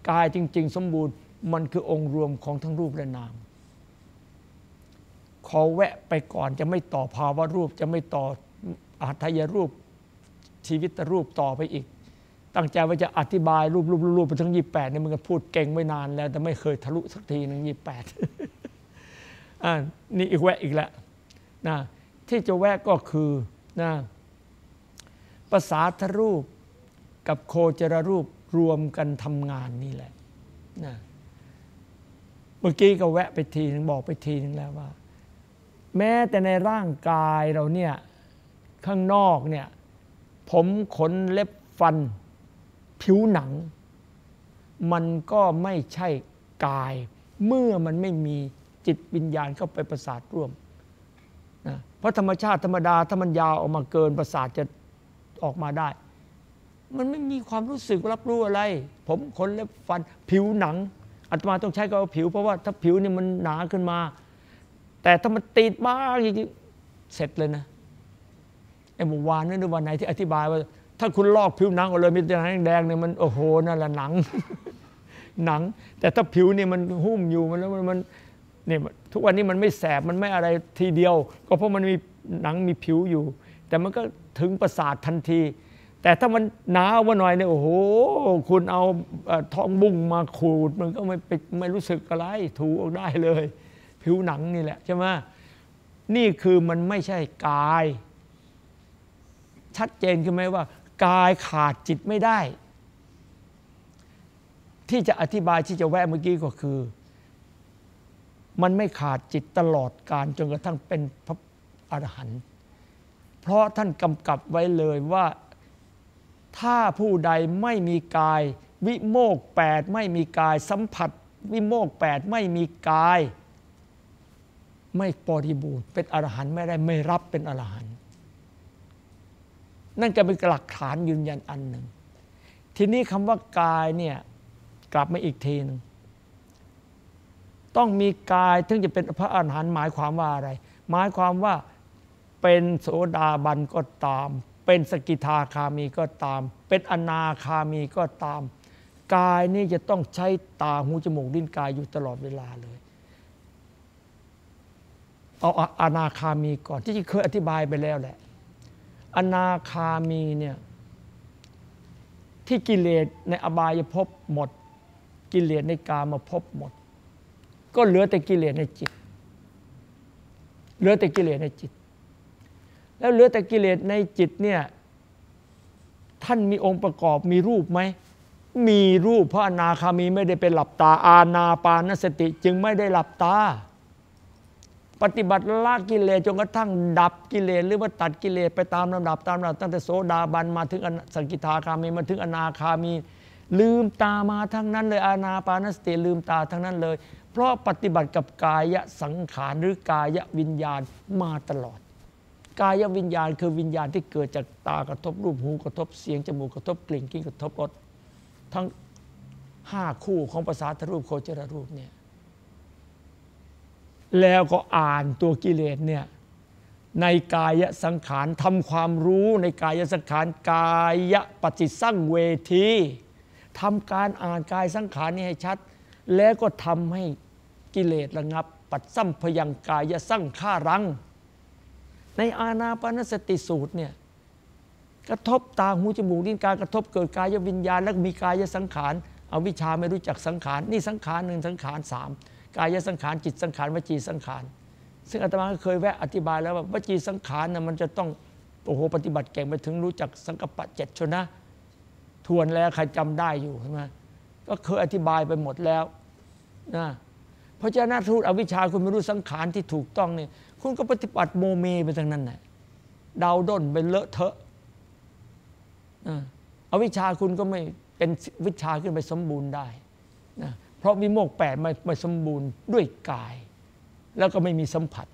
กายจริง ๆ สมบูรณ์มันคือองค์รวมของทั้งรูปและนาม ขอแวะไปก่อนจะไม่ต่อภาวะรูปจะไม่ต่ออาทยรูปชีวิตรูปต่อไปอีก ตั้งใจว่าจะอธิบายรูปรูปรูปไปถึงยี่แปดเนี่ยมันก็พูดเก่งไม่นานแล้ว แต่ไม่เคยทะลุสักทีหนึ่งยี่แปดอ่านี่อีกแวะอีกแล้วนะที่จะแวะก็คือนะภาษาทรูปกับโคจรรูปรวมกันทำงานนี่แหละนะเมื่อกี้ก็แวะไปทีนึงบอกไปทีนึงแล้วว่า แม้แต่ในร่างกายเราเนี่ยข้างนอกเนี่ยผมขนเล็บฟัน ผิวหนัง มันก็ไม่ใช่กาย เมื่อมันไม่มีจิตวิญญาณเข้าไปประสาทร่วมนะเพราะธรรมชาติธรรมดาถ้ามันยาวออกมาเกินประสาทจะออกมาได้ มันไม่มีความรู้สึกรับรู้อะไร ผมขนเล็บฟันผิวหนังอาตมาต้องใช้คำว่าผิว เพราะว่าถ้าผิวนี่มันหนาขึ้นมา แต่ถ้ามันติดมากจริงๆเสร็จเลยนะไอ้เมื่อวานนั่นหรือวันไหนที่อธิบายว่า ถ้าคุณลอกผิวหนังออกเลยมีแต่หนังแดงเนี่ยมันโอ้โหนั่นแหละหนังหนัง แต่ถ้าผิวนี่มันหุ้มอยู่มันแล้วมันเนี่ยทุกวันนี้มันไม่แสบมันไม่อะไรทีเดียว ก็เพราะมันมีหนังมีผิวอยู่ แต่มันก็ถึงประสาททันที แต่ถ้ามันหนาว่าหน่อยเนี่ยโอ้โหคุณเอาทองบุ้งมาขูดมันก็ไม่ไม่รู้สึกอะไรถูออกได้เลย ผิวหนังนี่แหละใช่ไหมนี่คือมันไม่ใช่กาย ชัดเจนคือไหมว่า กายขาดจิตไม่ได้ ที่จะอธิบายที่จะแวะเมื่อกี้ก็คือ มันไม่ขาดจิตตลอดการจนกระทั่งเป็นพระอรหันต์เพราะท่านกำกับไว้เลยว่าถ้าผู้ใดไม่มีกาย วิโมกแปดไม่มีกาย สัมผัส วิโมกแปดไม่มีกาย ไม่บริบูรณ์เป็นอรหันต์ไม่ได้ไม่รับเป็นอรหันต์ นั่นก็เป็นหลักฐานยืนยันอันหนึ่ง ทีนี้คำว่ากายเนี่ยกลับมาอีกทีหนึ่งต้องมีกายถึงจะเป็นพระอรหันต์หมายความว่าอะไร หมายความว่าเป็นโสดาบันก็ตาม เป็นสกิทาคามีก็ตาม เป็นอนาคามีก็ตาม กายนี่จะต้องใช้ตาหูจมูกดิ้นกายอยู่ตลอดเวลาเลยเอาอนาคามีก่อนที่เคยอธิบายไปแล้วแหละ อนาคามีเนี่ยที่กิเลสในอบายภพหมด กิเลสในกามาพบหมด ก็เหลือแต่กิเลสในจิต เหลือแต่กิเลสในจิต แล้วเหลือแต่กิเลสในจิตเนี่ยท่านมีองค์ประกอบมีรูปไหมมีรูปเพราะอนาคามีไม่ได้เป็นหลับตา อาณาปานสติจึงไม่ได้หลับตา ปฏิบัติละกิเลสจนกระทั่งดับกิเลสหรือว่าตัดกิเลสไปตามลำดับตามลำดับตั้งแต่โสดาบันมาถึงสกิทาคามีมาถึงอนาคามี ลืมตามาทั้งนั้นเลยอาณาปานสติลืมตาทั้งนั้นเลย เพราะปฏิบัติกับกายสังขารหรือกายวิญญาณมาตลอด กายวิญญาณคือวิญญาณที่เกิดจากตากระทบรูปหูกระทบเสียงจมูกกระทบกลิ่นกินกระทบรสทั้งห้าคู่ของภาษาทรูปโคจรรูปเนี่ย แล้วก็อ่านตัวกิเลสเนี่ยในกายสังขารทำความรู้ในกายสังขารกายปฏิสั่งเวทีทำการอ่านกายสังขารนี้ให้ชัด แล้วก็ทำให้กิเลสระงับ ปัดซ้ำพยังกายสั่งฆ่ารัง ในอาณาปณสติสูตรเนี่ยกระทบตาหูจมูกลิ้นกายกระทบเกิดกายวิญญาณ แล้วมีกายสังขารเอาวิชาไม่รู้จักสังขารนี่สังขารหนึ่งสังขารสาม กายสังขารจิตสังขารวจีสังขารซึ่งอาตมาก็เคยแวะอธิบายแล้วว่าวจีสังขารน่ะมันจะต้องโอ้โหปฏิบัติเก่งไปถึงรู้จักสังกปะเจ็ดชนะ ทวนแล้วใครจำได้อยู่ใช่ไหมก็เคยอธิบายไปหมดแล้วนะเพราะฉะนั้นทูตอวิชชาคุณไม่รู้สังขารที่ถูกต้องเนี่ยคุณก็ปฏิบัติโมเมไปทางนั้นแหละดาวด้นเป็นเลอะเทอะอวิชาคุณก็ไม่เป็นวิชาขึ้นไปสมบูรณ์ได้นะ เพราะวิโมกแปดไม่สมบูรณ์ด้วยกาย แล้วก็ไม่มีสัมผัส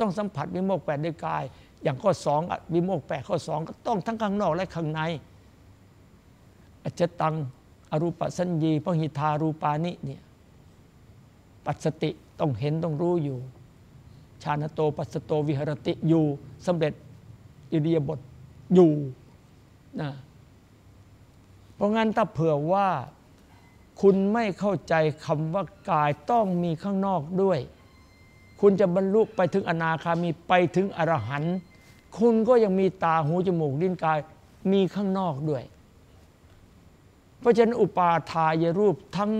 ต้องสัมผัสวิโมกแปดด้วยกาย อย่างข้อสองวิโมกแปดข้อสองก็ต้องทั้งข้างนอกและข้างในอจตังอรูปสัญญีพหิทารูปานิเนี่ยปัสติต้องเห็นต้องรู้อยู่ ชาณโตปัสโตวิหรติอยู่สำเร็จอิริยบทอยู่นะเพราะงั้นถ้าเผื่อว่า คุณไม่เข้าใจคำว่ากายต้องมีข้างนอกด้วย คุณจะบรรลุไปถึงอนาคามีไปถึงอรหันต์คุณก็ยังมีตาหูจมูกลิ้นกายมีข้างนอกด้วย เพราะฉะนั้นอุปาทายรูปทั้ง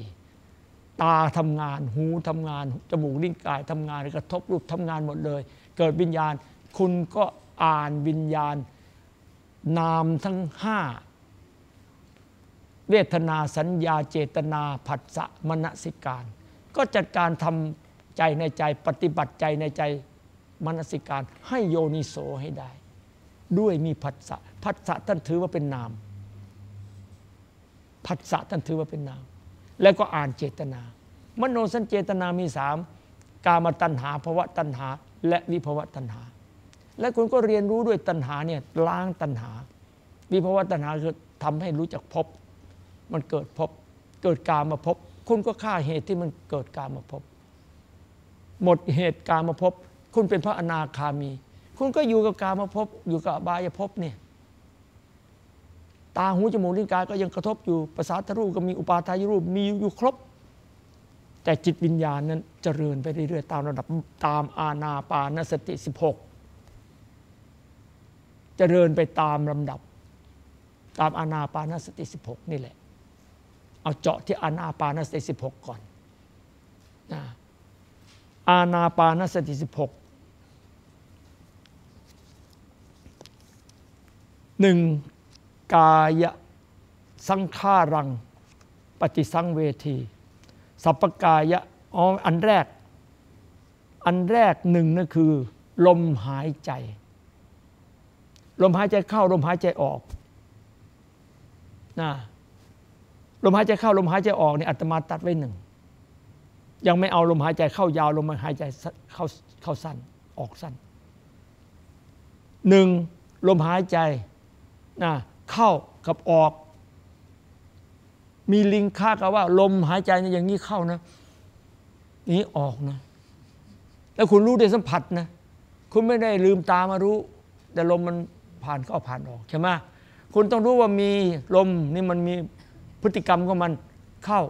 24 ตาทำงานหูทำงาน จมูกลิ้นกายทำงานกระทบรูปทำงานหมดเลย เกิดวิญญาณ คุณก็อ่านวิญญาณ นามทั้งห้า เวทนาสัญญาเจตนาผัสสะมณสิการ ก็จัดการทำใจในใจปฏิบัติใจในใจมณสิการ ให้โยนิโสให้ได้ ด้วยมีผัสสะผัสสะท่านถือว่าเป็นนามผัสสะท่านถือว่าเป็นนาม แล้วก็อ่านเจตนา มโนสัญเจตนามีสามกามตัณหาภวะตัณหา และวิภวะตัณหา และคุณก็เรียนรู้ด้วยตัณหาเนี่ยล้างตัณหา วิภวะตัณหาคือทำให้รู้จักพบ มันเกิดพบ เกิดกามาพบ คุณก็ฆ่าเหตุที่มันเกิดกามาพบ หมดเหตุกามาพบ คุณเป็นพระอนาคามี คุณก็อยู่กับกามาพบ อยู่กับบายภพเนี่ยตาหูจมูกลิ้นกายก็ยังกระทบอยู่ประสาทรูปก็มีอุปาทายรูปมีอยู่ครบ แต่จิตวิญญาณนั้นเจริญไปเรื่อยๆตามระดับตามอาณาปานสติ 16 เจริญไปตามลำดับ ตามอาณาปานสติ 16 นี่แหละ เอาเจาะที่อาณาปานสติ16ก่อนนะอาณาปานสติ16หนึ่งกายสังขารัง ปฏิสังเวทีสัพพกายะอ๋ออันแรก อันแรกหนึ่งนั่นคือ ลมหายใจ ลมหายใจเข้า ลมหายใจออกนะ ลมหายใจเข้าลมหายใจออกเนี่ยอัตมาตัดไว้หนึ่งยังไม่เอาลมหายใจเข้ายาวลมหายใจเข้าเข้าสั้นออกสั้นหนึ่งลมหายใจนะเข้ากับออก มีลิงค่ากับว่า ลมหายใจเนี่ยอย่างนี้เข้านะนี้ออกนะ แล้วคุณรู้ได้สัมผัสนะ คุณไม่ได้ลืมตามารู้ แต่ลมมันผ่านเข้าผ่านออกใช่ไหมคุณต้องรู้ว่ามีลมนี่มันมี พฤติกรรมของมันเข้า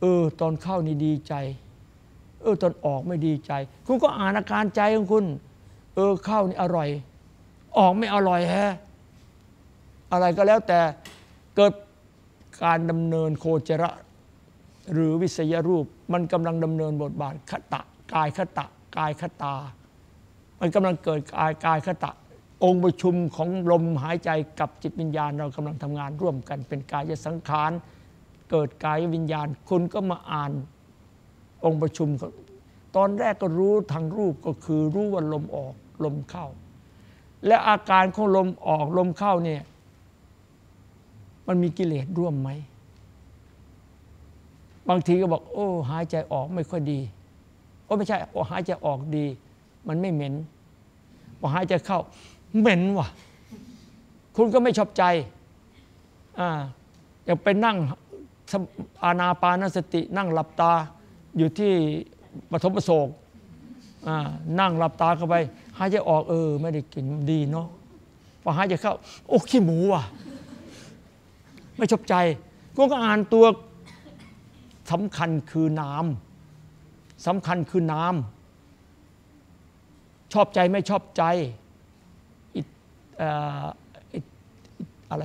เออ ตอนเข้านี่ดีใจ เออ ตอนออกไม่ดีใจ คุณก็อ่านอาการใจของคุณ เออเข้านี่อร่อย ออกไม่อร่อยแฮะอะไรก็แล้วแต่เกิดการดำเนินโคจระ หรือวิสยรูป มันกำลังดำเนินบทบาทคตะกายคตะ กายคตา มันกำลังเกิดกายกายคตะ องค์ประชุมของลมหายใจกับจิตวิญญาณเรากำลังทำงานร่วมกัน เป็นกายสังขารเกิดกายวิญญาณ คุณก็มาอ่านองค์ประชุม ตอนแรกก็รู้ทางรูปก็คือรู้ว่าลมออกลมเข้า และอาการของลมออกลมเข้าเนี่ยมันมีกิเลสร่วมไหม บางทีก็บอก โอ้ หายใจออกไม่ค่อยดี โอ้ไม่ใช่โอ้หายใจออกดี มันไม่เหม็นพอหายใจเข้า เหม็นว่ะ คุณก็ไม่ชอบใจอ่าอยากไปนั่งอานาปานสติ นั่งหลับตาอยู่ที่ปฐมประโศกนั่งหลับตาเข้าไป หายใจออกเออ ไม่ได้กินดีเนาะพอหายใจเข้า โอ้ขี้หมูว่ะ ไม่ชอบใจก็ก็อ่านตัวสำคัญคือนามสำคัญคือนามชอบใจไม่ชอบใจ อะไร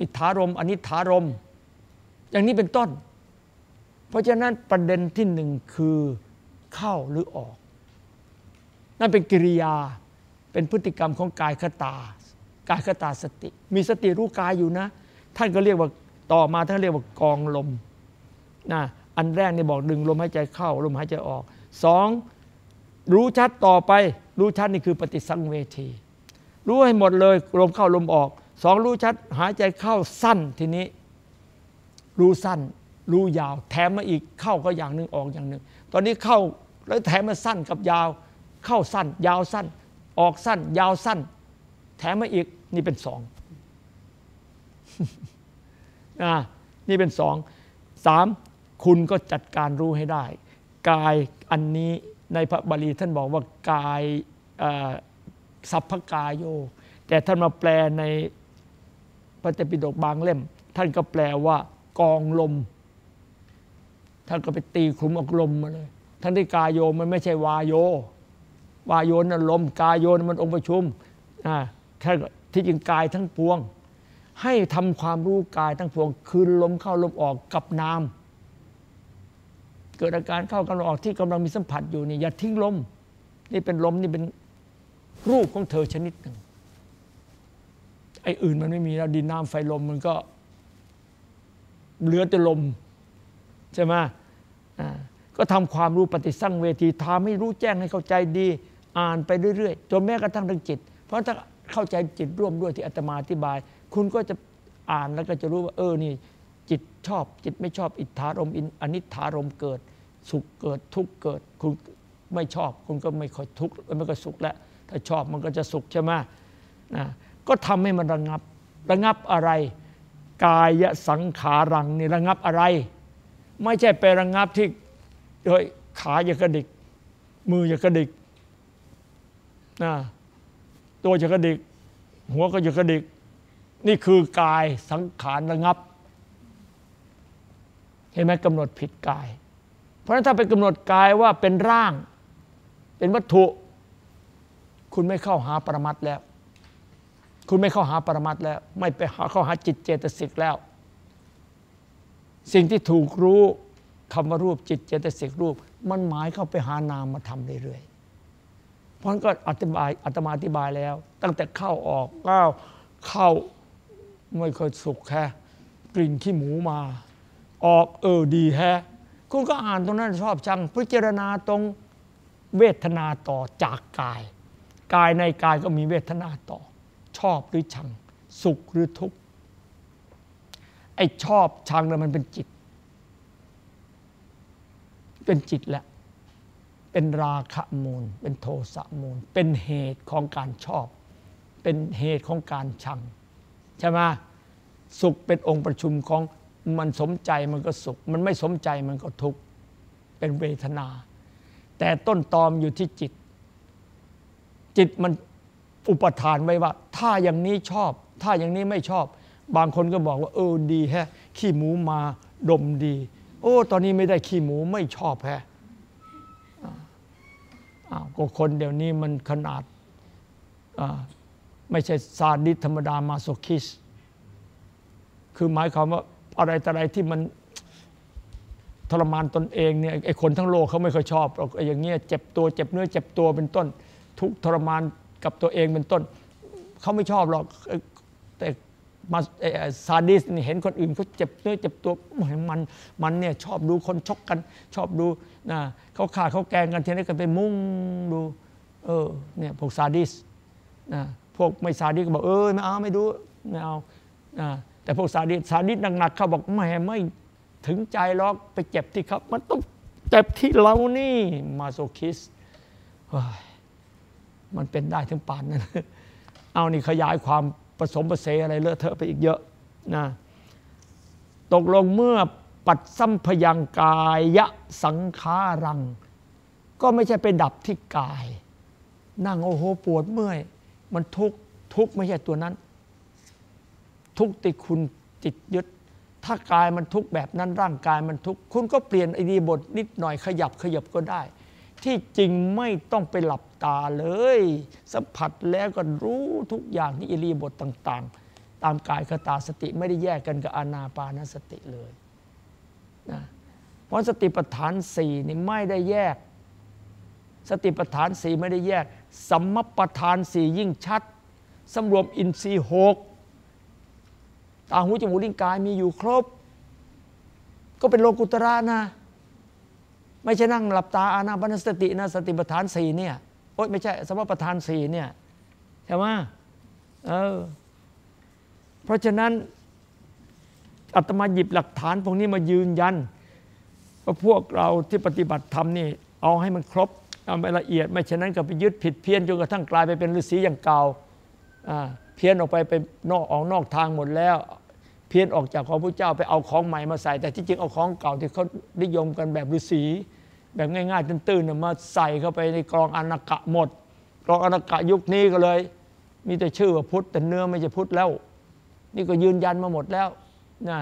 อิทธารมอนิธารม อย่างนี้เป็นต้น เพราะฉะนั้นประเด็นที่หนึ่งคือเข้าหรือออก นั่นเป็นกิริยาเป็นพฤติกรรมของกายคตากายคตาสติ มีสติรู้กายอยู่นะ ท่านก็เรียกว่าต่อมาท่านเรียกว่ากองลมนะอันแรกนี่บอกดึงลมหายใจเข้า ลมหายใจออกสองรู้ชัดต่อไป รู้ชัดนี่คือปฏิสังเวที รู้ให้หมดเลยลมเข้าลมออกสองรู้ชัดหายใจเข้าสั้นทีนี้ รู้สั้น รู้ยาว แถมมาอีกเข้าก็อย่างหนึ่งออกอย่างหนึ่งตอนนี้เข้าแล้วแถมมาสั้นกับยาว เข้าสั้น ยาวสั้น ออกสั้น ยาวสั้น แถมมาอีกนี่เป็นสองนี่เป็นสองสามคุณก็จัดการรู้ให้ได้ กายอันนี้ในพระบาลีท่านบอกว่ากาย สัพพกายโย แต่ท่านมาแปลในพระเตปิฎกบางเล่ม ท่านก็แปลว่ากองลม ท่านก็ไปตีคลุมออกลมมาเลยท่านที่กายโยมันไม่ใช่วายโยวายโยนั่นลม กายโยนมันองค์ประชุมอ่าแค่ที่จริงกายทั้งปวง ให้ทำความรู้กายทั้งพวง คืนลมเข้าลมออกกับนามเกิดอาการเข้ากันออกที่กำลังมีสัมผัสอยู่นี่อย่าทิ้งลม นี่เป็นลมนี่เป็น รูปของเธอชนิดหนึ่งไอ้อื่นมันไม่มีแล้วดินน้ำไฟลมมันก็เหลือแต่ลมใช่ไหมก็ทำความรู้ปฏิสั่งเวทีทำให้รู้แจ้งให้เข้าใจดี อ่านไปเรื่อยๆจนแม้กระทั่งทางจิต เพราะถ้าเข้าใจจิตร่วมด้วยที่อาตมาอธิบาย คุณก็จะอ่านแล้วก็จะรู้ว่าเออนี่ จิตชอบ จิตไม่ชอบอิทธารมอินอนิธารมเกิด สุขเกิดทุกข์เกิด คุณไม่ชอบ คุณก็ไม่ค่อยทุกข์ไม่ค่อยสุขแล้ว ถ้าชอบมันก็จะสุขใช่ไหมนะก็ทำให้มันระงับ ระงับอะไร กายสังขารังนี่ระงับอะไร ไม่ใช่ไประงับที่เฮ้ยขาอย่ากระดิก มืออย่ากระดิกนะตัวอย่ากระดิก หัวก็อย่ากระดิก นี่คือกายสังขารระงับ เห็นไหมกำหนดผิดกาย เพราะฉะนั้นถ้าไปกำหนดกายว่าเป็นร่าง เป็นวัตถุ คุณไม่เข้าหาปรมัตแล้ว คุณไม่เข้าหาปรมัตแล้ว ไม่ไปหาเข้าหาจิตเจตสิกแล้ว สิ่งที่ถูกรู้คำว่ารูปจิตเจตสิกรูป มันหมายเข้าไปหานามมาทำเรื่อยๆเพราะนั้นก็อธิบายอาตมาอธิบายแล้ว ตั้งแต่เข้าออกก้าวเข้าไม่เคยสุขแค่กลิ่นขี้หมูมา ออกเออดีแฮะคุณก็อ่านตรงนั้นชอบชังพิจารณาตรงเวทนาต่อจากกาย กายในกายก็มีเวทนาต่อ ชอบหรือชัง สุขหรือทุกข์ไอ้ชอบชังนั้นมันเป็นจิต เป็นจิตแหละ เป็นราคะมูล เป็นโทสะมูล เป็นเหตุของการชอบ เป็นเหตุของการชัง ใช่ไหมสุขเป็นองค์ประชุมของมันสมใจมันก็สุข มันไม่สมใจมันก็ทุกข์เป็นเวทนา แต่ต้นตอมอยู่ที่จิต จิตมันอุปทานไว้ว่า ถ้าอย่างนี้ชอบ ถ้าอย่างนี้ไม่ชอบ บางคนก็บอกว่า เออดีแฮะ ขี้หมูมาดมดี โอ้ ตอนนี้ไม่ได้ขี้หมูไม่ชอบแฮะอ้าวก็คนเดี๋ยวนี้มันขนาดไม่ใช่ซาดิสธรรมดามาโซคิส คือหมายความว่าอะไรแต่อะไรที่มันทรมานตนเองเนี่ยไอ้คนทั้งโลกเขาไม่ค่อยชอบหรอกอย่างเงี้ยเจ็บตัวเจ็บเนื้อเจ็บตัวเป็นต้น ทุกทรมานกับตัวเองเป็นต้น เขาไม่ชอบหรอกแต่มาซาดิสเห็นคนอื่นเขาเจ็บเนื้อเจ็บตัวมันมันเนี่ยชอบดูคนชกกัน ชอบดูนะเขาฆ่าเขาแกงกันทีนี้ก็ไปมุ่งดูเออเนี่ยพวกซาดิสนะพวกไม่ซาดิสก็บอกเออไม่เอาไม่ดูไม่เอานะแต่พวกซาดิสซาดิสหนักๆเขาบอกไม่ไม่ถึงใจหรอกไปเจ็บที่เขามันต้องเจ็บที่เรานี่ masochist มันเป็นได้ถึงป่านนั้น เอานี่ขยายความผสมผสอะไรเลอะเทอะไปอีกเยอะนะตกลงเมื่อปัดสัมพยังกายะสังขารัง ก็ไม่ใช่ไปดับที่กาย นั่งโอ้โหปวดเมื่อย มันทุกทุกไม่ใช่ตัวนั้น ทุกติคุณจิตยึด ถ้ากายมันทุกแบบนั้นร่างกายมันทุกคุณก็เปลี่ยนไอดีบทนิดหน่อยขยับขยับก็ได้ ที่จริงไม่ต้องไปหลับตาเลย สัมผัสแล้วก็รู้ทุกอย่างที่อิริบทต่าง ๆ ตามกายคตาสติไม่ได้แยกกันกับอานาปานสติเลยนะเพราะสติปัฏฐานสี่นี่ไม่ได้แยก สติปัฏฐานสี่ไม่ได้แยกสัมมปัฏฐานสี่ยิ่งชัดสำรวมอินทรีย์หกตาหูจมูกลิ้นกายมีอยู่ครบ ก็เป็นโลกุตระนะ ไม่ใช่นั่งหลับตาอานาปนสตินะสติปัฏฐานสี่เนี่ยโอ๊ยไม่ใช่สมปัฏฐานสี่เนี่ยใช่ไหมเออเพราะฉะนั้นอาตมาหยิบหลักฐานพวกนี้มายืนยันว่าพวกเราที่ปฏิบัติธรรมนี่เอาให้มันครบเอาไปละเอียด ไม่ฉะนั้นก็ไปยึดผิดเพี้ยนจนกระทั่งกลายไปเป็นฤาษีอย่างเก่าเพี้ยนออกไปเป็นนอกออกนอกทางหมดแล้ว เพี้ยนออกจากของพระเจ้าไปเอาของใหม่มาใส่ แต่ที่จริงเอาของเก่าที่เขานิยมกันแบบฤาษีแบบง่ายๆตื้นๆมาใส่เข้าไปในกรองอนากะหมดกรองอนากะยุคนี้ก็เลย มีแต่ชื่อว่าพุทธแต่เนื้อไม่ใช่พุทธแล้ว นี่ก็ยืนยันมาหมดแล้วนะ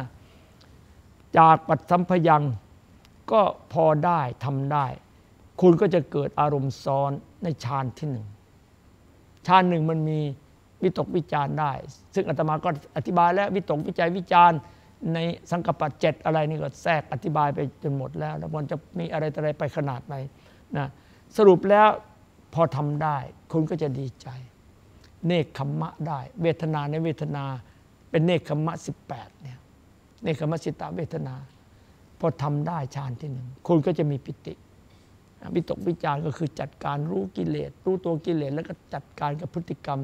จากปัจสัมพยังก็พอได้ทำได้ คุณก็จะเกิดอารมณ์ซ้อนในฌานที่หนึ่งฌานหนึ่งมันมี วิตกวิจารณ์ได้ ซึ่งอาตมาก็อธิบายแล้ววิตกวิจัยวิจารณ์ในสังกปะเจ็ดอะไรนี่ก็แทรกอธิบายไปจนหมดแล้ว แล้วมันจะมีอะไรต่ออะไรไปขนาดไหนนะสรุปแล้วพอทำได้ คุณก็จะดีใจ เนคขมมะได้ เวทนาในเวทนาเป็นเนคขมมะสิบแปดเนี่ยเนคขมมะสิตาเวทนา พอทำได้ฌานที่หนึ่งคุณก็จะมีปิติวิตกวิจารณ์ก็คือจัดการรู้กิเลสรู้ตัวกิเลสแล้วก็จัดการกับพฤติกรรม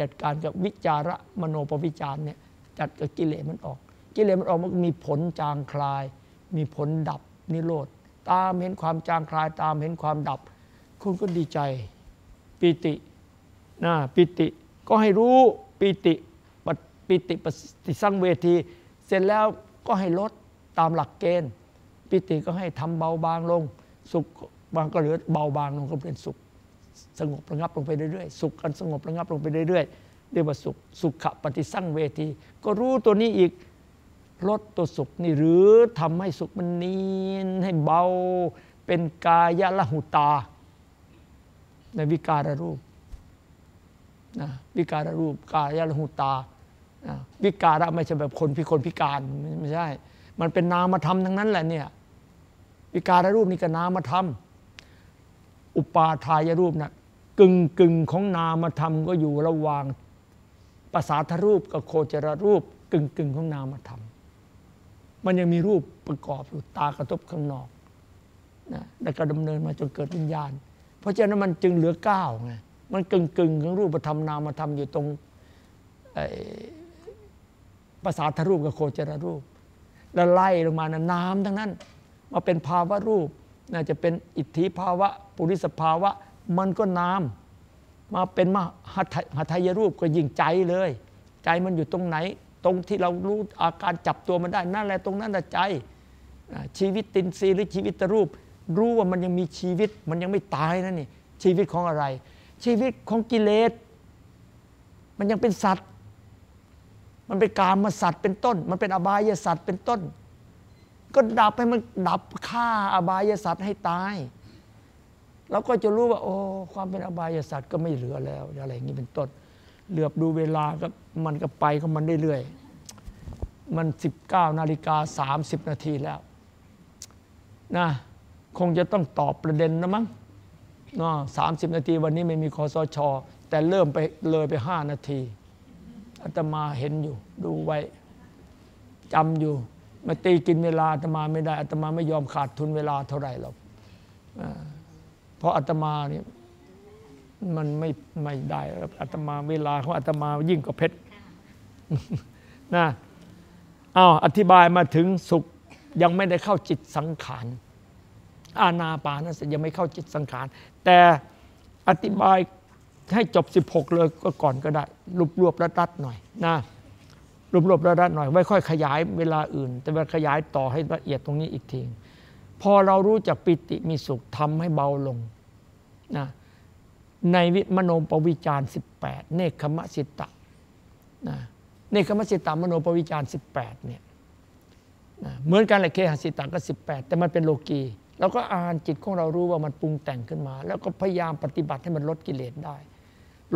จัดการกับวิจาระมโนปวิจารเนี่ยจัดกับกิเลสมันออก กิเลสมันออกมันมีผลจางคลาย มีผลดับนิโรธตามเห็นความจางคลายตามเห็นความดับ คุณก็ดีใจปิตินะปิติก็ให้รู้ปิติปฏิปิติปฏิสังเวที เสร็จแล้วก็ให้ลดตามหลักเกณฑ์ ปิติก็ให้ทำเบาบางลง สุขบางก็เหลือเบาบางลงก็เป็นสุข สงบระงับลงไปเรื่อยๆ สุขกันสงบระงับลงไปเรื่อยๆเรียกว่าสุข สุขปฏิสั่งเวที ก็รู้ตัวนี้อีกลดตัวสุขนี่หรือทำให้สุขมันเนียนให้เบา เป็นกายละหุตา ในวิการรูปนะวิการรูปกายละหุตานะวิการะไม่ใช่แบบคนพิคนพิการไม่ใช่ มันเป็นนามธรรมทั้งนั้นแหละเนี่ยวิการรูปนี่ก็นามธรรมอุปาทายรูปนะ กึ่งกึ่งของนามธรรมก็อยู่ระหว่างภาษาทรูปกับโคจรรูป กึ่งกึ่งของนามธรรม มันยังมีรูปประกอบอยู่ตากระทบข้างนอกนะแล้วก็ดำเนินมาจนเกิดวิญญาณ เพราะฉะนั้นมันจึงเหลือเก้าไงมันกึ่งกึ่งของรูปธรรมนามธรรมอยู่ตรงภาษาทรูปกับโคจรรูป แล้วไล่ลงมานะน้ำทั้งนั้น มาเป็นภาวะรูปน่าจะเป็นอิทธิภาวะ ปุริสภาวะ มันก็นามมาเป็นมหาทายรูปก็ยิ่งใจเลย ใจมันอยู่ตรงไหน ตรงที่เรารู้อาการจับตัวมันได้นั่นแหละตรงนั้นแหละใจ ชีวิตตินซีหรือชีวิตรูป รู้ว่ามันยังมีชีวิตมันยังไม่ตายนั่นนี่ชีวิตของอะไร ชีวิตของกิเลส มันยังเป็นสัตว์ มันเป็นกามมาสัตว์เป็นต้น มันเป็นอบายสัตว์เป็นต้น ก็ดับให้มันดับฆ่าอบายสัตว์ให้ตาย เราก็จะรู้ว่า โอ้ความเป็นอบายสัตว์ก็ไม่เหลือแล้วอะไรอย่างนี้เป็นต้นเหลือบดูเวลาก็มันก็ไปของมันเรื่อยๆมัน 19นาฬิกา30 นาทีแล้วนะคงจะต้องตอบประเด็นนะมั้งเนาะสามสิบนาทีวันนี้ไม่มีคอสช แต่เริ่มไปเลยไปห้านาทีอาตมาเห็นอยู่ดูไว้จำอยู่ มาตีกินเวลาอาตมาไม่ได้อาตมาไม่ยอมขาดทุนเวลาเท่าไหร่หรอก เพราะอาตมาเนี่ยมันไม่ไม่ได้อาตมาเวลาของอาตมายิ่งกว่าเพชรนะอ้าวอธิบายมาถึงสุขยังไม่ได้เข้าจิตสังขารอาณาปานสติยังไม่เข้าจิตสังขาร แต่อธิบายให้จบ 16 เลยก็ก่อนก็ได้รวบรวบรัดๆหน่อยนะรวบรวบรัดๆหน่อยไว้ค่อยขยายเวลาอื่น แต่ว่าขยายต่อให้ละเอียดตรงนี้อีกที พอเรารู้จักปิติมีสุขทำให้เบาลงนะในวิมโนปวิจาร18เนคขมสิตะนะเนคขมสิตามโนปวิจาร18เนี่ยนะเหมือนกันแหละเคหสิตะก็18แต่มันเป็นโลกีเราก็อ่านจิตของเรารู้ว่ามันปรุงแต่งขึ้นมา แล้วก็พยายามปฏิบัติให้มันลดกิเลสได้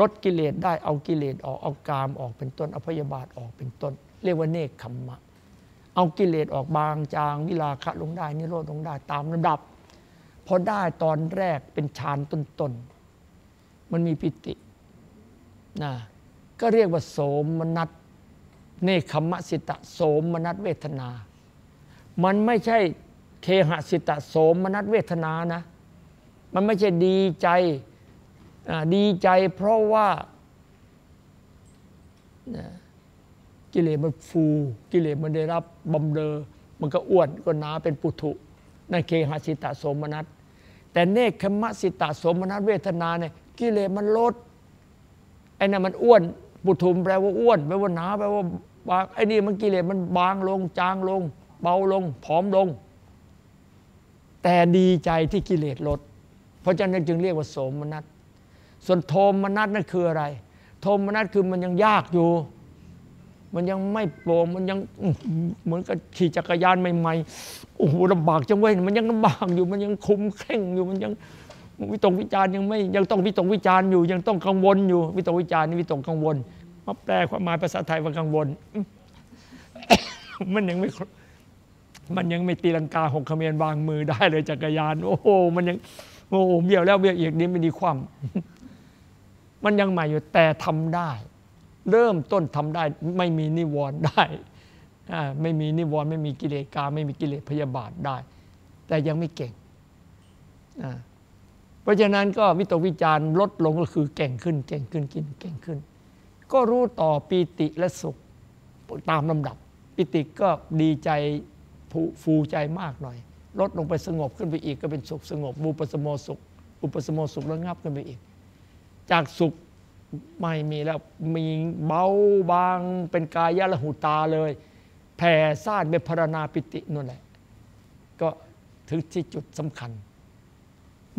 ลดกิเลสได้เอากิเลสออกเอากามออกเป็นต้นเอาพยาบาทออกเป็นต้น เรียกว่าเนคขมมะ เอากิเลสออกบางจางวิลาคะลงได้นิโรธลงได้ตามลำดับพอได้ตอนแรกเป็นฌานต้นๆมันมีปิตินะก็เรียกว่าโสมนัสเนคขมะสิตะโสมนัสเวทนา มันไม่ใช่เคหสิตะโสมนัสเวทนานะ มันไม่ใช่ดีใจดีใจเพราะว่า กิเลสมันฟู กิเลสมันได้รับบำเรอ มันก็อ้วนก็หนาเป็นปุถุนั่นเคหสิตะโสมนัสแต่เนคขมสิตะโสมนัสเวทนาเนี่ยกิเลสมันลดไอ้นั่นมันอ้วนปุถุมแปลว่าอ้วนแปลว่าหนาแปลว่าบางไอ้นี่มันกิเลสมันบางลง จางลง เบาลงผอมลง แต่ดีใจที่กิเลสลด เพราะฉะนั้นจึงเรียกว่าโสมนัสส่วนโทมนัสนั่นคืออะไร โทมนัสคือมันยังยากอยู่ มันยังไม่โปร่งมันยังเหมือนกับขี่จักรยานใหม่ๆโอ้โหลำบากจังเว้ยมันยังลำบากอยู่มันยังคุมเข่งอยู่มันยังวิตกวิจารณ์ยังไม่ยังต้องวิตกวิจารณ์อยู่ ยังต้องกังวลอยู่ วิตกวิจารณ์นี่วิตกกังวลมาแปลความหมายภาษาไทยว่ากังวล มันยังไม่มันยังไม่ตีลังกาหกขมียนวางมือได้เลยจักรยาน โอ้โหมันยังโอ้โหเบี้ยวแล้วเบี้ยวอีกนี้ไม่ดีความมันยังใหม่อยู่แต่ทำได้ เริ่มต้นทำได้ไม่มีนิวรณ์ได้ไม่มีนิวรณ์ไม่มีกิเลสกาไม่มีกิเลสพยาบาทได้ แต่ยังไม่เก่ง เพราะฉะนั้นก็วิตกวิจาร์ลดลงก็คือเก่งขึ้น เก่งขึ้นกินเก่งขึ้น ก็รู้ต่อปีติและสุขตามลำดับ ปิติก็ดีใจฟูใจมากหน่อย ลดลงไปสงบขึ้นไปอีกก็เป็นสุขสงบบูปสโมสุข อุปสโมสุขแล้วงับขึ้นไปอีก จากสุข ไม่มีแล้วมีเบาบางเป็นกายะละหูตาเลย แผ่ซ่านเป็นพรณาปิตินั่นแหละ ก็ถึงที่จุดสำคัญ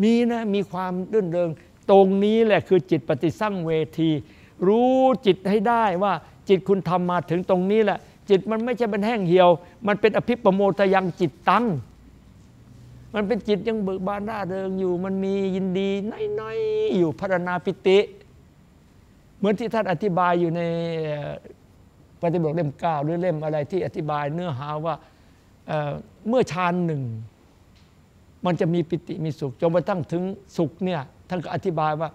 มีนะมีความรื่นเริง ตรงนี้แหละคือจิตปฏิสั่งเวที รู้จิตให้ได้ว่าจิตคุณทำมาถึงตรงนี้แหละ จิตมันไม่ใช่เป็นแห้งเหี่ยว มันเป็นอภิปโมทยังจิตตั้งมันเป็นจิตยังเบิกบานร่าเริงอยู่ มันมียินดีน้อยๆอยู่พัฒนาปิติ เหมือนที่ท่านอธิบายอยู่ในปฏิบัติเล่มเก้าหรือเล่มอะไรที่อธิบายเนื้อหาว่าเเมื่อฌานหนึ่งมันจะมีปิติมีสุขจนกระทั่งถึงสุขเนี่ยท่านก็อธิบายว่า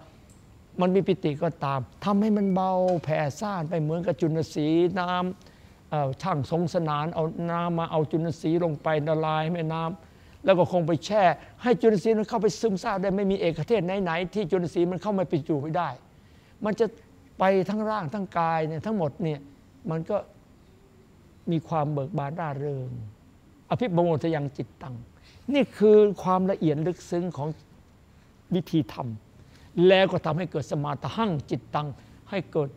มันมีปิติก็ตามทำให้มันเบาแผ่ซ่านไปเหมือนกับจุลสีน้ำช่างสงสนานเอาน้ำมาเอาจุลสีลงไปละลายแม่น้ำแล้วก็คงไปแช่ ให้จุลทรีมันเข้าไปซึมซาบได้ไม่มีเอกเทศไหนๆที่จุลทรีมันเข้ามาไปอยู่ไม่ได้ มันจะ ไปทั้งร่างทั้งกายเนี่ยทั้งหมดเนี่ยมันก็มีความเบิกบานร่าเริง อภิบโมทยังจิตตัง นี่คือความละเอียดลึกซึ้งของวิธีทำแล้วก็ทำให้เกิดสมาธิังจิตตัง ให้เกิด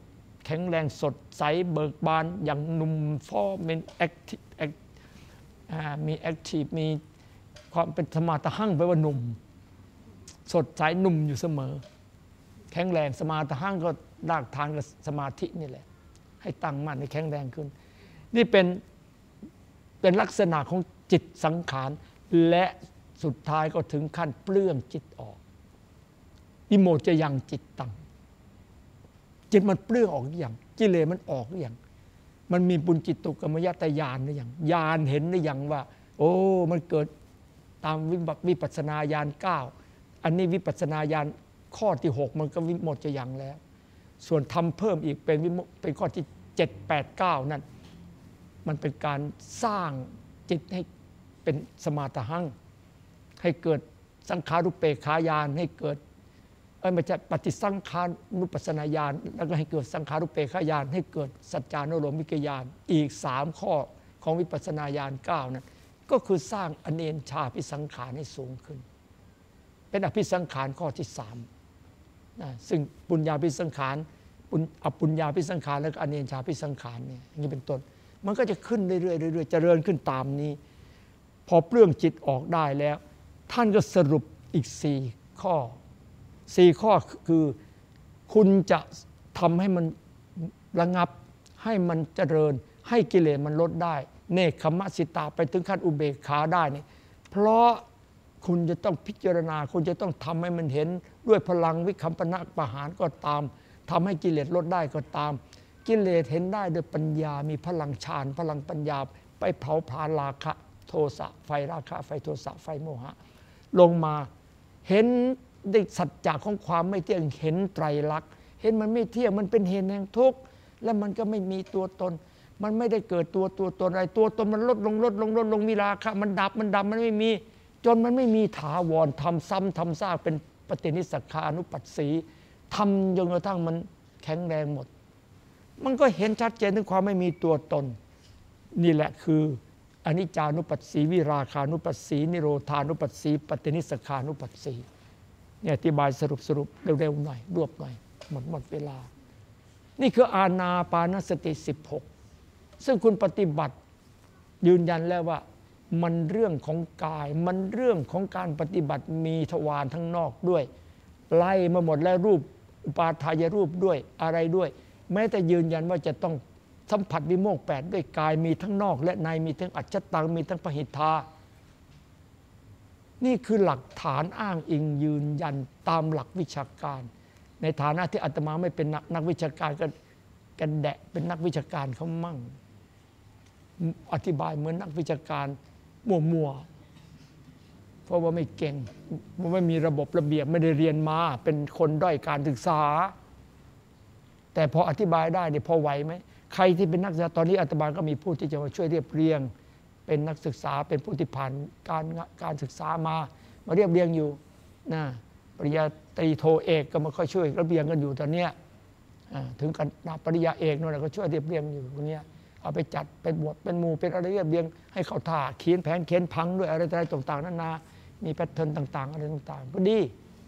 แข็งแรงสดใสเบิกบานอย่างหนุ่มฟ้อเป็น active มี active มีความเป็นสมาทหังแปลว่าหนุ่ม สดใสหนุ่มอยู่เสมอ แข็งแรงสมาธิหั่งก็ รากฐานกับสมาธินี่แหละ ให้ตั้งมั่นให้แข็งแรงขึ้น นี่เป็นเป็นลักษณะของจิตสังขาร และสุดท้ายก็ถึงขั้นเปลื้องจิตออกอิโมจะยังจิตตังจิตมันเปลื้องออกหรือยังกิเลสมันออกหรือยังมันมีปุญจิตตุกรรมยตยานหรือยังยานเห็นหรือยังว่า โอ้ มันเกิดตามวิปัสนาญาณ9อันนี้วิปัสนาญาณข้อที่6มันก็วิโมจะยังแล้ว ส่วนทำเพิ่มอีกเป็นวิเป็นข้อที่ 7 8 9 นั่น มันเป็นการสร้างจิตให้เป็นสมาธิัง ให้เกิดสังขารุปเปขายานให้เกิดเออไม่ใช่ปฏิสังขานุปัสนาญาณแล้วก็ให้เกิดสังขารุปเปขายาน ให้เกิดสัจจานุโลมิกญาณอีกสามข้อของวิปัสนาญาณ9นั้นก็คือสร้างอเนนชาพิสังขารให้สูงขึ้น เป็นอภิสังขารข้อที่สาม ซึ่งปุญญาพิสังขารอปุญญาพิสังขารแล้วก็อเนนชาพิสังขารเนี่ยนี่เป็นต้น มันก็จะขึ้นเรื่อยๆเรื่อยๆเจริญขึ้นตามนี้ พอเปลื้องจิตออกได้แล้ว ท่านก็สรุปอีกสี่ข้อสี่ข้อคือคุณจะทำให้มันระงับให้มันเจริญ ให้กิเลสมันลดได้ เนคขมสิตาไปถึงขั้นอุเบกขาได้นี่เพราะคุณจะต้องพิจารณา คุณจะต้องทำให้มันเห็น ด้วยพลังวิคัมปนะประหารก็ตามทำให้กิเลสลดได้ก็ตาม กิเลสเห็นได้ด้วยปัญญา มีพลังฌานพลังปัญญา ไปเผาผลาญราคะโทสะไฟราคะ ไฟโทสะไฟโมหะ ลงมาเห็นได้สัจจะของความไม่เที่ยงเห็นไตรลักษณ์เห็นมันไม่เที่ยงมันเป็นเหตุแห่งทุกข์และมันก็ไม่มีตัวตน มันไม่ได้เกิดตัวตัวตนอะไร ตัวตนมันลดลงลดลงลดลงมีราคะมันดับมันดับมันไม่มี จนมันไม่มีถาวรทำซ้ำทำซากเป็น ปฏินิสักานุปัสสีทำจนกระทั่งมันแข็งแรงหมด มันก็เห็นชัดเจนถึงความไม่มีตัวตน นี่แหละคืออนิจจานุปัสสีวิราคานุปัสสีนิโรธานุปัสสีปฏินิสขานุปัสสีเนี่ยอธิบายสรุปสรุปเร็วๆหน่อย รวบหน่อย หมดหมดเวลา นี่คืออาณาปานสติ 16 ซึ่งคุณปฏิบัติยืนยันแล้วว่า มันเรื่องของกาย มันเรื่องของการปฏิบัติมีทวารทั้งนอกด้วย ไล่มาหมดแล้วรูปอุปาทายรูปด้วยอะไรด้วย แม้แต่ยืนยันว่าจะต้องสัมผัสวิโมกแปดด้วยกายมีทั้งนอก และในมีทั้งอัจฉตังมีทั้งปหิทานี่คือหลักฐานอ้างอิงยืนยันตามหลักวิชาการ ในฐานะที่อาตมาไม่เป็นนักนักวิชาการก็กันแดะเป็นนักวิชาการเขามั่ง อธิบายเหมือนนักวิชาการ มั่วๆ เพราะว่าไม่เก่งไม่มีระบบระเบียบไม่ได้เรียนมา เป็นคนด้อยการศึกษา แต่พออธิบายได้เนี่ยพอไหวไหมใครที่เป็นนักศึกษาตอนนี้อาตมาก็มีผู้ที่จะมาช่วยเรียบเรียง เป็นนักศึกษาเป็นผู้ที่ผ่านการการศึกษามา มาเรียบเรียงอยู่นะปริญญาตรีโทเอกก็มาค่อยช่วยระเบียงกันอยู่ตอนเนี้ยถึงกันปริญญาเอกนั่นแหละก็ช่วยเรียบเรียงอยู่ตรงเนี้ย เอาไปจัดเป็นบทเป็นหมู่เป็นอะไรเรียบเรียง ให้เขาท่าเขียนแผนเขียนพังด้วยอะไรอะไรต่างๆนานา มีแพทเทิร์นต่าง ๆ อะไรต่างๆ ก็ดี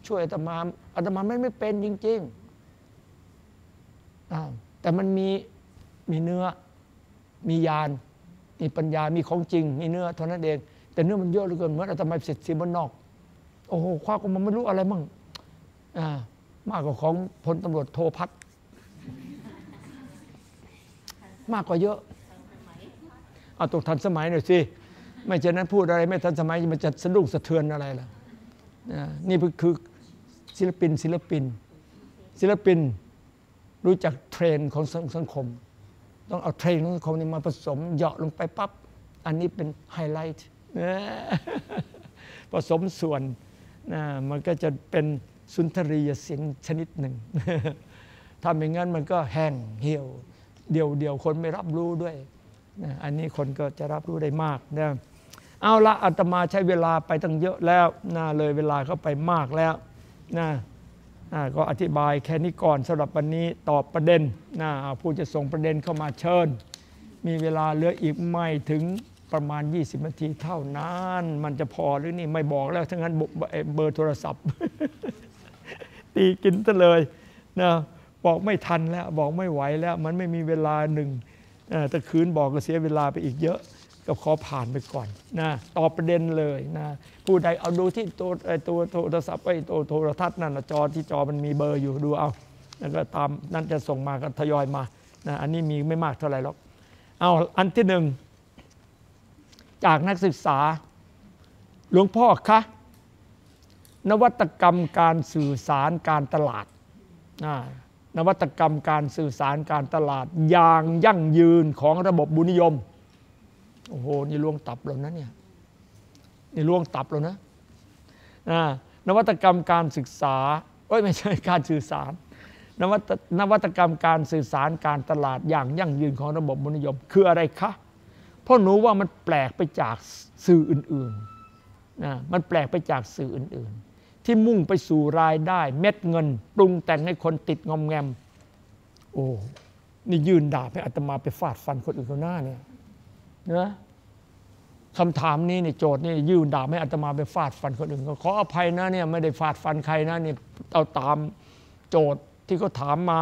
ช่วยอาตมาอาตมาไม่ไม่เป็นจริงๆแต่มันมีมีเนื้อมียาน มีปัญญามีของจริง มีเนื้อเท่านั้นเอง แต่เนื้อมันเยอะเหลือเกินเหมือนอาตมาเสร็จสีบนนอก โอ้โหคว้าก็มันไม่รู้อะไรมั่งมากกว่าของพลตำรวจโทพัฒน์ มากกว่าเยอะเอาตกทันสมัยหน่อยสิไม่เช่นนั้นพูดอะไรไม่ทันสมัยมันจะสะดุ้งสะเทือนอะไรล่ะนี่คือศิลปินศิลปิน ศิลปินรู้จักเทรนของสังคม ต้องเอาเทรนของสังคมนี้มาผสมเหยาะลงไปปั๊บอันนี้เป็นไฮไลท์ผสมส่วนนะมันก็จะเป็นสุนทรียศิลป์ชนิดหนึ่งถ้าไม่งั้นมันก็แห้งเหี่ยว เดียวเดียวคนไม่รับรู้ด้วยนะอันนี้คนก็จะรับรู้ได้มากนะเอาละอาตมาใช้เวลาไปตั้งเยอะแล้วนะเลยเวลาเข้าไปมากแล้วนะนะก็อธิบายแค่นี้ก่อนสำหรับวันนี้ตอบประเด็นนะเอาผู้จะส่งประเด็นเข้ามาเชิญ มีเวลาเหลืออีกไม่ถึงประมาณ 20 นาทีเท่านั้น มันจะพอหรือนี่ไม่บอกแล้วทั้งนั้นเบอร์โทรศัพท์ ตีกินซะเลยนะ บอกไม่ทันแล้วบอกไม่ไหวแล้ว มันไม่มีเวลาหนึ่งแต่คืนบอกก็เสียเวลาไปอีกเยอะ ก็ขอผ่านไปก่อนนะตอบประเด็นเลยนะผู้ใดเอาดูที่ตัวตัวโทรศัพท์ไอ้ตัวโทรทัศน์นั่นจอที่จอมันมีเบอร์อยู่ดูเอาแล้วก็ตามนั่นจะส่งมาก็ทยอยมานะอันนี้มีไม่มากเท่าไหร่หรอกเอาอันที่หนึ่งจากนักศึกษา หลวงพ่อคะนวัตกรรมการสื่อสารการตลาด นวัตกรรมการสื่อสารการตลาด อย่างยั่งยืนของระบบบุญนิยม โอ้โห นี่ล่วงตับแล้วนะเนี่ย นี่ล่วงตับแล้วนะนวัตกรรมการศึกษาโอ้ยไม่ใช่การสื่อสาร นวัตนวัตกรรมการสื่อสารการตลาดอย่างยั่งยืนของระบบบุญนิยม คืออะไรคะเพราะหนูว่ามันแปลกไปจากสื่ออื่นๆนะมันแปลกไปจากสื่ออื่นๆ ที่มุ่งไปสู่รายได้ เม็ดเงิน ปรุงแต่งให้คนติดงอมแงม โอ้นี่ยืนด่าไปอาตมาไปฟาดฟันคนอื่นเขาหน้าเนี่ยนะคำถามนี้เนี่ยโจทย์นี่ยืนด่าไม่อาตมาไปฟาดฟันคนอื่นก็ขออภัยนะเนี่ยไม่ได้ฟาดฟันใครนะเนี่ยเอาตามโจทย์ที่เขาถามมา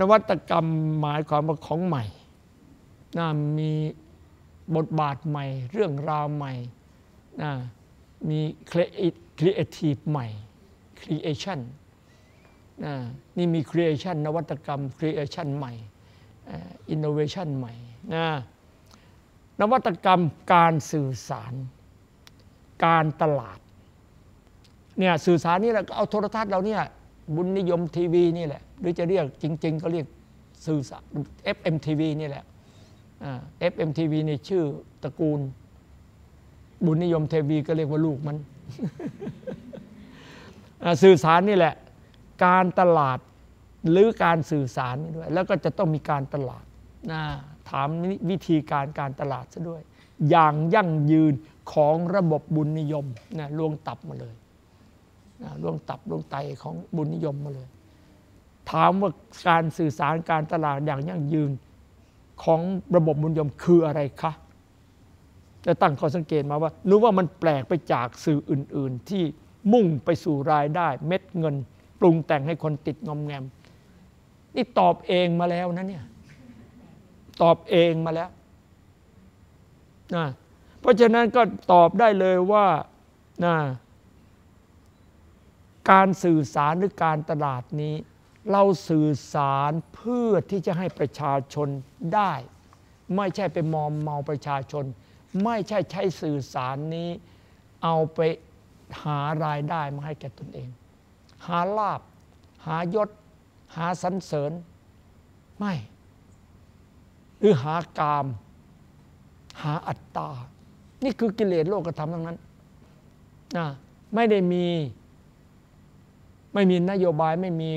นวัตกรรมหมายความว่าของใหม่นะมีบทบาทใหม่ เรื่องราวใหม่นะ มีครีเอทีฟใหม่ creation นี่มี creation นวัตกรรม creation ใหม่ innovation ใหม่นะนวัตกรรมการสื่อสาร การตลาดเนี่ยสื่อสารนี่แหละก็เอาโทรทัศน์เราเนี่ยบุญนิยมทีวีนี่แหละ หรือจะเรียกจริง ๆ ก็เรียกสื่อสาร FMTV นี่แหละ FMTV ในชื่อตระกูล บุญนิยมเทวีก็เรียกว่าลูกมันสื่อสารนี่แหละ การตลาดหรือการสื่อสารนี่ด้วย แล้วก็จะต้องมีการตลาดนะถามวิธีการการตลาดซะด้วย อย่างยั่งยืนของระบบบุญนิยมนะล่วงตับมาเลยนะล่วงตับล่วงไตของบุญนิยมมาเลย ถามว่าการสื่อสารการตลาดอย่างยั่งยืนของระบบบุญนิยมคืออะไรคะ จะตั้งข้อสังเกตมาว่า รู้ว่ามันแปลกไปจากสื่ออื่น ๆ ที่มุ่งไปสู่รายได้ เม็ดเงิน ปรุงแต่งให้คนติดงอมแงม นี่ตอบเองมาแล้วนะเนี่ย ตอบเองมาแล้วนะเพราะฉะนั้นก็ตอบได้เลยว่านะการสื่อสารหรือการตลาดนี้ เราสื่อสารเพื่อที่จะให้ประชาชนได้ ไม่ใช่ไปมอมเมาประชาชน ไม่ใช่ใช้สื่อสารนี้ เอาไปหารายได้มาให้แก่ตนเอง หาลาบ หายศ หาสรรเสริญ ไม่ หรือหากาม หาอัตตา นี่คือกิเลสโลกธรรมทั้งนั้นนะไม่ได้มี ไม่มีนโยบายไม่มี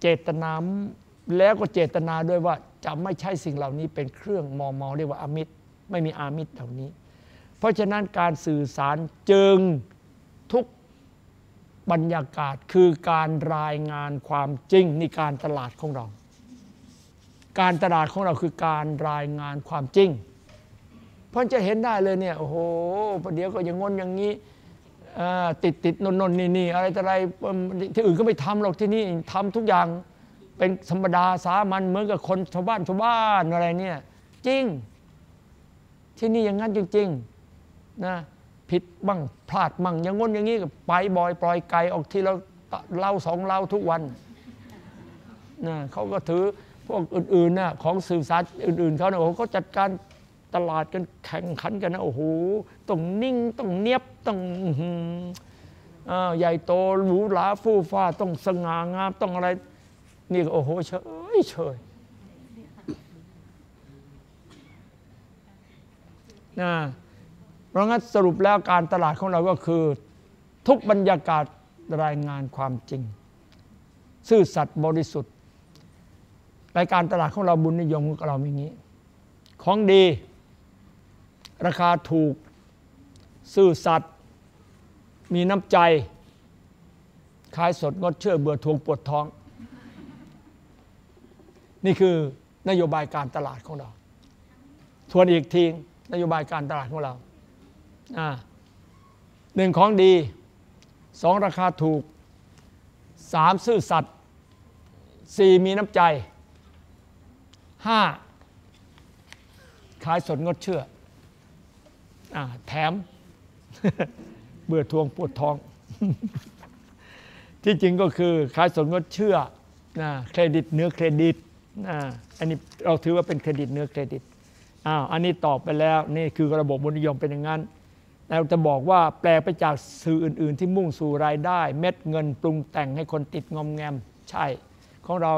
เจตนาแล้วก็เจตนาด้วยว่าจะไม่ใช่สิ่งเหล่านี้เป็นเครื่องมอมอเรียกว่าอามิตร ไม่มีอามิตรเหล่านี้ เพราะฉะนั้นการสื่อสารจึงทุกบรรยากาศคือการรายงานความจริงในการตลาดของเรา การตลาดของเราคือการรายงานความจริง เพราะจะเห็นได้เลยเนี่ยโอ้โหประเดี๋ยวก็อย่างงนอย่างนี้ติดติดนนนนี่นี่อะไรอะไรที่อื่นก็ไม่ทำหรอกที่นี่ทำทุกอย่างเป็นธรรมดาสามัญเหมือนกับคนชาวบ้านชาวบ้านอะไรเนี่ยจริง ที่นี่อย่างนั้นจริงๆนะผิดบ้างพลาดบ้างอย่างงนอย่างนี้ก็ไปบ่อยปล่อยไก่ออกที่เราเล่าสองเล่าทุกวันนะเขาก็ถือพวกอื่นๆนะของสื่อสารอื่น ๆเขาเนี่ยโอ้เขาจัดการตลาดกันแข่งขันกันนะโอ้โหต้องนิ่งต้องเนียบต้องใหญ่โตหรูหราฟู่ฟ้าต้องสง่างามต้องอะไร นี่ก็โอ้โหเฉยเฉย นะเพราะงั้นสรุปแล้วการตลาดของเราก็คือ ทุกบรรยากาศรายงานความจริง ซื่อสัตย์บริสุทธิ์รายการตลาดของเราบุญนิยมของเราอย่างนี้ ของดี ราคาถูก ซื่อสัตย์มีน้ำใจ ขายสดงดเชื่อเบื่อทวงปวดท้อง นี่คือนโยบายการตลาดของเรา ทวนอีกที นโยบายการตลาดของเราหนึ่งของดีสองราคาถูกสามซื่อสัตย์สี่มีน้ำใจห้าขายสดงดเชื่ออแถม เบื่อทวงปวดท้อง ที่จริงก็คือขายสดงดเชื่อเครดิตเนื้อเครดิตอันนี้เราถือว่าเป็นเครดิตเนื้อเครดิต อ้าวอันนี้ตอบไปแล้วนี่คือระบบบุญนิยมเป็นอย่างนั้นเราจะบอกว่าแปลไปจากสื่ออื่น ๆ ที่มุ่งสู่รายได้ เม็ดเงินปรุงแต่งให้คนติดงอมแงมใช่ ของเรา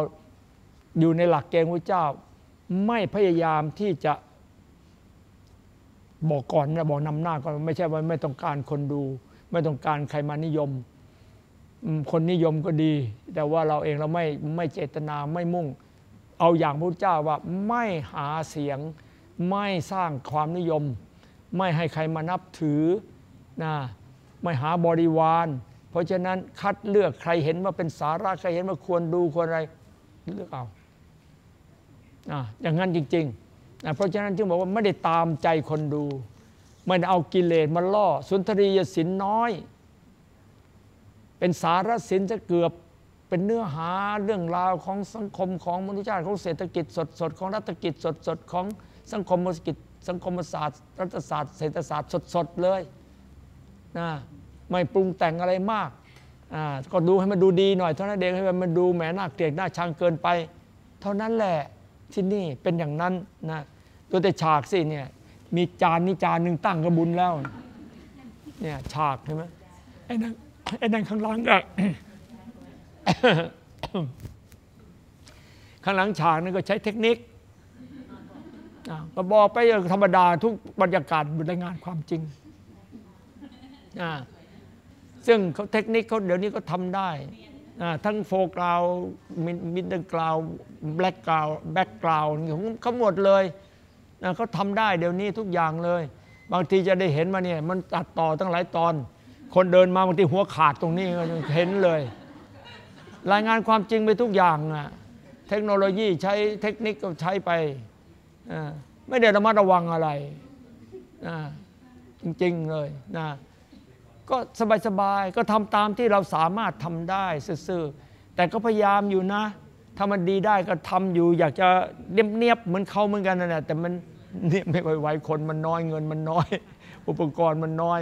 อยู่ในหลักเกณฑ์พระเจ้า ไม่พยายามที่จะบอกก่อนนะบอกนำหน้าก่อนไม่ใช่ว่าไม่ต้องการคนดู ไม่ต้องการใครมานิยม คนนิยมก็ดี แต่ว่าเราเองเราไม่ไม่เจตนาไม่มุ่ง เอาอย่างพระเจ้าว่าไม่หาเสียง ไม่สร้างความนิยม ไม่ให้ใครมานับถือนะไม่หาบริวาร เพราะฉะนั้นคัดเลือกใครเห็นว่าเป็นสาระใครเห็นว่าควรดูควรอะไรเลือกเอาอย่างนั้นจริงๆนะเพราะฉะนั้นจึงบอกว่าไม่ได้ตามใจคนดู ไม่ได้เอากิเลสมาล่อ สุนทรียศินน้อย เป็นสารสินจะเกือบเป็นเนื้อหาเรื่องราวของสังคมของมนุษยชาติของเศรษฐกิจสดสดของรัฐกิจสดสดของ สังคมมนุษยกิจสังคมศาสตร์ รัฐศาสตร์เศรษฐศาสตร์สดสดเลยนะไม่ปรุงแต่งอะไรมากอ่าก็ดูให้มันดูดีหน่อยเท่านั้นเองให้มันดูแหมน่าเกลียดน่าชังเกินไป เท่านั้นแหละที่นี่เป็นอย่างนั้นนะตัวแต่ฉากสิเนี่ยมีจานนี้จานหนึ่งตั้งกระบุญแล้วเนี่ยฉากใช่ไหมไอ้นั่นไอ้นั่นข้างหลังก็ข้างหลังฉากนั่นก็ใช้เทคนิค ก็บอกไปธรรมดาทุกบรรยากาศบรายงานความจริง ซึ่งเขาเทคนิคเขาเดี๋ยวนี้ก็ทำได้ ทั้ง foreground middle ground background background เขาหมดเลยเขาทำได้เดี๋ยวนี้ทุกอย่างเลย บางทีจะได้เห็นมาเนี่ยมันตัดต่อตั้งหลายตอน คนเดินมาบางทีหัวขาดตรงนี้ก็เห็นเลย รายงานความจริงไปทุกอย่างอะเทคโนโลยีใช้เทคนิคก็ใช้ไป ไม่ได้ระมัดระวังอะไรจริงๆเลยนะก็สบายๆก็ทำตามที่เราสามารถทำได้ซื่อๆแต่ก็พยายามอยู่นะถ้ามันดีได้ก็ทำอยู่ อยากจะเนียบๆเหมือนเขาเหมือนกันนะแต่มันเนี่ยไม่ไหวๆคนมันน้อยเงินมันน้อย อุปกรณ์มันน้อย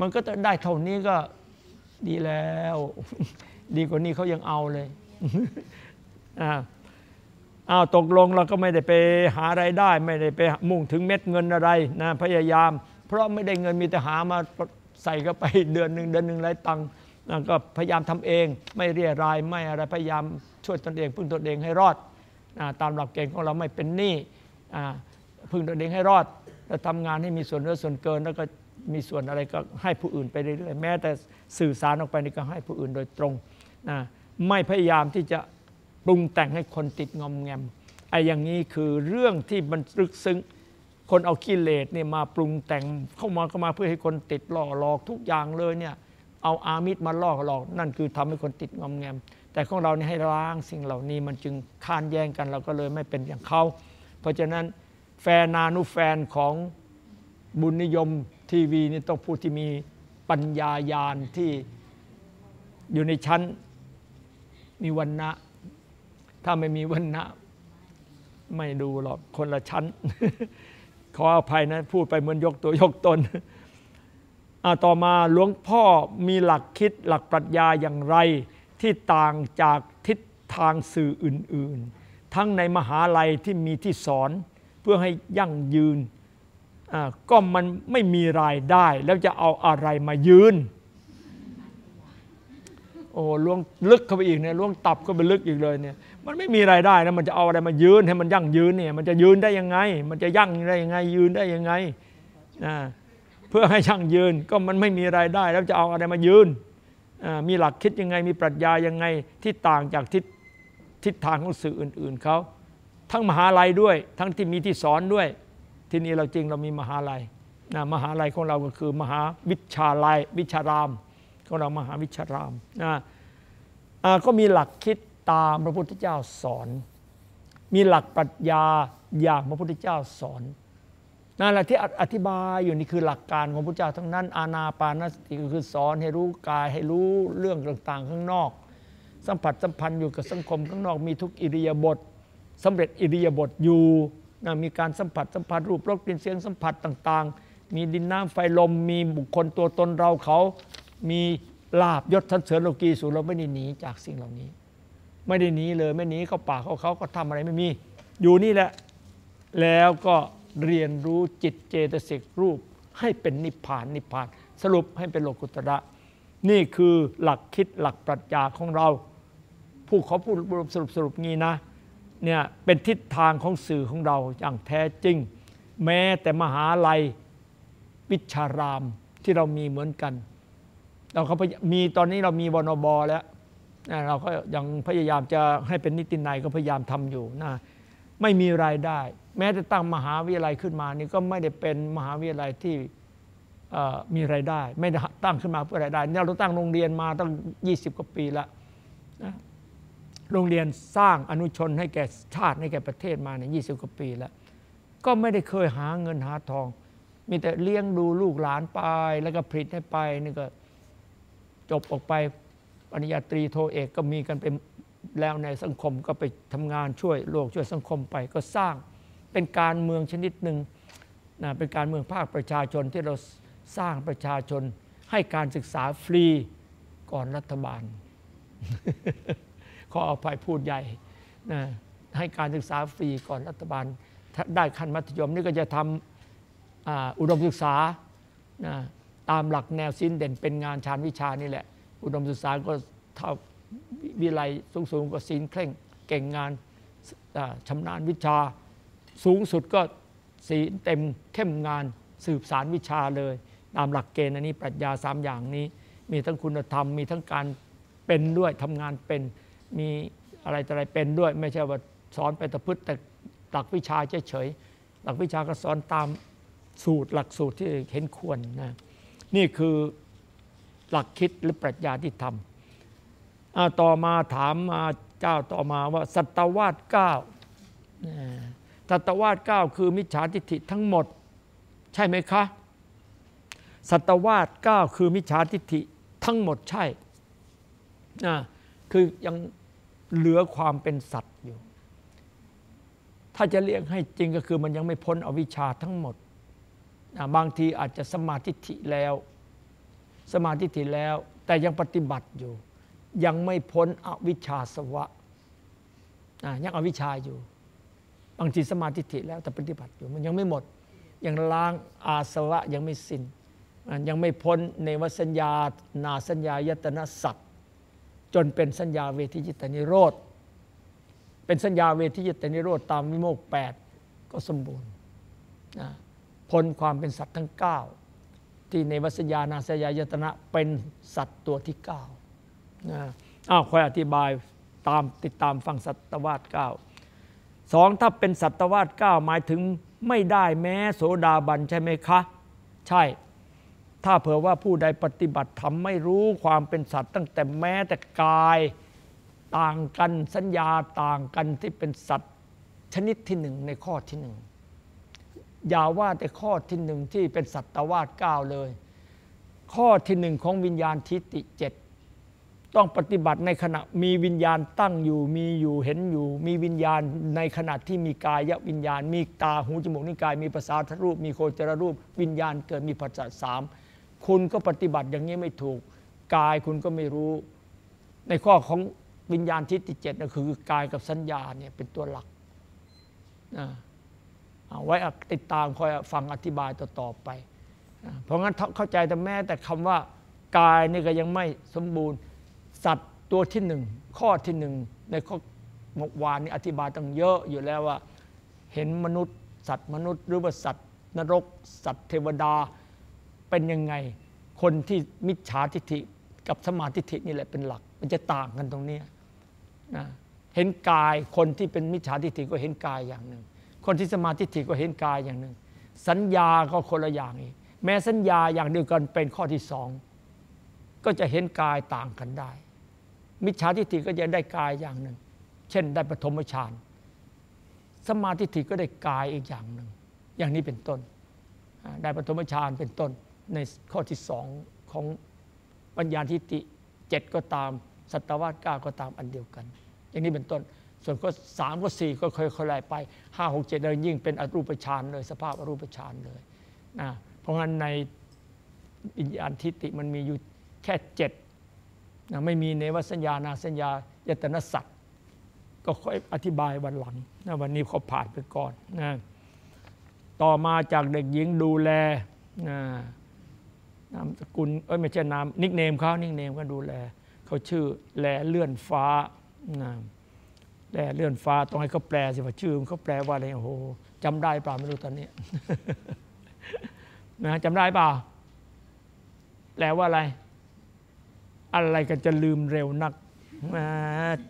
มันก็จะได้เท่านี้ก็ดีแล้ว ดีกว่านี้เขายังเอาเลยอ้า อาวตกลงเราก็ไม่ได้ไปหาไรายได้ ไม่ได้ไปมุ่งถึงเม็ดเงินอะไรนะพยายาม เพราะไม่ได้เงินมีแต่หามาใส่เข้าไปเดือนหนึ่งเดือนหนึ่งหลายตังค์ก็พยายามทำเอง ไม่เรียรายไม่อะไรพยายามช่วยตนเอง พึ่งตนเองให้รอดนะตามหลักเกณฑ์ของเราไม่เป็นหนี้พึ่งตนเองให้รอดแล้วทำงานให้มีส่วนเหลือส่วนเกินแล้วก็มีส่วนอะไรก็ให้ผู้อื่นไปเรื่อยๆแม้แต่สื่อสารออกไปนี่ก็ให้ผู้อื่นโดยตรงนะไม่พยายามที่จะ รุงแต่งให้คนติดงอมแงมไอ้อย่างนี้คือเรื่องที่มันลึกซึ้งคนเอากิเลสเนี่ยมาปรุงแต่งเข้ามาเข้ามาเพื่อให้คนติดล่อหลอกทุกอย่างเลยเนี่ยเอาอามิตรมาล่อหลอก นั่นคือทำให้คนติดงอมแงม แต่ของเราเนี่ยให้ล้างสิ่งเหล่านี้มันจึงค้านแย้งกันเราก็เลยไม่เป็นอย่างเขาเพราะฉะนั้นแฟนนานุแฟนของบุญนิยมทีวีนี่ต้องผู้ที่มีปัญญายาณที่อยู่ในชั้นมีวันนะ ถ้าไม่มีวันนะไม่ดูหรอกคนละชั้น ขออภัยนะ พูดไปเหมือนยกตัวยกตนอาต่อมาหลวงพ่อมีหลักคิดหลักปรัชญาอย่างไร ที่ต่างจากทิศทางสื่ออื่น ๆ ทั้งในมหาลัยที่มีที่สอน เพื่อให้ยั่งยืนก็มันไม่มีรายได้ แล้วจะเอาอะไรมายืน โอ้ล้วงลึกเข้าไปอีกเนี่ยล้วงตับเข้าไปลึกอีกเลยเนี่ย มันไม่มีรายได้นะมันจะเอาอะไรมายืนให้มันยั่งยืนเนี่ยมันจะยืนได้ยังไง มันจะยั่งได้ยังไง ยืนได้ยังไงนะเพื่อให้ยั่งยืนก็มันไม่มีรายได้ แล้วจะเอาอะไรมายืนมีหลักคิดยังไง มีปรัชญายังไงที่ต่างจากทิศทิศทางของสื่ออื่น ๆเขาทั้งมหาลัยด้วย ทั้งที่มีที่สอนด้วย ที่นี่เราจริงเรามีมหาลัยนะมหาลัยของเราก็คือมหาวิชาลัยวิชารามของเรามหาวิชารามนะก็มีหลักคิด ตามพระพุทธเจ้าสอน มีหลักปรัชญาอย่างพระพุทธเจ้าสอนนั่นแหละที่อธิบายอยู่นี่คือหลักการของพระพุทธเจ้าทั้งนั้น อาณาปานสติก็คือสอนให้รู้กายให้รู้เรื่องต่างๆ ข้างนอก สัมผัสสัมพันธ์อยู่กับสังคมข้างนอกมีทุกอิริยาบถสำเร็จอิริยาบถอยู่นะมีการสัมผัสสัมผัสรูปรสกลิ่นเสียงสัมผัสต่างๆ มีดินน้ำไฟลม มีบุคคลตัวตนเราเขา มีลาบยศทันเสริญโลกีสู่เราไม่ได้หนีจากสิ่งเหล่านี้ ไม่ได้หนีเลยไม่หนีเข้าป่าเขาเขาก็ทำอะไรไม่มี อยู่นี่แหละ แล้วก็เรียนรู้จิตเจตสิกรูป ให้เป็นนิพพานนิพพาน สรุปให้เป็นโลกุตระ นี่คือหลักคิดหลักปรัชญาของเรา ผู้เขาพูดสรุปสรุปงี้นะเนี่ยเป็นทิศทางของสื่อของเราอย่างแท้จริง แม้แต่มหาลัยวิชารามที่เรามีเหมือนกัน เราเขามีตอนนี้เรามีวนบแล้ว เราก็ยังพยายามจะให้เป็นนิตินัยก็พยายามทำอยู่นะไม่มีรายได้ แม้แต่ตั้งมหาวิทยาลัยขึ้นมานี่ก็ไม่ได้เป็นมหาวิทยาลัยที่มีรายได้ ไม่ได้ตั้งขึ้นมาเพื่อรายได้เนี่ยเราตั้งโรงเรียนมาตั้ง 20 กว่าปีล้วนะโรงเรียนสร้างอนุชนให้แก่ชาติให้แก่ประเทศมาเนี่ยยีกว่าปีแล้ว ก็ไม่ได้เคยหาเงินหาทอง มีแต่เลี้ยงดูลูกหลานไป แล้วก็ผลิตให้ไปนี่ก็จบออกไป ปริญญาตรีโทเอกก็มีกันเป็นแล้วในสังคมก็ไปทำงานช่วยโลกช่วยสังคมไปก็สร้างเป็นการเมืองชนิดหนึ่งนะเป็นการเมืองภาคประชาชนที่เราสร้างประชาชน ให้การศึกษาฟรีก่อนรัฐบาล ขออภัยพูดใหญ่นะให้การศึกษาฟรีก่อนรัฐบาลได้ขั้นมัธยมนี่ก็จะทำอาอุดมศึกษานะตามหลักแนวสิ้นเด่นเป็นงานชานวิชานี่แหละ อุดมศึกษาก็เท่าวิไลสูงๆก็ศีลเคร่ง เก่งงานชำนาญวิชา สูงสุดก็ศีลเต็มเข้มงานสืบสารวิชาเลยตามหลักเกณฑ์อันนี้ปรัชญาสามอย่างนี้ มีทั้งคุณธรรม มีทั้งการเป็นด้วยทำงานเป็นมีอะไรต่ออะไรเป็นด้วย ไม่ใช่ว่าสอนไปตะพืชแต่หลักวิชาเฉยๆหลักวิชาก็สอนตามสูตรหลักสูตรที่เห็นควรนะนี่คือ หลักคิดหรือปรัชญาที่ทำต่อมาถามมาเจ้าต่อมาว่าสัตวาสเก้าสัตวาสเก้าคือมิจฉาทิฏฐิทั้งหมด ใช่ไหมคะสัตวาสเก้าคือมิจฉาทิฏฐิทั้งหมดใช่คือยังเหลือความเป็นสัตว์อยู่ ถ้าจะเรียกให้จริงก็คือมันยังไม่พ้นอวิชชาทั้งหมด บางทีอาจจะสมาธิแล้ว สมาธิถิแล้ว แต่ยังปฏิบัติอยู่ ยังไม่พ้นอวิชชาสวะยังอวิชชาอยู่ บางทีสมาธิถิแล้วแต่ปฏิบัติอยู่ มันยังไม่หมด ยังล้างอาสวะยังไม่สิ้นยังไม่พ้นในวสัญญา นาสัญญายตนะสัตว์จนเป็นสัญญาเวทิจิตนิโรธ เป็นสัญญาเวทิจิตนิโรธตามวิโมกแปดก็สมบูรณ์พ้นความเป็นสัตว์ทั้ง 9 ที่ในวสัญญานาสัญญายตนะเป็นสัตว์ตัวที่9นะอ้าวคอยอธิบายตามติดตามฟังสัตวาส9สองถ้าเป็นสัตวาส9หมายถึงไม่ได้แม้โสดาบันใช่ไหมคะ ใช่ ถ้าเผื่อว่าผู้ใดปฏิบัติธรรมไม่รู้ความเป็นสัตว์ ตั้งแต่แม้แต่กายต่างกันสัญญาต่างกันที่เป็นสัตว์ชนิดที่หนึ่งในข้อที่หนึ่ง อย่าว่าแต่ข้อที่หนึ่งที่เป็นสัตวาสเก้าเลย ข้อที่หนึ่งของวิญญาณทิฏฐิเจ็ดต้องปฏิบัติในขณะมีวิญญาณตั้งอยู่มีอยู่เห็นอยู่ มีวิญญาณในขณะที่มีกายวิญญาณ มีตาหูจมูกนิ้วกาย มีภาษาทรูป มีโคจรรูป วิญญาณเกิดมีปัจจัยสามคุณก็ปฏิบัติอย่างนี้ไม่ถูก กายคุณก็ไม่รู้ ในข้อของวิญญาณทิฏฐิเจ็ดนะคือกายกับสัญญาเนี่ยเป็นตัวหลักนะ ไว้ติดตามคอยฟังอธิบายต่อๆไป เพราะงั้นเข้าใจแต่แม้แต่คำว่ากายนี่ก็ยังไม่สมบูรณ์ สัตว์ตัวที่หนึ่งข้อที่หนึ่งในข้อมื่อวานนี้อธิบายตั้งเยอะอยู่แล้วว่า เห็นมนุษย์ สัตว์มนุษย์ หรือว่าสัตว์ นรก สัตว์เทวดาเป็นยังไง คนที่มิจฉาทิฏฐิกับสมาธิฐินี่แหละเป็นหลัก มันจะต่างกันตรงนี้นะเห็นกายคนที่เป็นมิจฉาทิฏฐิก็เห็นกายอย่างหนึ่ง คนที่สมาธิฏฐิก็เห็นกายอย่างหนึ่ง สัญญาก็คนละอย่างอีกแม้สัญญาอย่างเดียวกันเป็นข้อที่สองก็จะเห็นกายต่างกันได้ มิจฉาทิฏฐิก็จะได้กายอย่างหนึ่ง เช่นได้ปฐมฌานสมาธิฏฐิก็ได้กายอีกอย่างหนึ่ง อย่างนี้เป็นต้น ได้ปฐมฌานเป็นต้นในข้อที่สองของปัญญาทิฏฐิเจ็ดก็ตาม สัตวาสก้าก็ตามอันเดียวกัน อย่างนี้เป็นต้น ส่วนข้อสามข้อสี่ก็ค่อยๆไล่ไปห้าหกเจ็ดเลยยิ่งเป็นอรูปฌานเลย สภาพอรูปฌานเลยนะเพราะงั้นในวิญญาณทิฏฐิมันมีอยู่แค่เจ็ดนะไม่มีเนวสัญญานาสัญญายตนะสัตว์ก็ค่อยอธิบายวันหลังนะวันนี้เขาผ่านไปก่อนนะต่อมาจากเด็กหญิงดูแลนะนามสกุลเอ้ยไม่ใช่นามนิกเนมเขานิกเนมก็ดูแลเขาชื่อแลเลื่อนฟ้านะ แลเลื่อนฟ้าต้องให้เขาแปลสิว่าชื่อเขาแปลว่าอะไรโอ้โหจำได้เปล่าไม่รู้ตอนนี้นะจำได้เปล่าแปลว่าอะไร อะไรกันจะลืมเร็วนัก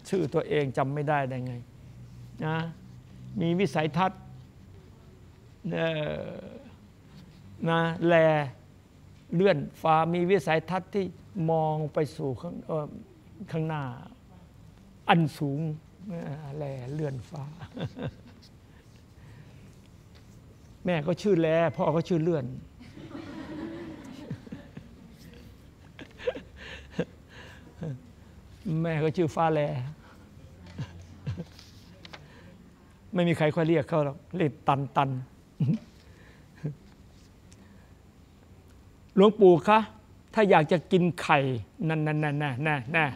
ชื่อตัวเองจำไม่ได้ได้ไงนะมีวิสัยทัศน์นะแลเลื่อนฟ้ามีวิสัยทัศน์ที่มองไปสู่ข้างออข้างหน้า อันสูง แลเลื่อนฟ้า แม่ก็ชื่อแลพ่อก็ชื่อเลื่อน แม่ก็ชื่อฟ้าแล ไม่มีใครค่อยเรียกเขาหรอกเรียกตันตันหลวงปู่คะถ้าอยากจะกินไข่นั่นนั่นนั่นนั่นนั่น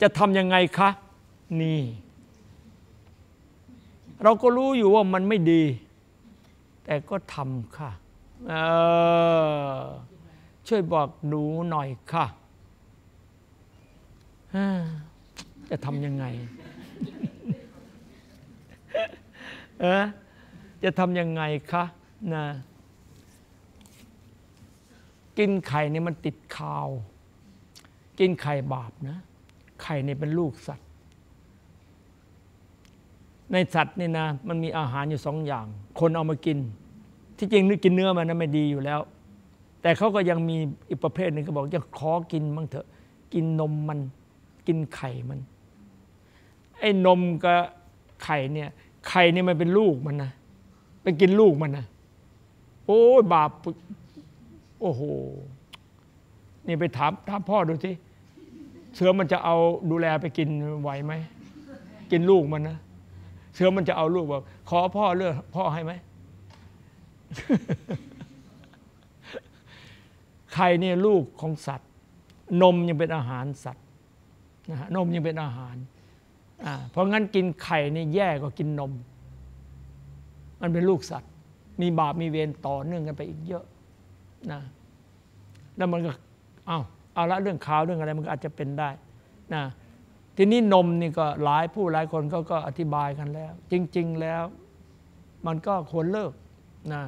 จะทำยังไงคะ นี่ เราก็รู้อยู่ว่ามันไม่ดี แต่ก็ทำค่ะช่วยบอกหนูหน่อยค่ะจะทำยังไงเออจะทำยังไงคะนะกินไข่นี่มันติดคาว กินไข่บาปนะ ไข่นี่เป็นลูกสัตว์ ในสัตว์นี่นะมันมีอาหารอยู่สองอย่าง คนเอามากิน ที่จริงนึกกินเนื้อมันนะไม่ดีอยู่แล้ว แต่เขาก็ยังมีอีกประเภทหนึ่งก็บอกจะขอกินบ้างเถอะ กินนมมัน กินไข่มัน ไอ้นมกับไข่เนี่ย ไข่เนี่ยมันเป็นลูกมันนะไปกินลูกมันนะโอ้ยบาปโอ้โหนี่ไปถามถามพ่อดูสิเสือมันจะเอาดูแลไปกินไหวไหมกินลูกมันนะ เสือมันจะเอาลูกบอกขอพ่อเลือกพ่อให้ไหมไข่เนี่ยลูกของสัตว์ นมยังเป็นอาหารสัตว์นะฮะนมยังเป็นอาหารอ่าเพราะงั้นกินไข่นี่แย่กว่ากินนม มันเป็นลูกสัตว์ มีบาปมีเวรต่อเนื่องกันไปอีกเยอะนะแล้วมันก็เอาเอาละเรื่องข่าวเรื่องอะไรมันก็อาจจะเป็นได้นะ ทีนี้นมนี่ก็หลายผู้หลายคนเขาก็อธิบายกันแล้ว จริง ๆแล้ว มันก็ควรเลิกนะ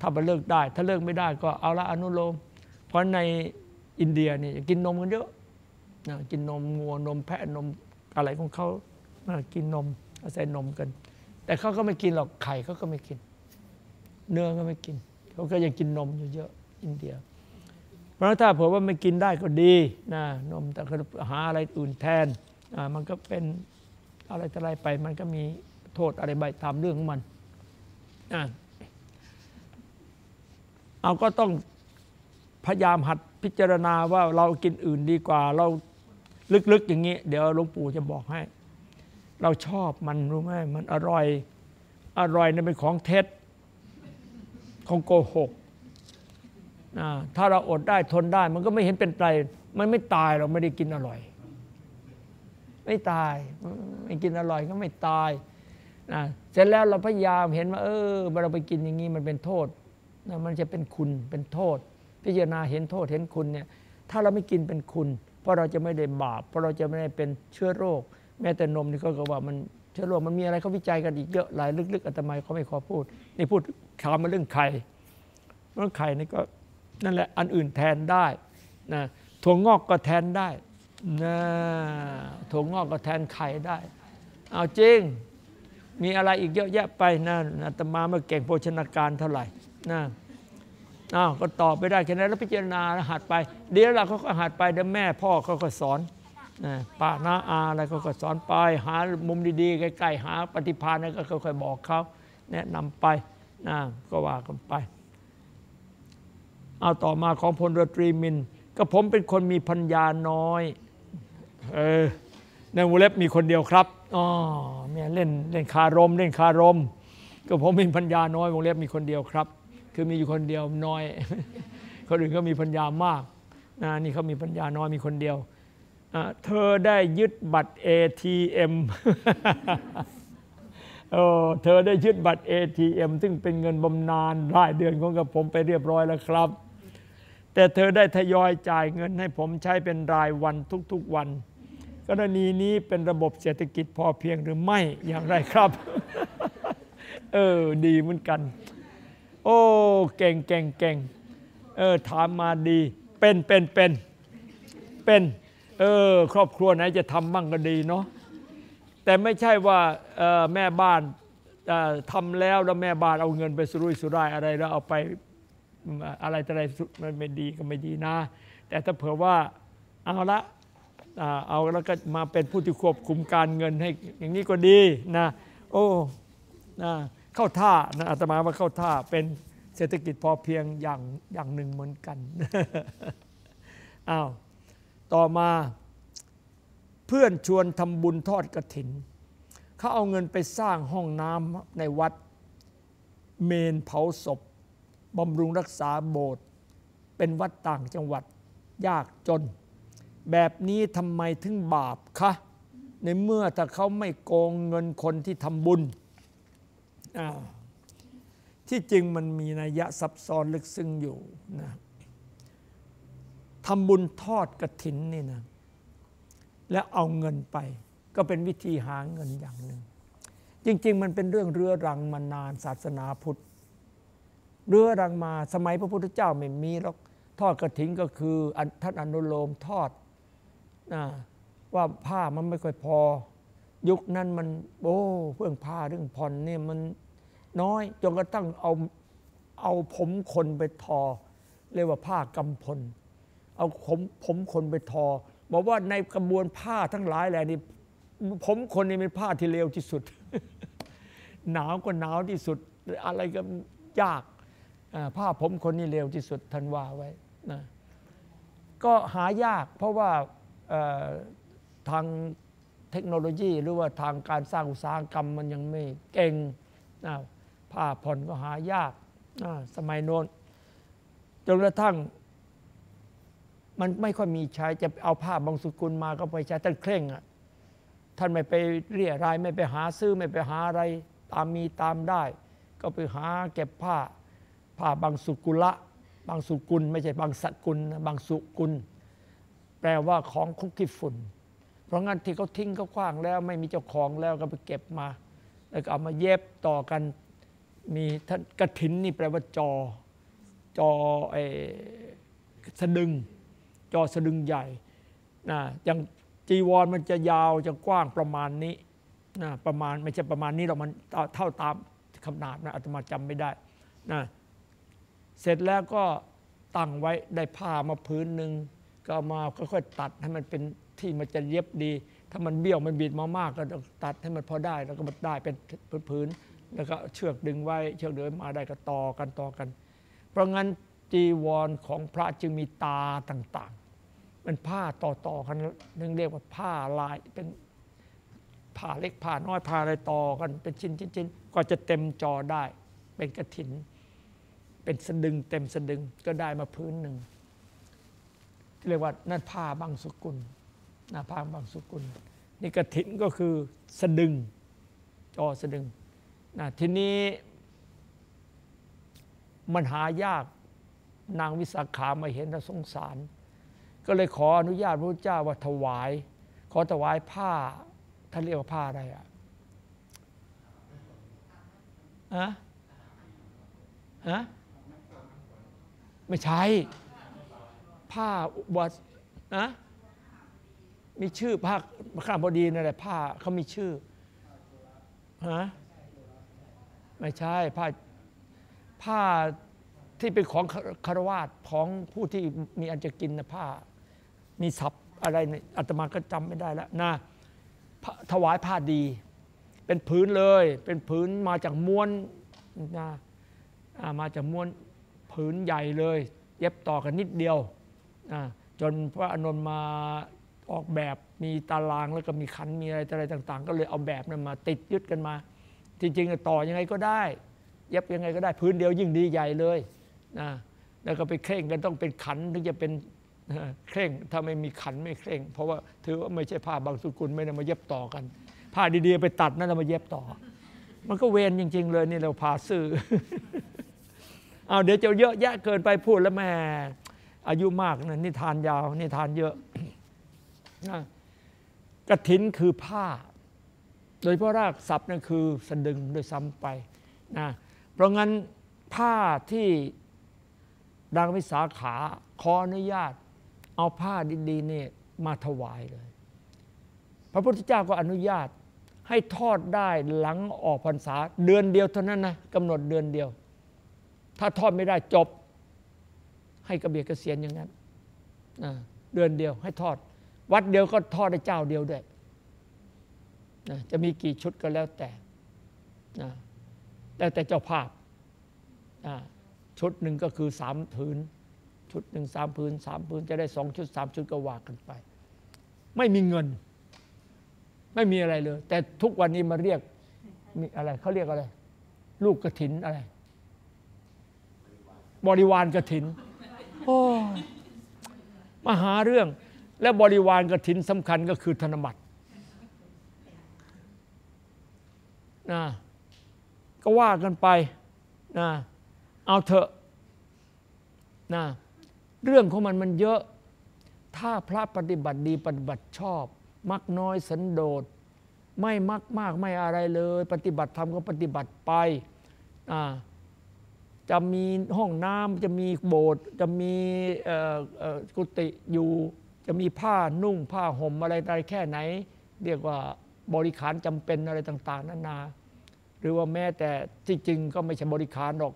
ถ้ามันเลิกได้ ถ้าเลิกไม่ได้ก็เอาละอนุโลม เพราะในอินเดียนี่กินนมกันเยอะนะกินนมงัวนมแพะนมอะไรของเขานะกินนมอาศัยนมกัน แต่เขาก็ไม่กินหรอกไข่เขาก็ไม่กิน เนื้อก็ไม่กินเขาก็ยังกินนมอยู่เยอะอินเดีย เพราะถ้าเผื่อว่าไม่กินได้ก็ดีนะนมแต่หาอะไรอื่นแทน มันก็เป็นอะไรต่อะไรไป มันก็มีโทษอะไรไปตามเรื่องของมันเอาก็ต้องพยายามหัดพิจารณาว่าเรากินอื่นดีกว่า เราลึกๆอย่างนี้ เดี๋ยวหลวงปู่จะบอกให้ เราชอบมันรู้ไหมมันอร่อย อร่อยนั่นเป็นของเท็จ ของโกหกถ้าเราอดได้ทนได้ มันก็ไม่เห็นเป็นไร มันไม่ตายเราไม่ได้กินอร่อย ไม่ตาย ไม่กินอร่อยก็ไม่ตายนะเสร็จแล้วเราพยายามเห็นว่า เออเราไปกินอย่างนี้มันเป็นโทษนะมันจะเป็นคุณเป็นโทษ พิจารณาเห็นโทษเห็นคุณเนี่ยถ้าเราไม่กินเป็นคุณ เพราะเราจะไม่ได้บาป เพราะเราจะไม่ได้เป็นเชื้อโรค แม้แต่นมนี่ก็ว่ามันเชื้อโรคมันมีอะไรเขาวิจัยกันอีกเยอะหลายลึกๆอาตมาเขาไม่ขอพูด นี่พูดข่าวมาเรื่องไข่เรื่องไข่นี่ก็นั่นแหละอันอื่นแทนได้นะถั่วงอกก็แทนได้ นะถั่วงอกก็แทนไข่ได้ เอาจริง มีอะไรอีกเยอะแยะไปนะอาตมาไม่เก่งโภชนาการเท่าไหร่นะอ้าวก็ตอบไปได้แค่นั้นแล้วพิจารณาหัดไป เดี๋ยวเราเขาก็หัดไปเดี๋ยวแม่พ่อเขาก็สอนนะป้าน้าอาอะไรเขาก็สอนไป หามุมดีๆใกล้ๆหาปฏิภาณก็ค่อยๆบอกเขาแนะนำไปนะก็ว่ากันไป เอาต่อมาของพลรตรีมิน ก็ผมเป็นคนมีพัญญาน้อย เออในวงเล็บมีคนเดียวครับอ๋อเมียเล่นเล่นคารม เล่นคารม ก็ผมเป็นพัญญาน้อยวงเล็บมีคนเดียวครับ คือมีอยู่คนเดียวน้อยคนอื่นก็มีพัญญามากนะนี่เขามีพัญญาน้อยมีคนเดียวเธอได้ยึดบัตร ATM โอ้เธอได้ยึดบัตร ATM ซึ่งเป็นเงินบำนาญรายเดือนของกับผมไปเรียบร้อยแล้วครับ แต่เธอได้ทยอยจ่ายเงินให้ผมใช้เป็นรายวันทุกๆวัน กรณีนี้เป็นระบบเศรษฐกิจพอเพียงหรือไม่อย่างไรครับ เออ ดีเหมือนกัน โอ้ เก่งเก่งเก่งเออ ถามมาดี เป็นเป็นเป็นเป็น เออ ครอบครัวไหนจะทำมั่งก็ดีเนาะ แต่ไม่ใช่ว่าแม่บ้านทำแล้วแล้วแม่บ้านเอาเงินไปสุรุ่ยสุร่ายอะไรแล้วเอาไปอะไรอะไรมันไม่ดีก็ไม่ดีนะ แต่ถ้าเผื่อว่าเอาละ เอาแล้วก็มาเป็นผู้ที่ควบคุมการเงินให้อย่างนี้ก็ดีนะโอ้นะเข้าท่านะอาตมาว่าเข้าท่าเป็นเศรษฐกิจพอเพียงอย่างอย่างหนึ่งเหมือนกันอ้าวต่อมาเพื่อนชวนทำบุญทอดกระถิน เขาเอาเงินไปสร้างห้องน้ำในวัดเมนเผาศพบำรุงรักษาโบสถ์เป็นวัดต่างจังหวัดยากจน แบบนี้ทำไมถึงบาปคะ ในเมื่อถ้าเขาไม่โกงเงินคนที่ทำบุญ ที่จริงมันมีนัยยะซับซ้อนลึกซึ้งอยู่นะทำบุญทอดกระถินนี่นะ แล้วเอาเงินไป ก็เป็นวิธีหาเงินอย่างหนึ่ง จริง ๆ มันเป็นเรื่องเรื้อรังมานานศาสนาพุทธ เรื้อรังมาสมัยพระพุทธเจ้าไม่มีหรอกทอดกระถิ่นก็คือท่านอนุโลมทอด ว่าผ้ามันไม่ค่อยพอ ยุคนั้นมันโอ้เพื่องผ้าเรื่องผ่อนเนี่ยมันน้อยจนกระทั่งเอาเอาผมคนไปทอ เรียกว่าผ้ากำพล เอาผมผมคนไปทอบอกว่าในกระบวนผ้าทั้งหลายแหละนี่ผมคนนี่เป็นผ้าที่เลวที่สุด หนาวก็หนาวที่สุด อะไรก็ยากผ้าผมคนนี้เร็วที่สุดท่านว่าไว้นะก็หายากเพราะว่า ทางเทคโนโลยีหรือว่าทางการสร้างอุตสาหกรรมมันยังไม่เก่งผ้าผ่อนก็หายากสมัยโน้นจนกระทั่ง มันไม่ค่อยมีใช้จะเอาผ้าบางสุกุลมาก็ไปใช้ท่านเคร่งอะท่านไม่ไปเรียรายไม่ไปหาซื้อไม่ไปหาอะไร ตามมีตามได้ ก็ไปหาเก็บผ้า ผ้าบางสุกุละ บางสุกุล ไม่ใช่บางสกุลบางสุกุล แปลว่าของคุกกี้ฝุ่น เพราะงั้นที่เขาทิ้งเขาคว้างแล้วไม่มีเจ้าของแล้วก็ไปเก็บมา แล้วก็เอามาเย็บต่อกันมีท่านกระถินนี่แปลว่าจอ จอไอ้สะดึง จอสะดึงใหญ่นะอย่างจีวรมันจะยาวจะกว้างประมาณนี้นะประมาณไม่ใช่ประมาณนี้หรอกมันเท่าตามขนาดนะอาตมาจำไม่ได้นะเสร็จแล้วก็ตั้งไว้ได้ผ้ามาพื้นหนึ่ง ก็มาค่อยๆตัดให้มันเป็นที่มันจะเย็บดี ถ้ามันเบี้ยวมันบิดมามากก็ต้องตัดให้มันพอได้แล้วก็มันได้เป็นพื้นๆแล้วก็เชือกดึงไว้เชือกเดินมาได้ก็ต่อกันต่อกัน เพราะงั้นจีวรของพระจึงมีตาต่างๆเป็นผ้าต่อๆกันนึงเรียกว่าผ้าลายเป็นผ้าเล็กผ้าน้อยผ้าอะไรต่อกันเป็นชิ้นๆก็จะเต็มจอได้เป็นกระถิน เป็นสะดึงเต็มสะดึงก็ได้มาพื้นหนึ่ง เรียกว่านั่นผ้าบางสุกุลนะผ้าบางสุกุล นี่กระถินก็คือสะดึงจอสะดึงนะทีนี้มันหายากนางวิสาขามาเห็นแล้วสงสาร ก็เลยขออนุญาตพระเจ้าว่าถวาย ขอถวายผ้าท่านเรียกว่าผ้าอะไรอะฮะฮะไม่ใช่ ผ้าวัดนะมีชื่อผ้าข้าบดีนั่นแหละผ้าเขามีชื่อฮะไม่ใช่ผ้าผ้าที่เป็นของคารวาสของผู้ที่มีอันจะกินนะผ้า มีศัพท์อะไรเนี่ยอาตมาก็จำไม่ได้แล้วนะถวายผ้าดี เป็นผืนเลย เป็นผืนมาจากม้วนนะมาจากม้วนผืนใหญ่เลย เย็บต่อกันนิดเดียว จนพระอานนท์มาออกแบบมีตารางแล้วก็มีขันมีอะไรอะไรต่าง ๆ ก็เลยเอาแบบนั้นมาติดยึดกันมา จริงๆต่อยังไงก็ได้เย็บยังไงก็ได้พื้นเดียวยิ่งดีใหญ่เลยนะแล้วก็ไปเคร่งกันต้องเป็นขันถึงจะเป็นเคร่งถ้าไม่มีขันไม่เคร่ง เพราะว่าถือว่าไม่ใช่ผ้าบางสุกุลไม่ได้มาเย็บต่อกัน ผ้าดีๆไปตัดนั่นเรามาเย็บต่อ มันก็เวรจริง ๆ เลยนี่เราพาซื้อเอาเดี๋ยวจะเยอะแยะเกินไปพูดแล้วแม่ อายุมากนะนี่ทานยาวนี่ทานเยอะกระถินคือผ้า โดยเพราะรากศัพท์นั่นคือสะดึงโดยซ้ำไปนะเพราะงั้นผ้าที่ดังวิสาขาขออนุญาต เอาผ้าดีๆเนี่ยมาถวายเลย พระพุทธเจ้าก็อนุญาตให้ทอดได้หลังออกพรรษา เดือนเดียวเท่านั้นนะกำหนดเดือนเดียว ถ้าทอดไม่ได้จบ ให้กระเบียดกระเสียนอย่างนั้นเดือนเดียวให้ทอด วัดเดียวก็ทอดได้เจ้าเดียวด้วยจะมีกี่ชุดก็แล้วแต่แล้วแต่เจ้าภาพชุดหนึ่งก็คือสามผืน ชุดหนึ่งสามผืนสามผืนจะได้สองชุดสามชุดก็ว่ากันไป ไม่มีเงิน ไม่มีอะไรเลย แต่ทุกวันนี้มาเรียกมีอะไรเขาเรียกอะไร ลูกกระถินอะไร บริวารกระถิน โอ้มาหาเรื่องและบริวารกระถินสำคัญก็คือธนบัตรนะก็ว่ากันไปนะเอาเถอะนะเรื่องของมันมันเยอะ ถ้าพระปฏิบัติดีปฏิบัติชอบ มักน้อยสันโดษ ไม่มักมากไม่อะไรเลย ปฏิบัติธรรมก็ปฏิบัติไป จะมีห้องน้ำจะมีโบสถ์จะมีกุฏิอยู่ จะมีผ้านุ่งผ้าห่มอะไรอะไรแค่ไหน เรียกว่าบริขารจำเป็นอะไรต่าง ๆนานา หรือว่าแม้แต่ที่จริงก็ไม่ใช่บริขารหรอก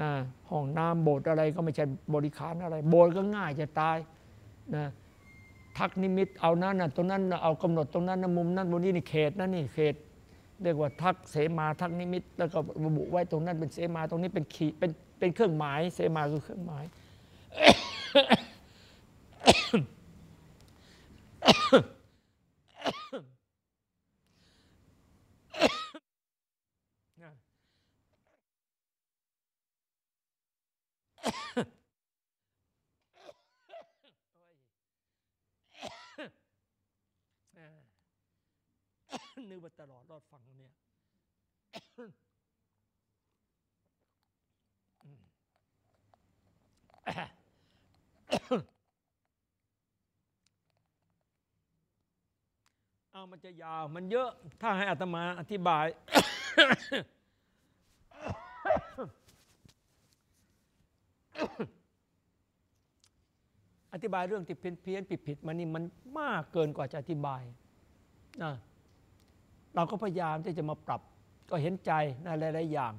นะห้องน้ำโบสถ์อะไรก็ไม่ใช่บริขารอะไร โบสถ์ก็ง่ายจะตายนะทักนิมิตเอานั้นนะตรงนั้นเอากำหนดตรงนั้นนะมุมนั้นมุมนี้นี่เขตนั่นนี่เขต เรียกว่าทักเสมาทักนิมิต แล้วก็ระบุไว้ตรงนั้นเป็นเสมาตรงนี้เป็นขีเป็นเป็นเครื่องหมายเสมาคือเครื่องหมาย นึกมาตลอดรอดฟังเนี่ยเอามันจะยาวมันเยอะ ถ้าให้อาตมาอธิบาย อธิบายเรื่องที่เพี้ยนเพี้ยนผิดผิดมานี่มันมากเกินกว่าจะอธิบายนะ เราก็พยายามที่จะมาปรับ ก็เห็นใจในหลาย ๆ อย่าง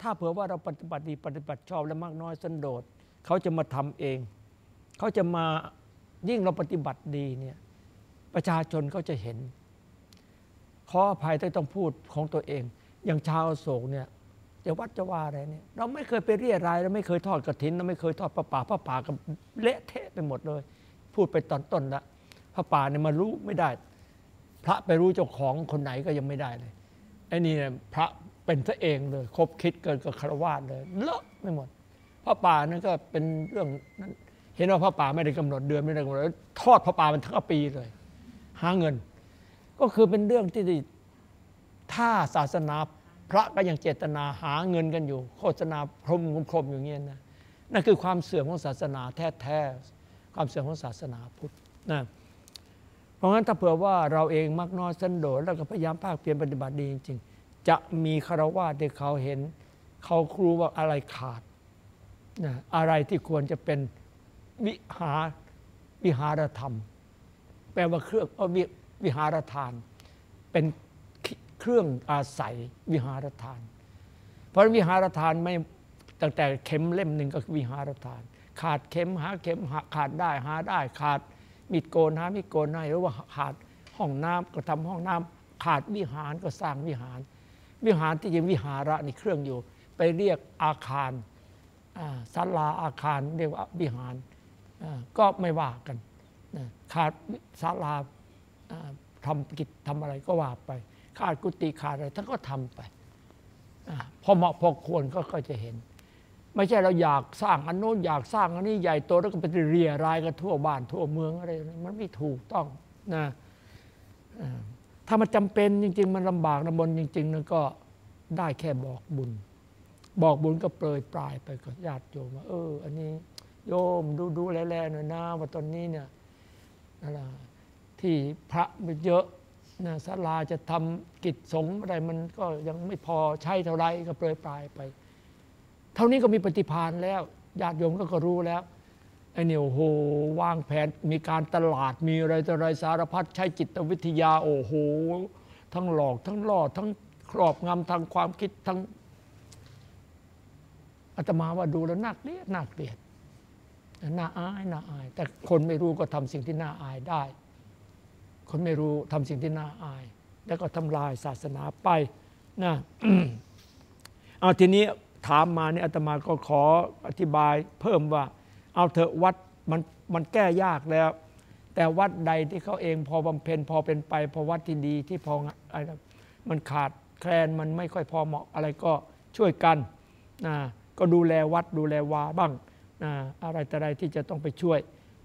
ถ้าเผื่อว่าเราปฏิบัติดีปฏิบัติชอบและมากน้อยสันโดษเขาจะมาทำเอง เขาจะมายิ่งเราปฏิบัติดีเนี่ยประชาชนเขาจะเห็นขออภัยที่ต้องพูดของตัวเอง อย่างชาวโศกเนี่ยจะวัดจะว่าอะไรเนี่ยเราไม่เคยไปเรียรายเราไม่เคยทอดกระถินเราไม่เคยทอดพระป่าพระป่ากับเละเทะไปหมดเลย พูดไปตอนต้นละพระป่าเนี่ยมารู้ไม่ได้ พระไปรู้เจ้าของคนไหนก็ยังไม่ได้เลยไอ้นี่เนี่ยพระเป็นซะเองเลยคบคิดเกินกับคารวะเลยเลอะไม่หมดพระป่านั่นก็เป็นเรื่องนั้นเห็นว่าพระป่าไม่ได้กำหนดเดือนไม่ได้กำหนดทอดพระป่ามันทั้งปีเลย หาเงิน ก็คือเป็นเรื่องที่ถ้าศาสนาพระก็ยังเจตนาหาเงินกันอยู่ โฆษณาพรมงมคมอย่างเงี้ยนะนั่นคือความเสื่อมของศาสนาแท้ๆความเสื่อมของศาสนาพุทธนะ เพราะงั้นถ้าเผื่อว่าเราเองมักน้อยสันโดษแล้วก็พยายามภาคเพียรปฏิบัติดีจริง ๆ จะมีคารวะที่เขาเห็น เขาครูว่าอะไรขาดนะอะไรที่ควรจะเป็นวิหารวิหารธรรม แปลว่าเครื่องเอาวิวิหารทาน เป็นเครื่องอาศัยวิหารทาน เพราะวิหารทานไม่ตั้งแต่เข็มเล่มหนึ่งก็คือวิหารทาน ขาดเข็มหาเข็มหาขาดได้หาได้ขาด มีดโกนหามีดโกนได้หรือว่าขาดห้องน้ำก็ทำห้องน้ำขาดวิหารก็สร้างวิหาร วิหารที่ยังวิหาระนี่เครื่องอยู่ ไปเรียกอาคารศาลาอาคารเรียกว่าวิหารก็ไม่ว่ากันขาดศาลาทำกิจทำอะไรก็ว่าไป ขาดกุฏิขาดอะไรท่านก็ทำไปอพอเหมาะพอควรก็ก็จะเห็น ไม่ใช่เราอยากสร้างอันโน้นอยากสร้างอันนี้ใหญ่โตแล้วก็ไปเรียรายกันทั่วบ้านทั่วเมืองอะไรมันไม่ถูกต้องนะถ้ามันจำเป็นจริง ๆ มันลำบากลำบนจริงๆนั่นก็ได้แค่บอกบุญ บอกบุญก็เปรยปลายไปกับญาติโยมว่าเออ อันนี้โยมดูดูแลๆหน่อยนะว่าตอนนี้เนี่ยนั่นแหละที่พระมันเยอะนะศาลาจะทำกิจสงฆ์อะไรมันก็ยังไม่พอใช้เท่าไรก็เปรยปลายไป เท่านี้ก็มีปฏิพานแล้วญาติโยมก็ก็รู้แล้วไอ้เนี่ยโอ้โหวางแผนมีการตลาดมีอะไรต่ออะไรสารพัดใช้จิตวิทยา โอ้โห ทั้งหลอก ทั้งล่อทั้งครอบงำทางความคิดทั้งอาตมาว่าดูแล้วน่าเกลียดน่าเกลียดน่าอายน่าอาย แต่คนไม่รู้ก็ทำสิ่งที่น่าอายได้ คนไม่รู้ทำสิ่งที่น่าอาย แล้วก็ทำลายศาสนาไปนะเอาทีนี้ ถามมาเนี่ยอาตมาก็ขออธิบายเพิ่มว่า เอาเถอะวัดมันมันแก้ยากแล้ว แต่วัดใดที่เขาเองพอบำเพ็ญพอเป็นไป พอวัดที่ดีที่พออะไรมันขาดแคลนมันไม่ค่อยพอเหมาะอะไรก็ช่วยกันนะก็ดูแลวัดดูแลวาบ้างนะอะไรแต่อะไรที่จะต้องไปช่วย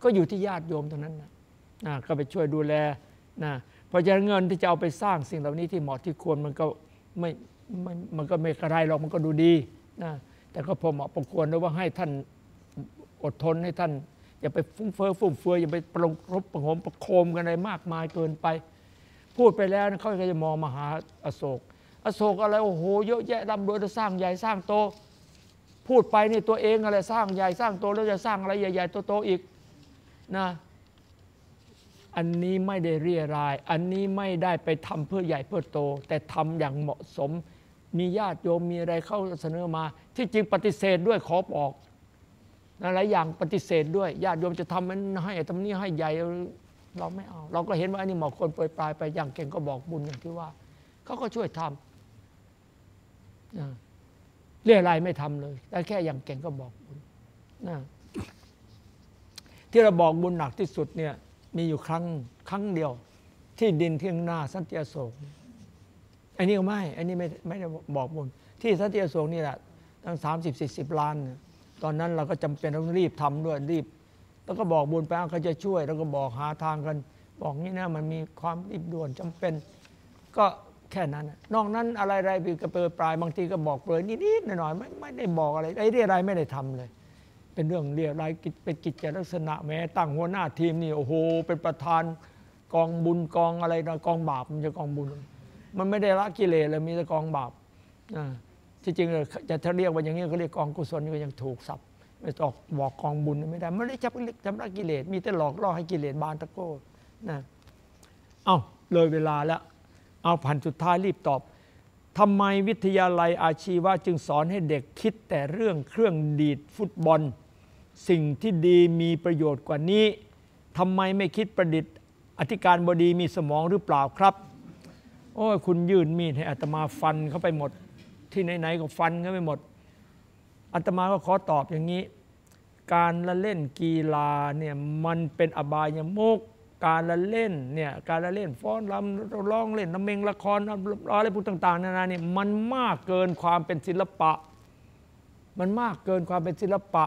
ก็อยู่ที่ญาติโยมตรงนั้นนะนะก็ไปช่วยดูแลนะเพราะฉะนั้นเงินที่จะเอาไปสร้างสิ่งเหล่านี้ที่เหมาะที่ควรมันก็ไม่ไม่มันก็ไม่กระไรหรอกมันก็ดูดี นะแต่ก็พอเหมาะประควรนะว่าให้ท่านอดทนให้ท่าน อย่าไปฟุ้งเฟ้อฟุ่มเฟือยอย่าไปประรบประงมประโคมกันอะไรมากมายเกินไป พูดไปแล้วเขาก็จะมองมาหาอโศก อโศกอะไรโอ้โหเยอะแยะร่ำรวยจะสร้างใหญ่สร้างโต พูดไปนี่ตัวเองอะไรสร้างใหญ่สร้างโตแล้วจะสร้างอะไรใหญ่ๆโตๆอีกนะอันนี้ไม่ได้เรียราย อันนี้ไม่ได้ไปทำเพื่อใหญ่เพื่อโต แต่ทำอย่างเหมาะสม มีญาติโยมมีอะไรเข้าเสนอมา ที่จริงปฏิเสธด้วยขอบอกหลายอย่างปฏิเสธด้วยญาติโยมจะทำมันให้ทำนี้ให้ใหญ่เราไม่เอา เราก็เห็นว่าอันนี้หมาะคนปล่อยปลายไปอย่างเก่งก็บอกบุญอย่างที่ว่าเขาก็ช่วยทำเรียอะไรไม่ทำเลยแต่แค่อย่างเก่งก็บอกบุญนะที่เราบอกบุญหนักที่สุดเนี่ยมีอยู่ครั้งครั้งเดียว ที่ดินที่หน้าสันติอโศก อันนี้ไม่ อันนี้ไม่ไม่ได้บอกบุญที่สัติอโศกนี่แหละตั้งสามสิบสี่สิบล้าน ตอนนั้นเราก็จำเป็นต้องรีบทำด้วยรีบ แล้วก็บอกบุญไปเขาจะช่วย แล้วก็บอกหาทางกัน บอกนี่นะมันมีความรีบด่วนจำเป็น ก็แค่นั้น นอกนั้นอะไรอะไรไปกระเปิดปลายบางทีก็บอกเปลยนิดๆหน่อยๆไม่ไม่ได้บอกอะไรไอ้เรื่องอะไรไม่ได้ทำเลย เป็นเรื่องเรียรายเป็นกิจลักษณะแม้ตั้งหัวหน้าทีมนี่โอ้โห เป็นประธานกองบุญกองอะไรนะกองบาปมันจะกองบุญ มันไม่ได้ละกิเลสเลยมีแต่กองบาปที่จริงเลยจะถ้าเรียกว่าอย่างนี้ก็เรียกกองกุศลก็ยังถูกสับไม่ตอกบอกกองบุญไม่ได้ไม่ได้จับจำละกิเลสมีแต่หลอกล่อให้กิเลสบานตะโก้นะเอาเลยเวลาแล้ว เอาพันสุดท้ายรีบตอบทำไมวิทยาลัยอาชีวะจึงสอนให้เด็กคิดแต่เรื่องเครื่องดีดฟุตบอล สิ่งที่ดีมีประโยชน์กว่านี้ทำไมไม่คิดประดิษฐ์ อธิการบดีมีสมองหรือเปล่าครับ โอ้ยคุณยื่นมีดให้อาตมาฟันเข้าไปหมด ที่ไหนๆก็ฟันเข้าไปหมดอาตมาก็ขอตอบอย่างนี้ การละเล่นกีฬาเนี่ยมันเป็นอบายมุกการละเล่นเนี่ยการละเล่นฟ้อนรำร้องเล่นน้ำเมงละครอะไรพวกต่าง ๆนานาเนี่ยมันมากเกินความเป็นศิลปะ มันมากเกินความเป็นศิลปะ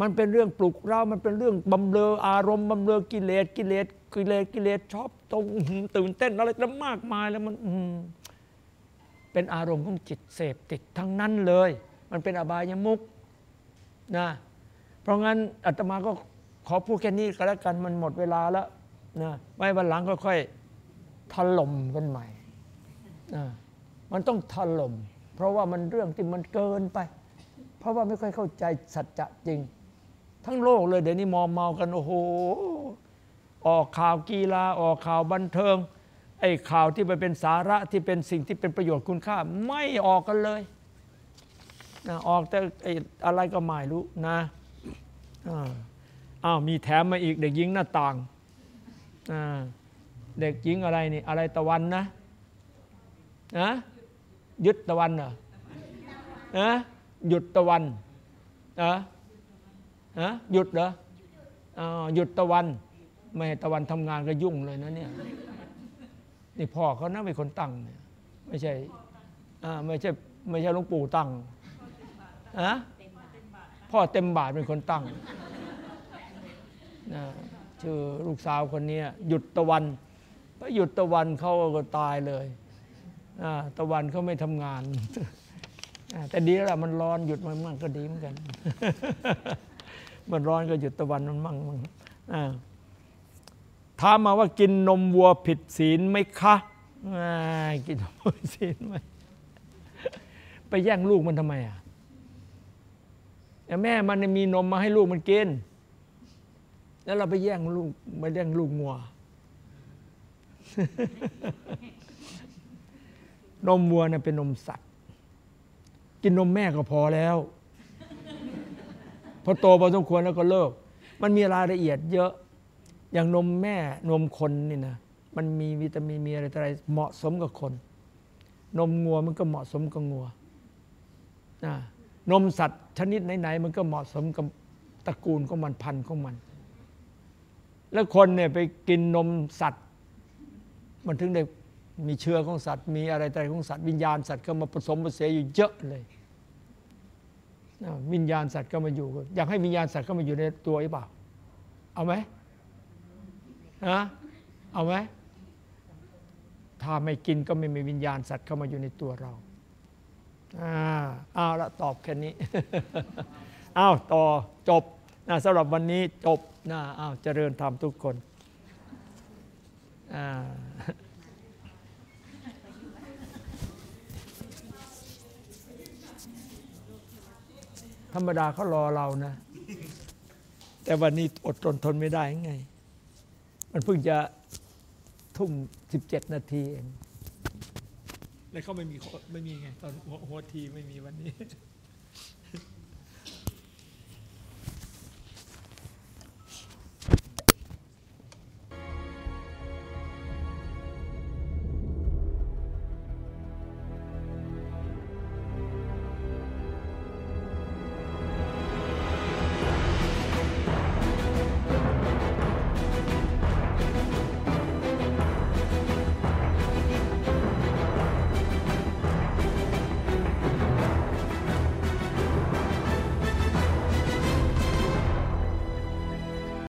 มันเป็นเรื่องปลุกเรามันเป็นเรื่องบำเรออารมณ์บำเรอกิเลสกิเลสกิเลสกิเลสชอบ ตรงตื่นเต้นอะไรแล้วมากมายแล้วมันอืเป็นอารมณ์ของจิตเสพติดทั้งนั้นเลย มันเป็นอบายมุกนะเพราะงั้นอาตมาก็ขอพูดแค่นี้ก็แล้วกันมันหมดเวลาแล้วนะไว้วันหลังค่อยๆถล่มกันใหม่นะมันต้องถล่มเพราะว่ามันเรื่องที่มันเกินไป เพราะว่าไม่ค่อยเข้าใจสัจจะจริง ทั้งโลกเลยเดี๋ยวนี้มอมเมากันโอ้โห ออกข่าวกีฬาออกข่าวบันเทิงไอ้ข่าวที่มันเป็นสาระที่เป็นสิ่งที่เป็นประโยชน์คุณค่า ไม่ออกกันเลยนะออกแต่ไอ้อะไรก็ไม่รู้นะอ้าวมีแถมมาอีกเด็กหญิงหน้าต่างอเด็กหญิงอะไรนี่อะไรตะวันนะนะยึดตะวันเหรอนะหยุดตะวันนะนะหยุดเหรออ่าหยุดตะวัน ไม่ตะวันทำงานก็ยุ่งเลยนะเนี่ยนี่พ่อเขานะเป็นคนตั้งเนี่ยไม่ใช่อ่าไม่ใช่ไม่ใช่หลวงปู่ตั้งอะพ่อเต็มบาทเป็นคนตั้งนะชื่อลูกสาวคนนี้หยุดตะวันไปหยุดตะวันเขาก็ตายเลยตะวันเขาไม่ทำงาน แต่ดีแล้วล่ะมันร้อนหยุดมันมั่งก็ดีเหมือนกัน มันร้อนก็หยุดตะวันมันมั่งมั่งอ่า ถามมาว่ากินนมวัวผิดศีลไหมคะอ่กินนมวัวผิดศีลไหมไปแย่งลูกมันทำไมอะแต่แม่มันมีนมมาให้ลูกมันกิน แล้วเราไปแย่งลูกมาแย่งลูกงัวนมวัวเนี่ยเป็นนมสัตว์ กินนมแม่ก็พอแล้ว พอโตพอสมควรแล้วก็เลิก มันมีรายละเอียดเยอะ อย่างนมแม่นมคนนี่นะมันมีวิตามินมีอะไรอะไรเหมาะสมกับคน นมงัวมันก็เหมาะสมกับงัวนะนมสัตว์ชนิดไหนๆมันก็เหมาะสมกับตระกูลของมันพันธุ์ของมัน แล้วคนเนี่ยไปกินนมสัตว์ มันถึงได้มีเชื้อของสัตว์ มีอะไรอะไรของสัตว์วิญญาณสัตว์ก็มาผสมผสานอยู่เยอะเลยวิญญาณสัตว์ก็มาอยู่ อยากให้วิญญาณสัตว์เข้ามาอยู่ในตัวหรือเปล่า เอาไหม ฮะเอาไหมถ้าไม่กินก็ไม่มีวิญญาณสัตว์เข้ามาอยู่ในตัวเราอ่าเอาละตอบแค่นี้อ้าวต่อจบนะสำหรับวันนี้จบนะอ้าวเจริญธรรมทุกคนอ่าธรรมดาเขารอเรานะ แต่วันนี้อดทนทนไม่ได้ไง มันเพิ่งจะทุ่มสิบเจ็ดนาทีเองแล้วเขาไม่มีไม่มีไง ตอนหัวทีไม่มีวันนี้